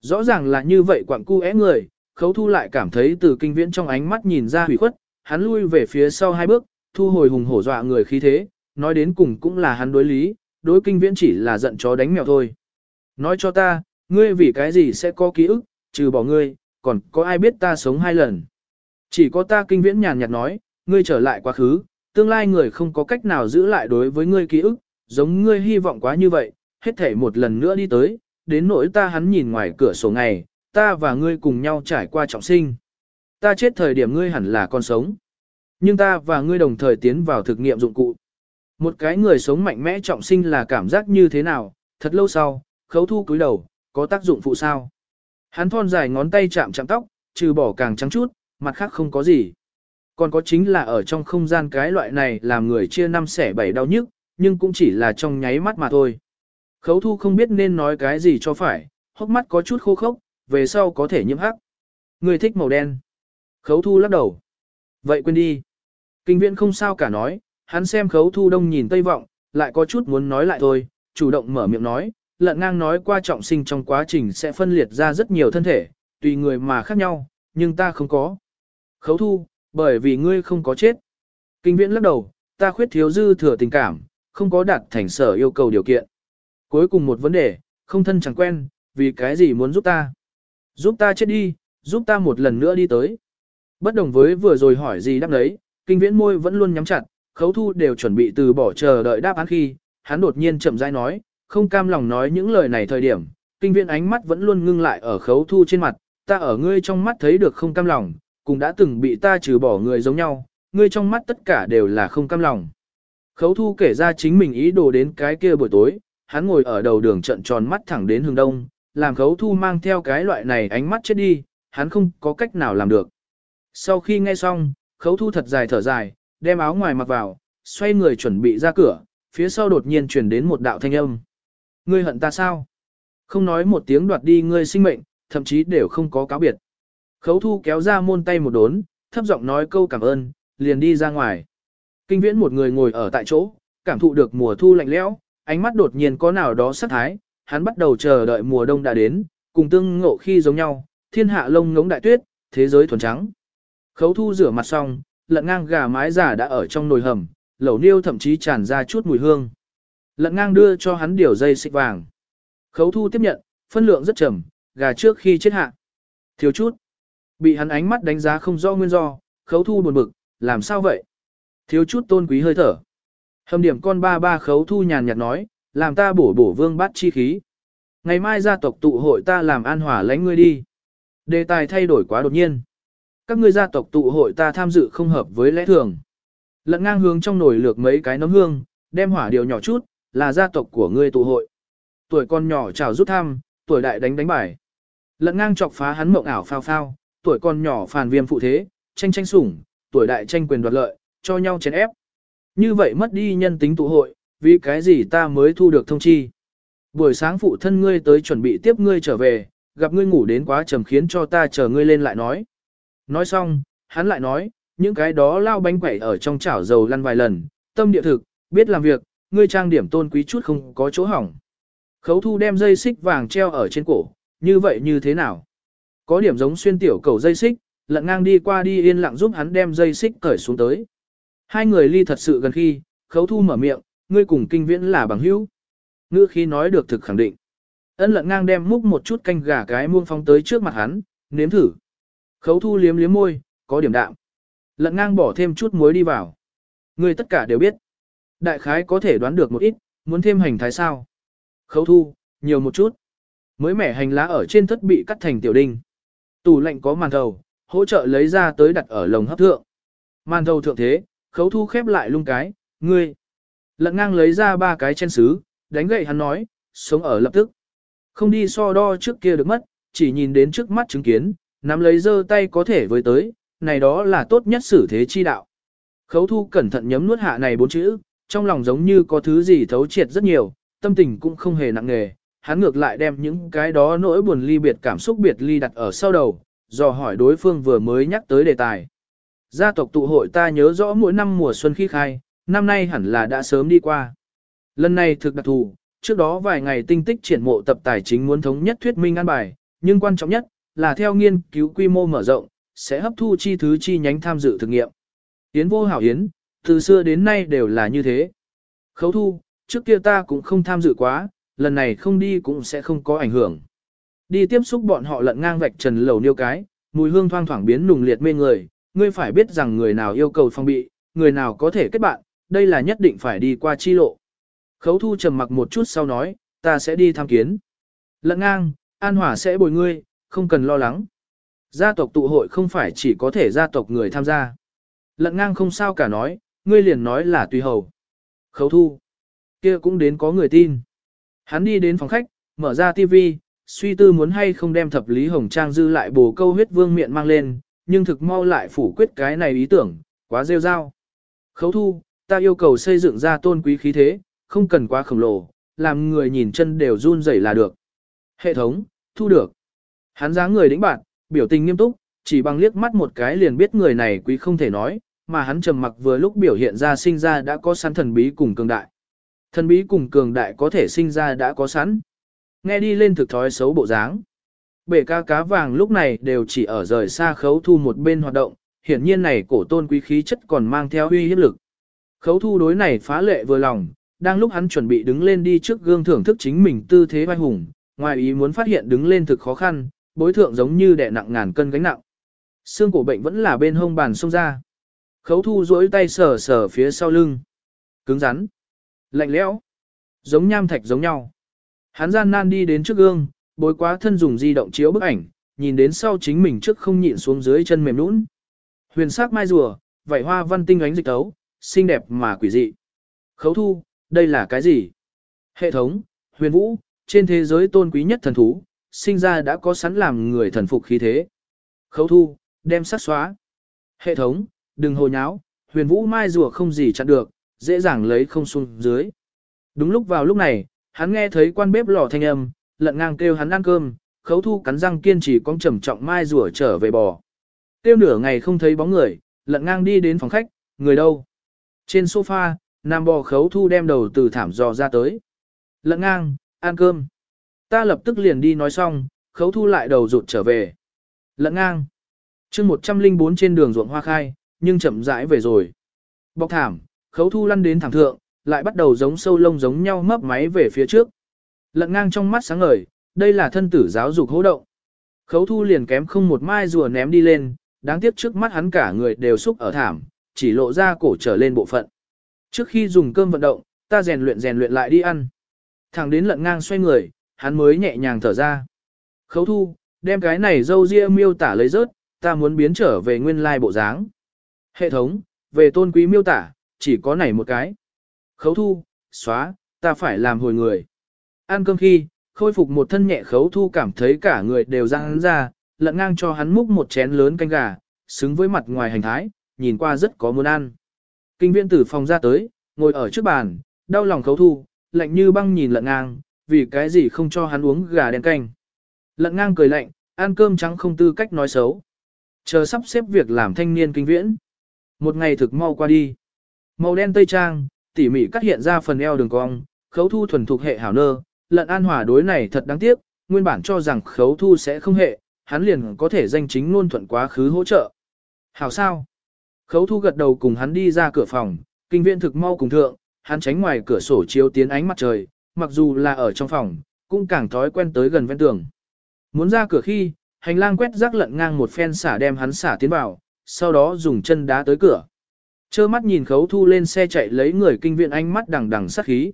Rõ ràng là như vậy quặng cu é người, khấu thu lại cảm thấy từ kinh viễn trong ánh mắt nhìn ra hủy khuất, hắn lui về phía sau hai bước, thu hồi hùng hổ dọa người khí thế, nói đến cùng cũng là hắn đối lý, đối kinh viễn chỉ là giận chó đánh mèo thôi. Nói cho ta, ngươi vì cái gì sẽ có ký ức, trừ bỏ ngươi, còn có ai biết ta sống hai lần. Chỉ có ta kinh viễn nhàn nhạt nói, ngươi trở lại quá khứ, tương lai người không có cách nào giữ lại đối với ngươi ký ức, giống ngươi hy vọng quá như vậy, hết thể một lần nữa đi tới, đến nỗi ta hắn nhìn ngoài cửa sổ ngày, ta và ngươi cùng nhau trải qua trọng sinh. Ta chết thời điểm ngươi hẳn là con sống. Nhưng ta và ngươi đồng thời tiến vào thực nghiệm dụng cụ, Một cái người sống mạnh mẽ trọng sinh là cảm giác như thế nào, thật lâu sau, khấu thu cúi đầu, có tác dụng phụ sao. Hắn thon dài ngón tay chạm chạm tóc, trừ bỏ càng trắng chút, mặt khác không có gì. Còn có chính là ở trong không gian cái loại này làm người chia năm xẻ bảy đau nhức, nhưng cũng chỉ là trong nháy mắt mà thôi. Khấu thu không biết nên nói cái gì cho phải, hốc mắt có chút khô khốc, về sau có thể nhiễm hắc. Người thích màu đen. Khấu thu lắc đầu. Vậy quên đi. Kinh viện không sao cả nói, hắn xem khấu thu đông nhìn tây vọng, lại có chút muốn nói lại thôi, chủ động mở miệng nói, lận ngang nói qua trọng sinh trong quá trình sẽ phân liệt ra rất nhiều thân thể, tùy người mà khác nhau, nhưng ta không có. Khấu thu, bởi vì ngươi không có chết. Kinh viễn lắc đầu, ta khuyết thiếu dư thừa tình cảm, không có đạt thành sở yêu cầu điều kiện. Cuối cùng một vấn đề, không thân chẳng quen, vì cái gì muốn giúp ta? Giúp ta chết đi, giúp ta một lần nữa đi tới. Bất đồng với vừa rồi hỏi gì đáp đấy, kinh viễn môi vẫn luôn nhắm chặt, khấu thu đều chuẩn bị từ bỏ chờ đợi đáp án khi, hắn đột nhiên chậm rãi nói, không cam lòng nói những lời này thời điểm, kinh viễn ánh mắt vẫn luôn ngưng lại ở khấu thu trên mặt, ta ở ngươi trong mắt thấy được không cam lòng, cũng đã từng bị ta trừ bỏ người giống nhau, ngươi trong mắt tất cả đều là không cam lòng. Khấu thu kể ra chính mình ý đồ đến cái kia buổi tối, hắn ngồi ở đầu đường trận tròn mắt thẳng đến hướng đông, làm khấu thu mang theo cái loại này ánh mắt chết đi, hắn không có cách nào làm được. Sau khi nghe xong, khấu thu thật dài thở dài, đem áo ngoài mặc vào, xoay người chuẩn bị ra cửa, phía sau đột nhiên chuyển đến một đạo thanh âm. Ngươi hận ta sao? Không nói một tiếng đoạt đi ngươi sinh mệnh, thậm chí đều không có cáo biệt. Khấu thu kéo ra môn tay một đốn, thấp giọng nói câu cảm ơn, liền đi ra ngoài. Kinh viễn một người ngồi ở tại chỗ, cảm thụ được mùa thu lạnh lẽo, ánh mắt đột nhiên có nào đó sắc thái, hắn bắt đầu chờ đợi mùa đông đã đến, cùng tương ngộ khi giống nhau, thiên hạ lông ngống đại tuyết, thế giới thuần trắng. Khấu thu rửa mặt xong, lận ngang gà mái giả đã ở trong nồi hầm, lẩu niêu thậm chí tràn ra chút mùi hương. Lận ngang đưa cho hắn điều dây xích vàng. Khấu thu tiếp nhận, phân lượng rất trầm, gà trước khi chết hạ. Thiếu chút. Bị hắn ánh mắt đánh giá không do nguyên do, khấu thu buồn bực, làm sao vậy? Thiếu chút tôn quý hơi thở. Hầm điểm con ba ba khấu thu nhàn nhạt nói, làm ta bổ bổ vương bát chi khí. Ngày mai gia tộc tụ hội ta làm an hòa lánh ngươi đi. Đề tài thay đổi quá đột nhiên. Các ngươi gia tộc tụ hội ta tham dự không hợp với lẽ thường. Lận ngang hướng trong nồi lược mấy cái nấm hương, đem hỏa điều nhỏ chút, là gia tộc của ngươi tụ hội. Tuổi con nhỏ chào rút thăm, tuổi đại đánh đánh bài. Lận ngang chọc phá hắn mộng ảo phao phao, tuổi con nhỏ phàn viêm phụ thế, tranh tranh sủng, tuổi đại tranh quyền đoạt lợi, cho nhau chèn ép. Như vậy mất đi nhân tính tụ hội, vì cái gì ta mới thu được thông chi. Buổi sáng phụ thân ngươi tới chuẩn bị tiếp ngươi trở về, gặp ngươi ngủ đến quá trầm khiến cho ta chờ ngươi lên lại nói. Nói xong, hắn lại nói, những cái đó lao bánh quẩy ở trong chảo dầu lăn vài lần, tâm địa thực, biết làm việc, ngươi trang điểm tôn quý chút không có chỗ hỏng. Khấu thu đem dây xích vàng treo ở trên cổ, như vậy như thế nào? Có điểm giống xuyên tiểu cầu dây xích, lận ngang đi qua đi yên lặng giúp hắn đem dây xích cởi xuống tới. Hai người ly thật sự gần khi, khấu thu mở miệng, ngươi cùng kinh viễn là bằng hữu. Ngữ khi nói được thực khẳng định. Ân lận ngang đem múc một chút canh gà cái muông phong tới trước mặt hắn, nếm thử. Khấu thu liếm liếm môi, có điểm đạm. Lận ngang bỏ thêm chút muối đi vào. Ngươi tất cả đều biết. Đại khái có thể đoán được một ít, muốn thêm hành thái sao. Khấu thu, nhiều một chút. Mới mẻ hành lá ở trên thất bị cắt thành tiểu đinh. Tủ lạnh có màn thầu, hỗ trợ lấy ra tới đặt ở lồng hấp thượng. Màn thầu thượng thế, khấu thu khép lại lung cái, ngươi. Lận ngang lấy ra ba cái chen sứ, đánh gậy hắn nói, sống ở lập tức. Không đi so đo trước kia được mất, chỉ nhìn đến trước mắt chứng kiến, nắm lấy dơ tay có thể với tới, này đó là tốt nhất xử thế chi đạo. Khấu thu cẩn thận nhấm nuốt hạ này bốn chữ, trong lòng giống như có thứ gì thấu triệt rất nhiều, tâm tình cũng không hề nặng nề, hắn ngược lại đem những cái đó nỗi buồn ly biệt cảm xúc biệt ly đặt ở sau đầu, dò hỏi đối phương vừa mới nhắc tới đề tài. Gia tộc tụ hội ta nhớ rõ mỗi năm mùa xuân khi khai, năm nay hẳn là đã sớm đi qua. Lần này thực đặc thù, trước đó vài ngày tinh tích triển mộ tập tài chính muốn thống nhất thuyết minh an bài, nhưng quan trọng nhất là theo nghiên cứu quy mô mở rộng, sẽ hấp thu chi thứ chi nhánh tham dự thực nghiệm. Yến vô hảo yến, từ xưa đến nay đều là như thế. Khấu thu, trước kia ta cũng không tham dự quá, lần này không đi cũng sẽ không có ảnh hưởng. Đi tiếp xúc bọn họ lận ngang vạch trần lầu niêu cái, mùi hương thoang thoảng biến nùng liệt mê người, ngươi phải biết rằng người nào yêu cầu phong bị, người nào có thể kết bạn, đây là nhất định phải đi qua chi lộ. Khấu thu trầm mặc một chút sau nói, ta sẽ đi tham kiến. Lận ngang, An Hòa sẽ bồi ngươi, không cần lo lắng. Gia tộc tụ hội không phải chỉ có thể gia tộc người tham gia. Lận ngang không sao cả nói, ngươi liền nói là tùy hầu. khấu thu. kia cũng đến có người tin. Hắn đi đến phòng khách, mở ra tivi, suy tư muốn hay không đem thập lý hồng trang dư lại bổ câu huyết vương miệng mang lên, nhưng thực mau lại phủ quyết cái này ý tưởng, quá rêu rao. Khấu thu, ta yêu cầu xây dựng ra tôn quý khí thế, không cần quá khổng lồ, làm người nhìn chân đều run rẩy là được. Hệ thống, thu được. Hắn dáng người đĩnh bạn, biểu tình nghiêm túc, chỉ bằng liếc mắt một cái liền biết người này quý không thể nói, mà hắn trầm mặc vừa lúc biểu hiện ra sinh ra đã có sẵn thần bí cùng cường đại. Thần bí cùng cường đại có thể sinh ra đã có sẵn. Nghe đi lên thực thói xấu bộ dáng. Bể ca cá vàng lúc này đều chỉ ở rời xa khấu thu một bên hoạt động, hiển nhiên này cổ tôn quý khí chất còn mang theo uy hiếp lực. Khấu thu đối này phá lệ vừa lòng, đang lúc hắn chuẩn bị đứng lên đi trước gương thưởng thức chính mình tư thế vai hùng, ngoài ý muốn phát hiện đứng lên thực khó khăn, bối thượng giống như đè nặng ngàn cân gánh nặng. Xương cổ bệnh vẫn là bên hông bàn xông ra. Khấu thu duỗi tay sờ sờ phía sau lưng. Cứng rắn. Lạnh lẽo. Giống nham thạch giống nhau. Hắn gian nan đi đến trước gương, bối quá thân dùng di động chiếu bức ảnh, nhìn đến sau chính mình trước không nhịn xuống dưới chân mềm nũng. Huyền sắc mai rùa, vảy hoa văn tinh ánh dịch tấu, xinh đẹp mà quỷ dị. Khấu thu, đây là cái gì? Hệ thống, huyền vũ, trên thế giới tôn quý nhất thần thú, sinh ra đã có sẵn làm người thần phục khí thế. Khấu thu, đem sát xóa. Hệ thống, đừng hồ nháo, huyền vũ mai rùa không gì chặn được, dễ dàng lấy không xuống dưới. Đúng lúc vào lúc này, hắn nghe thấy quan bếp lò thanh âm, lận ngang kêu hắn ăn cơm, khấu thu cắn răng kiên trì con trầm trọng mai rùa trở về bò. Tiêu nửa ngày không thấy bóng người, lận ngang đi đến phòng khách, người đâu? Trên sofa, nam bò khấu thu đem đầu từ thảm dò ra tới. Lận ngang, ăn cơm. Ta lập tức liền đi nói xong, khấu thu lại đầu rụt trở về. Lận ngang. chương 104 trên đường ruộng hoa khai, nhưng chậm rãi về rồi. Bọc thảm, khấu thu lăn đến thảm thượng, lại bắt đầu giống sâu lông giống nhau mấp máy về phía trước. Lận ngang trong mắt sáng ngời, đây là thân tử giáo dục hỗ động. Khấu thu liền kém không một mai rùa ném đi lên, đáng tiếc trước mắt hắn cả người đều xúc ở thảm, chỉ lộ ra cổ trở lên bộ phận. Trước khi dùng cơm vận động, ta rèn luyện rèn luyện lại đi ăn. Thẳng đến lận ngang xoay người, hắn mới nhẹ nhàng thở ra. Khấu thu, đem cái này dâu ria miêu tả lấy rớt, ta muốn biến trở về nguyên lai bộ dáng. Hệ thống, về tôn quý miêu tả, chỉ có này một cái. Khấu thu, xóa, ta phải làm hồi người. Ăn cơm khi, khôi phục một thân nhẹ khấu thu cảm thấy cả người đều ra hắn ra, lận ngang cho hắn múc một chén lớn canh gà, xứng với mặt ngoài hành thái, nhìn qua rất có muốn ăn. Kinh viên tử phòng ra tới, ngồi ở trước bàn, đau lòng khấu thu, lạnh như băng nhìn lận ngang, vì cái gì không cho hắn uống gà đen canh. Lận ngang cười lạnh, ăn cơm trắng không tư cách nói xấu. Chờ sắp xếp việc làm thanh niên kinh viễn. Một ngày thực mau qua đi. Màu đen tây trang, tỉ mỉ cắt hiện ra phần eo đường cong, khấu thu thuần thuộc hệ hảo nơ, lận an hòa đối này thật đáng tiếc, nguyên bản cho rằng khấu thu sẽ không hệ, hắn liền có thể danh chính luôn thuận quá khứ hỗ trợ. Hảo sao? Khấu thu gật đầu cùng hắn đi ra cửa phòng, kinh viện thực mau cùng thượng, hắn tránh ngoài cửa sổ chiếu tiến ánh mặt trời, mặc dù là ở trong phòng, cũng càng thói quen tới gần ven tường. Muốn ra cửa khi, hành lang quét rác lận ngang một phen xả đem hắn xả tiến vào, sau đó dùng chân đá tới cửa. Chơ mắt nhìn khấu thu lên xe chạy lấy người kinh viện ánh mắt đằng đằng sát khí.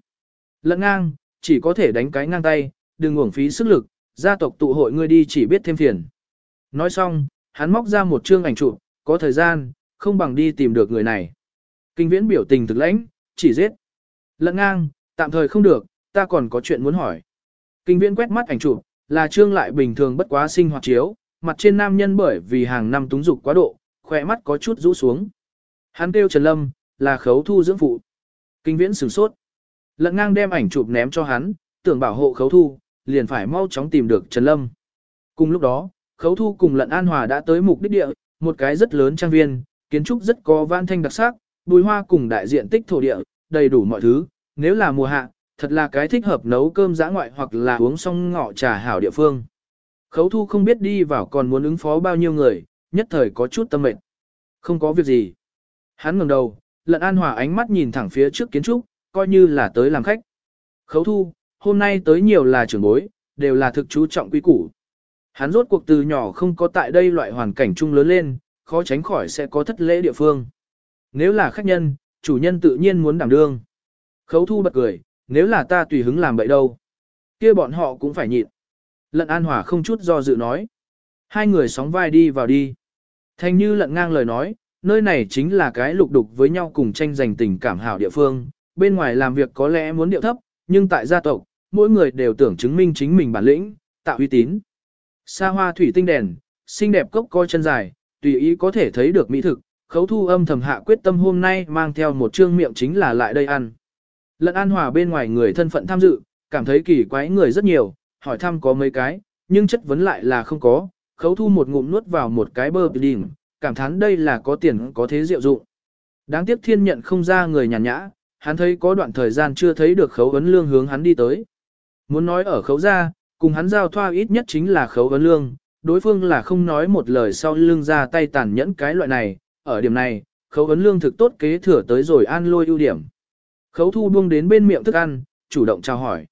Lận ngang, chỉ có thể đánh cái ngang tay, đừng uổng phí sức lực, gia tộc tụ hội ngươi đi chỉ biết thêm phiền. Nói xong, hắn móc ra một chương ảnh chụp, có thời gian, không bằng đi tìm được người này. Kinh viễn biểu tình thực lãnh, chỉ giết. Lận ngang, tạm thời không được, ta còn có chuyện muốn hỏi. Kinh viễn quét mắt ảnh chụp, là trương lại bình thường bất quá sinh hoạt chiếu, mặt trên nam nhân bởi vì hàng năm túng dục quá độ, khỏe mắt có chút rũ xuống. Hắn kêu Trần Lâm, là khấu thu dưỡng phụ. Kinh viễn sửng sốt. Lận ngang đem ảnh chụp ném cho hắn, tưởng bảo hộ khấu thu, liền phải mau chóng tìm được Trần Lâm. Cùng lúc đó, khấu thu cùng lận an hòa đã tới mục đích địa, một cái rất lớn trang viên, kiến trúc rất có vãn thanh đặc sắc, bùi hoa cùng đại diện tích thổ địa, đầy đủ mọi thứ, nếu là mùa hạ, thật là cái thích hợp nấu cơm giã ngoại hoặc là uống xong ngọ trà hảo địa phương. Khấu thu không biết đi vào còn muốn ứng phó bao nhiêu người, nhất thời có chút tâm mệnh. Không có việc gì. Hắn ngẩng đầu, lận an hòa ánh mắt nhìn thẳng phía trước kiến trúc, coi như là tới làm khách. Khấu thu, hôm nay tới nhiều là trưởng bối, đều là thực chú trọng quý củ. Hắn rốt cuộc từ nhỏ không có tại đây loại hoàn cảnh chung lớn lên, khó tránh khỏi sẽ có thất lễ địa phương. Nếu là khách nhân, chủ nhân tự nhiên muốn đảm đương. Khấu thu bật cười, nếu là ta tùy hứng làm vậy đâu. kia bọn họ cũng phải nhịn. Lận an hòa không chút do dự nói. Hai người sóng vai đi vào đi. Thanh như lận ngang lời nói, nơi này chính là cái lục đục với nhau cùng tranh giành tình cảm hảo địa phương, bên ngoài làm việc có lẽ muốn điệu thấp, nhưng tại gia tộc, mỗi người đều tưởng chứng minh chính mình bản lĩnh, tạo uy tín. Sa hoa thủy tinh đèn, xinh đẹp cốc coi chân dài, tùy ý có thể thấy được mỹ thực, khấu thu âm thầm hạ quyết tâm hôm nay mang theo một trương miệng chính là lại đây ăn. Lận an hòa bên ngoài người thân phận tham dự, cảm thấy kỳ quái người rất nhiều, hỏi thăm có mấy cái, nhưng chất vấn lại là không có, khấu thu một ngụm nuốt vào một cái bơ đỉnh, cảm thán đây là có tiền có thế diệu dụng. Đáng tiếc thiên nhận không ra người nhàn nhã, hắn thấy có đoạn thời gian chưa thấy được khấu ấn lương hướng hắn đi tới. Muốn nói ở khấu ra, cùng hắn giao thoa ít nhất chính là khấu ấn lương, đối phương là không nói một lời sau lưng ra tay tàn nhẫn cái loại này, ở điểm này, khấu ấn lương thực tốt kế thừa tới rồi an lôi ưu điểm. Khấu thu buông đến bên miệng thức ăn, chủ động chào hỏi.